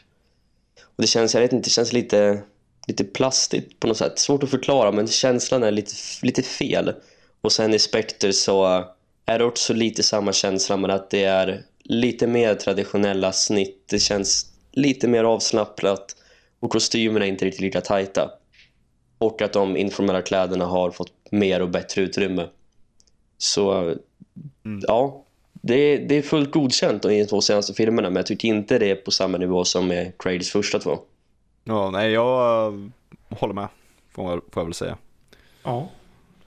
Och det känns, jag vet inte, det känns lite, lite plastigt på något sätt. Svårt att förklara men känslan är lite, lite fel. Och sen i Spectre så är det också lite samma känsla men att det är lite mer traditionella snitt. Det känns lite mer avslappnat och kostymerna är inte riktigt lika tajta. Och att de informella kläderna har fått mer och bättre utrymme. Så mm. ja, det är, det är fullt godkänt i de två senaste filmerna men jag tycker inte det är på samma nivå som med Craigs första två. Ja, nej, jag håller med, får, får jag väl säga. Ja,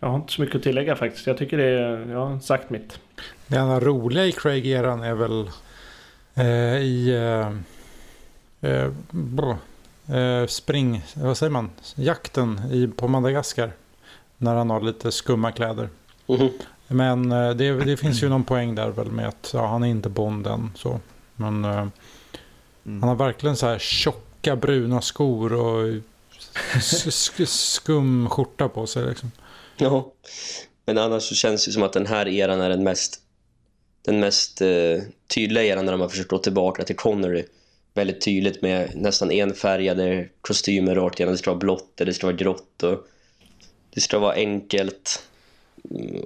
jag har inte så mycket att tillägga faktiskt. Jag tycker det är, jag har sagt mitt. Det enda roliga i Craig-eran är väl eh, i eh, eh, eh, spring, vad säger man, jakten i, på Madagaskar. När han har lite skumma kläder. Mm -hmm. Men eh, det, det, finns ju någon poäng där väl med att ja, han är inte Bonden så. Men eh, mm. han har verkligen så här tjocka bruna skor och skum skjorta på sig liksom. Ja, men annars så känns det som att den här eran är den mest den mest eh, tydliga eran när de har försökt gå tillbaka till Connery väldigt tydligt med nästan enfärgade kostymer rakt igenom. Det ska vara blått eller det ska vara grått och det ska vara enkelt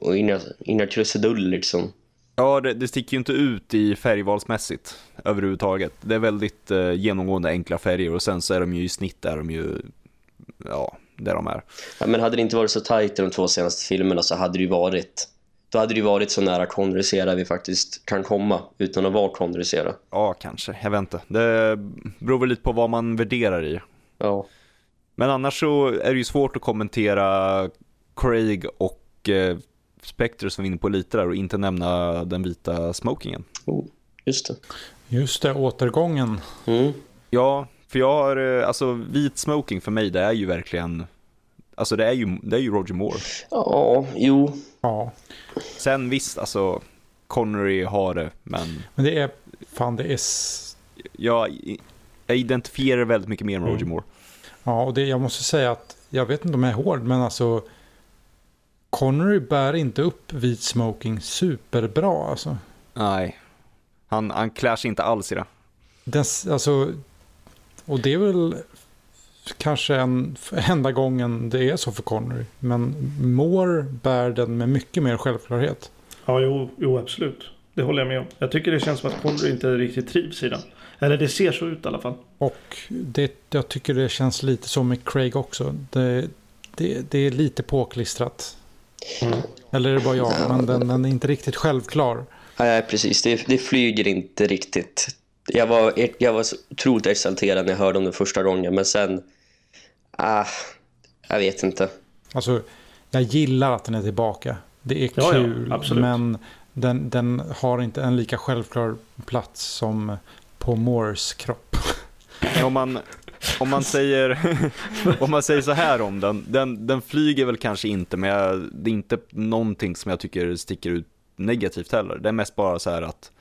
och inga, inga krusiduller liksom. Ja, det, det sticker ju inte ut i färgvalsmässigt överhuvudtaget. Det är väldigt eh, genomgående enkla färger och sen så är de ju i snitt där de ju, ja, där de är. Ja, men hade det inte varit så tajt i de två senaste filmerna så hade det ju varit då hade det ju varit så nära konversera vi faktiskt kan komma utan att vara konversera. Ja, kanske. Jag vet inte. Det beror väl lite på vad man värderar i. Ja. Men annars så är det ju svårt att kommentera Craig och eh, Spectre som vi inne på lite där och inte nämna den vita smokingen. Oh, just det. Just det, återgången. Mm. Ja, för jag har, eh, alltså vit smoking för mig det är ju verkligen Alltså det är ju, det är ju Roger Moore. Ja, jo. Ja. Sen visst, alltså Connery har det, men... Men det är, fan det är... Jag, jag identifierar väldigt mycket mer med Roger mm. Moore. Ja, och det, jag måste säga att, jag vet inte om jag är hård, men alltså Connery bär inte upp vit smoking superbra alltså. Nej, han, han klär sig inte alls i det. Den, alltså, och det är väl kanske en enda gången det är så för Connery. Men Moore bär den med mycket mer självklarhet. Ja, jo, jo, absolut. Det håller jag med om. Jag tycker det känns som att Connery inte riktigt trivs i den. Eller det ser så ut i alla fall. Och det, jag tycker det känns lite som med Craig också. Det, det, det är lite påklistrat. Mm. Eller är det bara jag? Men den, den är inte riktigt självklar. Nej, precis. Det, det flyger inte riktigt. Jag var, jag var så otroligt exalterad när jag hörde om det första gången. Men sen Ah, jag vet inte. Alltså, jag gillar att den är tillbaka. Det är ja, kul, ja, men den, den har inte en lika självklar plats som på Moores kropp. Om man, om man, säger, om man säger så här om den, den, den flyger väl kanske inte, men jag, det är inte någonting som jag tycker sticker ut negativt heller. Det är mest bara så här att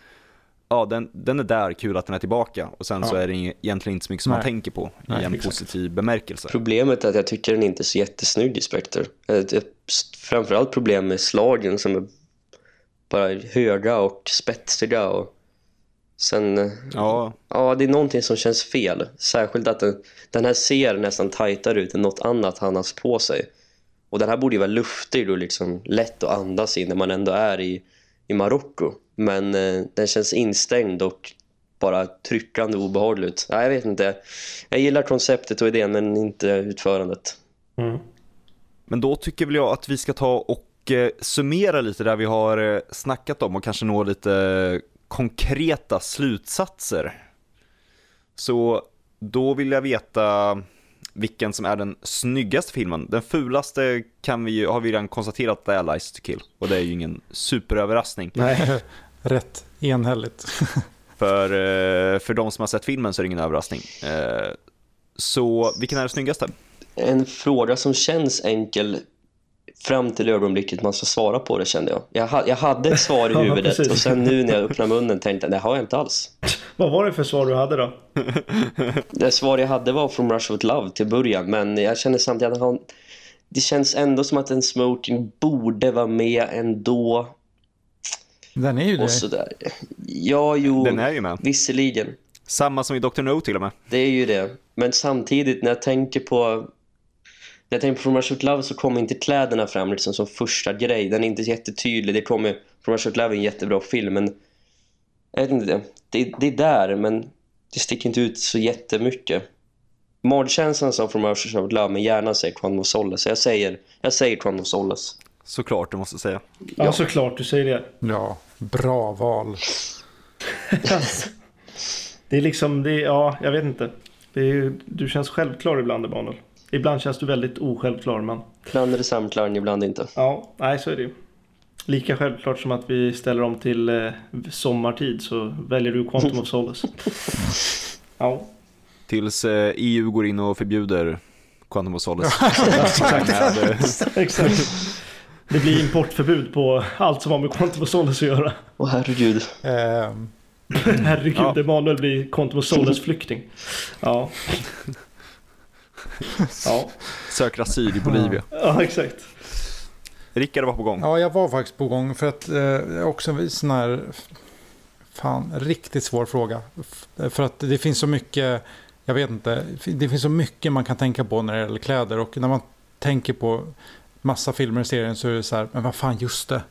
ja, den, den är där, kul att den är tillbaka. Och sen ja. så är det egentligen inte så mycket som Nej. man tänker på Nej, i en exakt. positiv bemärkelse. Problemet är att jag tycker den inte är så jättesnygg i Spectre. Framförallt problem med slagen som är bara höga och spetsiga. Och sen, ja. ja, det är någonting som känns fel. Särskilt att den, den här ser nästan tajtare ut än något annat han har på sig. Och den här borde ju vara luftig och liksom lätt att andas i när man ändå är i i Marocko. Men eh, den känns instängd och bara tryckande och obehagligt. Ja, jag vet inte. Jag gillar konceptet och idén men inte utförandet. Mm. Men då tycker väl jag att vi ska ta och eh, summera lite där vi har eh, snackat om och kanske nå lite eh, konkreta slutsatser. Så då vill jag veta vilken som är den snyggaste filmen. Den fulaste kan vi, har vi redan konstaterat att det är Lies to Kill. Och det är ju ingen superöverraskning. Nej. Rätt enhälligt. För, eh, för de som har sett filmen så är det ingen överraskning. Eh, Så vilken är den snyggaste? En fråga som känns enkel fram till ögonblicket man ska svara på det kände jag. Jag, ha, jag hade ett svar i Ja, huvudet precis. och sen nu när jag öppnar munnen tänkte jag det har jag inte alls. Vad var det för svar du hade då? Det svar jag hade var från Rush with Love till början men jag känner samtidigt att han, det känns ändå som att en smoking borde vara med ändå Den är ju det. och sådär. Ja, jo, Den är ju med. visserligen. Samma som i Dr. No till och med. Det är ju det. Men samtidigt när jag tänker på jag tänker på From Russia with Love så kommer inte kläderna fram liksom som första grej. Den är inte jättetydlig. Det kommer From Russia with Love är en jättebra film men jag vet inte det. Det, är där men det sticker inte ut så jättemycket. Mardkänslan sa From Russia with Love men hjärnan säger Quantum of Solace. Så jag säger, jag säger Quantum of Solace. Såklart, du måste säga. Ja, såklart du säger det. Ja, bra val. det är liksom, det är, ja, jag vet inte. Det är, du känns självklar ibland, Emanuel. Ibland känns du väldigt osjälvklar, men Ibland är det samklang, ibland inte. ja, nej så är det ju. Lika självklart som att vi ställer om till eh, sommartid så väljer du Quantum of Solace. Ja, Tills eh, EU går in och förbjuder Quantum of Solace. exakt. Exakt. Det blir importförbud på allt som har med Quantum of Solace att göra. Åh herregud. Ehm, Herregud, Ja. Emanuel blir Quantum of Solace-flykting. Ja. Ja. söker asyl i Bolivia. ja, exakt. Rickard var på gång. ja, jag var faktiskt på gång för att eh, också en sån här fan, riktigt svår fråga. För att det finns så mycket, jag vet inte, det finns så mycket man kan tänka på när det gäller kläder och när man tänker på massa filmer i serien så är det så här, men vad fan just det.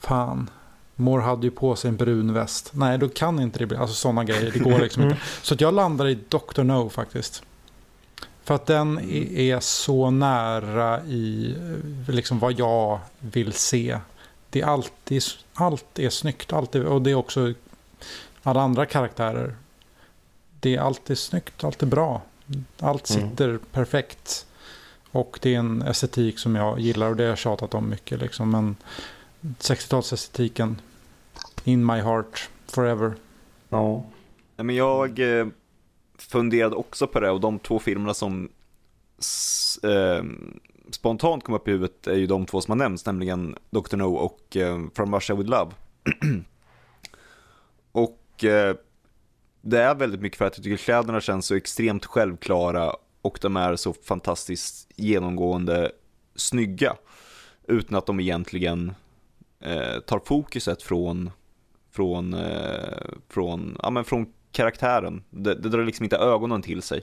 Fan, Moore hade ju på sig en brun väst. Nej, då kan inte det bli, alltså sådana grejer, det går liksom inte. Så att jag landar i Dr. No faktiskt. För att den är- är så nära i liksom vad jag vill se. Det är alltid, allt är snyggt, alltid, och det är också alla andra karaktärer. Det är alltid snyggt, alltid bra. Allt Mm. sitter perfekt. Och det är en estetik som jag gillar och det har jag tjatat om mycket. Liksom. Men 60-talsestetiken, in my heart, forever. Ja. Men jag eh, funderade också på det och de två filmerna som s- eh, spontant kom upp i huvudet är ju de två som har nämnts, nämligen Dr. No och eh, From Russia With Love. och eh, det är väldigt mycket för att jag tycker kläderna känns så extremt självklara och de är så fantastiskt genomgående snygga utan att de egentligen eh, tar fokuset från från, eh, från, ja, men från karaktären. Det, det drar liksom inte ögonen till sig.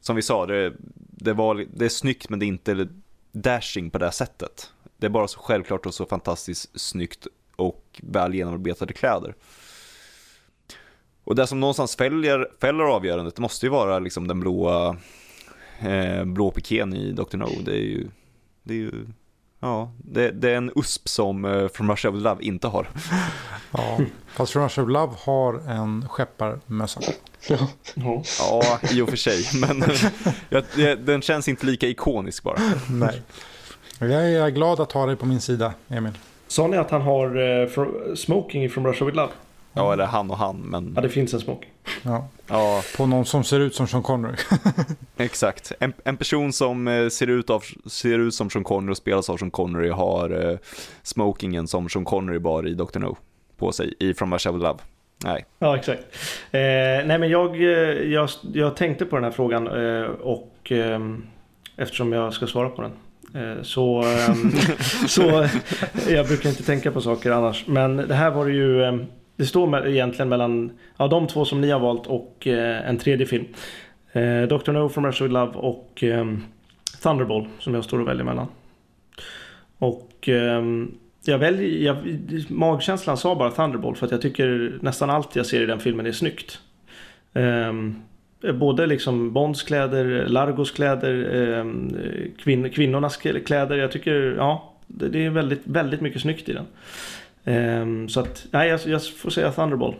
Som vi sa, det, det, var, det är snyggt men det är inte dashing på det här sättet. Det är bara så självklart och så fantastiskt snyggt och väl genomarbetade kläder. Och det som någonstans fäller, fäller avgörandet det måste ju vara liksom den blåa eh, blå pikén i Dr. No. Det är ju, det är ju ja, det, det är en USP som eh, From Russia With Love inte har. Ja. Fast Rush of Love har en skepparmössa. Ja. Ja, i och för sig. Men jag, den känns inte lika ikonisk bara. Nej. Jag är glad att ha dig på min sida, Emil. Sa ni att han har fro- smoking från Russia with Love? Ja, eller han och han, men Ja, det finns en smoking. Ja. ja, På någon som ser ut som Sean Connery. exakt. En, en person som eh, ser ut, av, ser ut som Sean Connery och spelas av Sean Connery har eh, smokingen som Sean Connery bar i Dr. No på sig i From Russia With Love. Nej, Ja, exakt. Eh, nej, men jag, eh, jag, jag tänkte på den här frågan eh, och eh, eftersom jag ska svara på den. Eh, så, eh, så jag brukar inte tänka på saker annars. Men det här var det ju, eh, det står med, egentligen mellan ja, de två som ni har valt och eh, en tredje film. Eh, Dr. No from Russia with Love och eh, Thunderball som jag står och väljer mellan. Och eh, jag väljer, jag, magkänslan sa bara Thunderball för att jag tycker nästan allt jag ser i den filmen är snyggt. Eh, både liksom Bonds kläder, Largos kläder, eh, kvin, kvinnornas kläder. Jag tycker, ja, det, det, är väldigt, väldigt mycket snyggt i den. Um, så att, nej, jag, jag får säga Thunderbolt.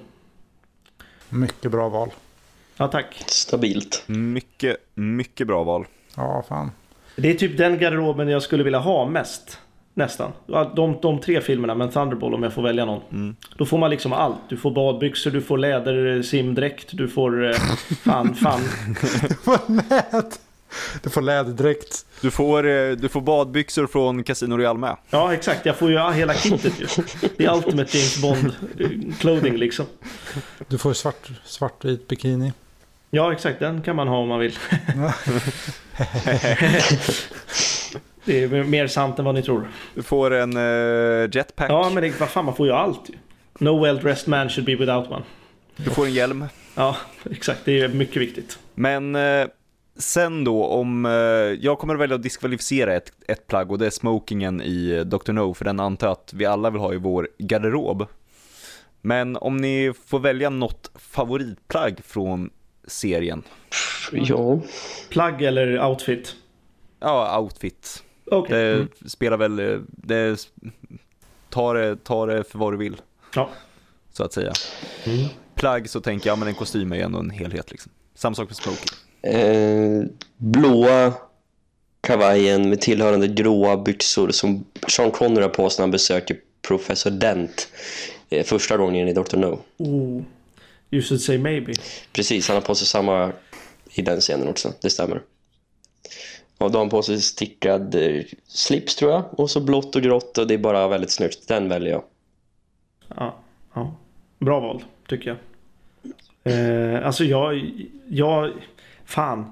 Mycket bra val. Ja, tack. Stabilt. Mycket, mycket bra val. Ja, fan. Det är typ den garderoben jag skulle vilja ha mest. Nästan. De, de tre filmerna, men Thunderball om jag får välja någon. Mm. Då får man liksom allt. Du får badbyxor, du får läder, simdräkt, du får... Eh, fan, fan. du får nät. Du får läderdräkt. Du får, eh, du får badbyxor från Casino Real med. Ja, exakt. Jag får ju hela kittet ju. Det är Ultimate James Bond eh, clothing liksom. Du får svart, svartvit bikini. Ja, exakt. Den kan man ha om man vill. det är mer sant än vad ni tror. Du får en uh, jetpack. Ja, men det, vad fan, man får ju allt ju. No well-dressed man should be without one. Du får en hjälm. Ja, exakt. Det är mycket viktigt. Men uh, sen då, om uh, jag kommer att välja att diskvalificera ett, ett plagg och det är smokingen i Dr. No, för den antar jag att vi alla vill ha i vår garderob. Men om ni får välja något favoritplagg från serien? Ja. Plagg eller outfit? Ja, outfit. Okay. Det mm. spelar väl, det, ta, det, ta det för vad du vill. Ja. Så att säga. Mm. Plagg så tänker jag, men en kostym är ändå en helhet liksom. Samma sak med smoking. Eh, blåa kavajen med tillhörande gråa byxor som Sean Connery har på sig när han besöker Professor Dent eh, första gången i Dr. No. Oh. You should say maybe. Precis, han har på sig samma i den scenen också, det stämmer. Och då har han på sig stickad eh, slips tror jag. Och så blått och grått och det är bara väldigt snyggt. Den väljer jag. Ja, ja. Bra val, tycker jag. Eh, alltså jag, jag, fan.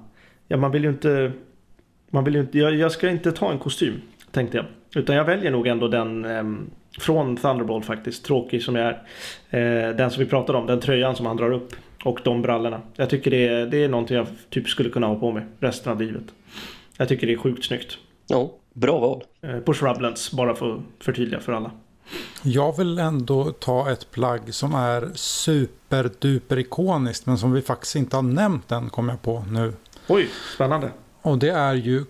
Ja, man vill ju inte, man vill inte, jag, jag ska inte ta en kostym, tänkte jag. Utan jag väljer nog ändå den eh, från Thunderbolt faktiskt, tråkig som jag är. Eh, den som vi pratade om, den tröjan som han drar upp. Och de brallorna. Jag tycker det är, det är någonting jag typ skulle kunna ha på mig resten av livet. Jag tycker det är sjukt snyggt. Ja, bra val. Eh, på Shrublands, bara för att förtydliga för alla. Jag vill ändå ta ett plagg som är superduper ikoniskt men som vi faktiskt inte har nämnt än kommer jag på nu. Oj, spännande. Och det är ju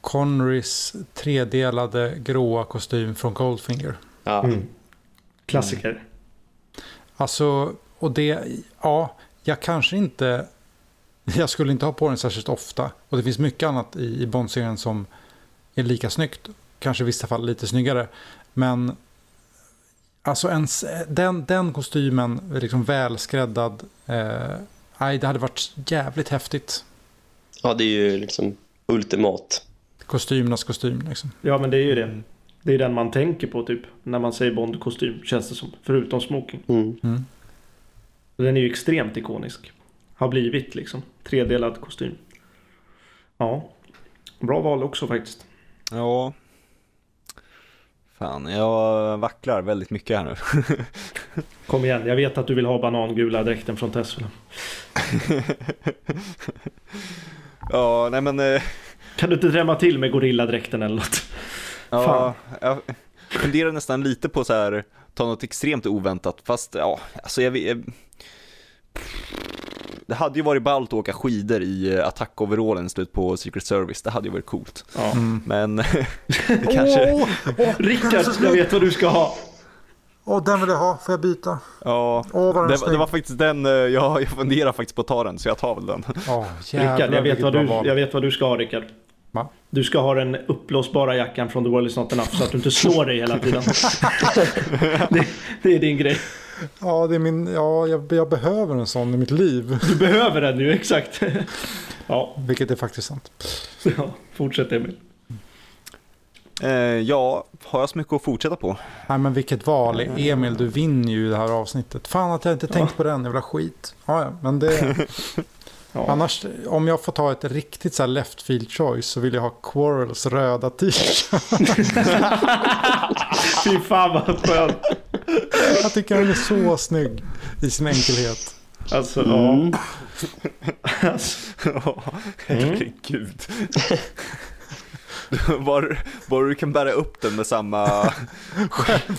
Connerys tredelade gråa kostym från Goldfinger. Ja. Mm. Klassiker. Mm. Alltså, och det, ja, jag kanske inte, jag skulle inte ha på den särskilt ofta. Och det finns mycket annat i, i Bond-serien som är lika snyggt. Kanske i vissa fall lite snyggare. Men alltså en, den, den kostymen, liksom välskräddad, eh, det hade varit jävligt häftigt. Ja, det är ju liksom ultimat. Kostymernas kostym liksom. Ja, men det är ju det. Det är den man tänker på typ. När man säger Bond-kostym, känns det som. Förutom smoking. Mm. Mm. Den är ju extremt ikonisk. Har blivit liksom. Tredelad kostym. Ja. Bra val också faktiskt. Ja. Fan, jag vacklar väldigt mycket här nu. Kom igen, jag vet att du vill ha banangula dräkten från Tesla. ja, nej men... Eh... Kan du inte drämma till med gorilladräkten eller något? Ja, Fan. jag funderar nästan lite på så här, ta något extremt oväntat, fast ja, alltså jag, jag det hade ju varit ballt att åka skidor i attackoverallen slut på Secret Service, det hade ju varit coolt. Ja. Mm. Men det kanske... Oh, oh, Rickard, jag vet vad du ska ha. Åh, oh, den vill jag ha. Får jag byta? Ja, oh, det, det, var faktiskt den, jag, jag funderar faktiskt på att ta den, så jag tar väl den. Oh, Rickard, jag vet, vad du, jag vet vad du ska ha Rickard. Va? Du ska ha den uppblåsbara jackan från The World Is Not Enough så att du inte slår dig hela tiden. det, det är din grej. Ja, det är min, ja jag, jag, behöver en sån i mitt liv. Du behöver den nu, exakt. ja. Vilket är faktiskt sant. Ja, fortsätt Emil. Eh, ja, har jag så mycket att fortsätta på? Nej, men vilket val. Emil, du vinner ju det här avsnittet. Fan att jag inte tänkt ja. på den jävla skit. Ja, ja, men det... Ja. Annars, om jag får ta ett riktigt så här left field choice så vill jag ha Quarrels röda t-shirt. Fy fan vad skönt. Jag tycker han är så snygg i sin enkelhet. Alltså, mm. ja. alltså, oh, herregud. Bara, bara du kan bära upp den med samma,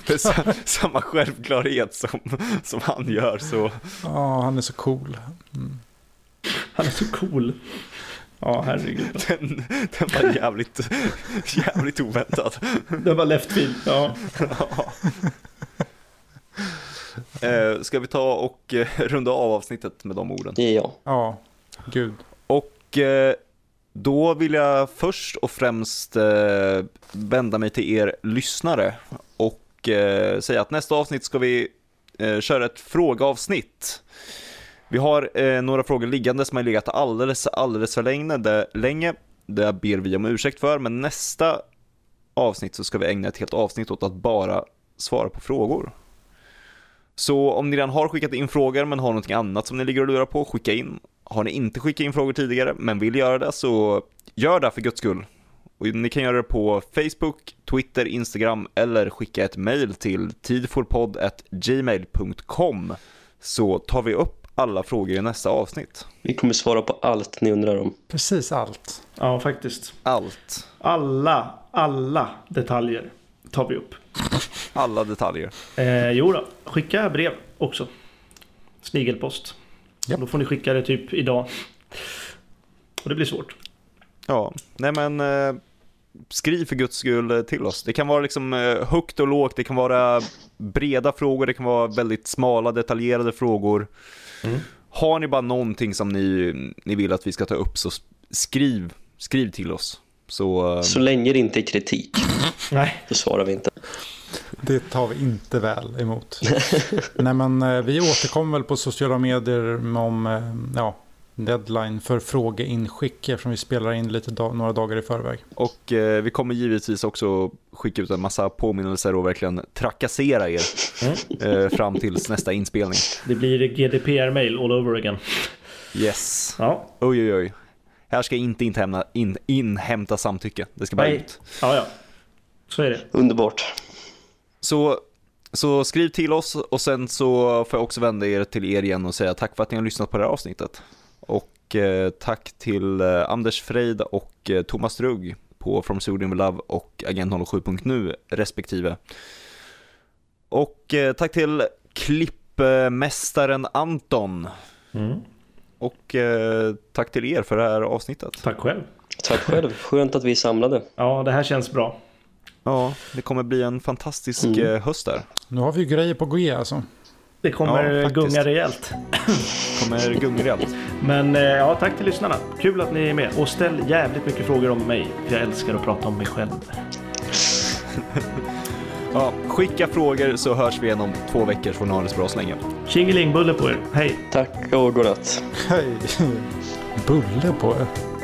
med sa- samma självklarhet som, som han gör så. Ja, han är så cool. Han är så cool. Ja, herregud. Den, den var jävligt, jävligt oväntad. Det var left field. Ja. Eh, ska vi ta och eh, runda av avsnittet med de orden? Ja. Ja, gud. Och eh, då vill jag först och främst eh, vända mig till er lyssnare och eh, säga att nästa avsnitt ska vi eh, köra ett frågeavsnitt. Vi har eh, några frågor liggande som har legat alldeles, alldeles för länge. Det, länge. Det ber vi om ursäkt för, men nästa avsnitt så ska vi ägna ett helt avsnitt åt att bara svara på frågor. Så om ni redan har skickat in frågor men har någonting annat som ni ligger och lurar på, skicka in. Har ni inte skickat in frågor tidigare men vill göra det så gör det för guds skull. Och ni kan göra det på Facebook, Twitter, Instagram eller skicka ett mail till tidforpodd.gmail.com så tar vi upp alla frågor i nästa avsnitt. Vi kommer svara på allt ni undrar om. Precis allt. ja, faktiskt. Allt, Alla, alla detaljer tar vi upp. alla detaljer. Eh, jo då, skicka brev också. Snigelpost. Japp. Då får ni skicka det typ idag. Och det blir svårt. Ja, nej men eh, skriv för guds skull till oss. Det kan vara liksom eh, högt och lågt, det kan vara breda frågor, det kan vara väldigt smala detaljerade frågor. Mm. Har ni bara någonting som ni, ni vill att vi ska ta upp så skriv, skriv till oss. Så, eh, Så länge det inte är kritik, Nej, då svarar vi inte. Det tar vi inte väl emot. Nej, men eh, vi återkommer väl på sociala medier om eh, ja, deadline för frågeinskick eftersom vi spelar in lite da- några dagar i förväg. och eh, vi kommer givetvis också skicka ut en massa påminnelser och verkligen trakassera er eh, fram tills nästa inspelning. det blir GDPR-mail all over again. Yes. Ja, Oj, oj, oj. Här ska inte inhämta, in, inhämta samtycke. Det ska bara Nej. ut. ja, ja. Så är det. Underbart. Så, så skriv till oss och sen så får jag också vända er till er igen och säga tack för att ni har lyssnat på det här avsnittet. Och eh, tack till eh, Anders Freid och eh, Thomas Rugg på From Sweden with Love och Agent 07.nu respektive. Och tack till klippmästaren Anton. Mm. Och tack till er för det här avsnittet. Tack själv. Tack själv. Skönt att vi är samlade. Ja, det här känns bra. Ja, det kommer bli en fantastisk Mm. höst där. Nu har vi ju grejer på G alltså. Det kommer Ja, gunga rejält. Kommer gungrejält. Men eh, ja, tack till lyssnarna. Kul att ni är med. Och ställ jävligt mycket frågor om mig. För jag älskar att prata om mig själv. Ja, skicka frågor så hörs vi igen om två veckor det så bra så länge. Tjingelingbulle på er. Hej! Tack och godnatt. Hej! Bulle på er.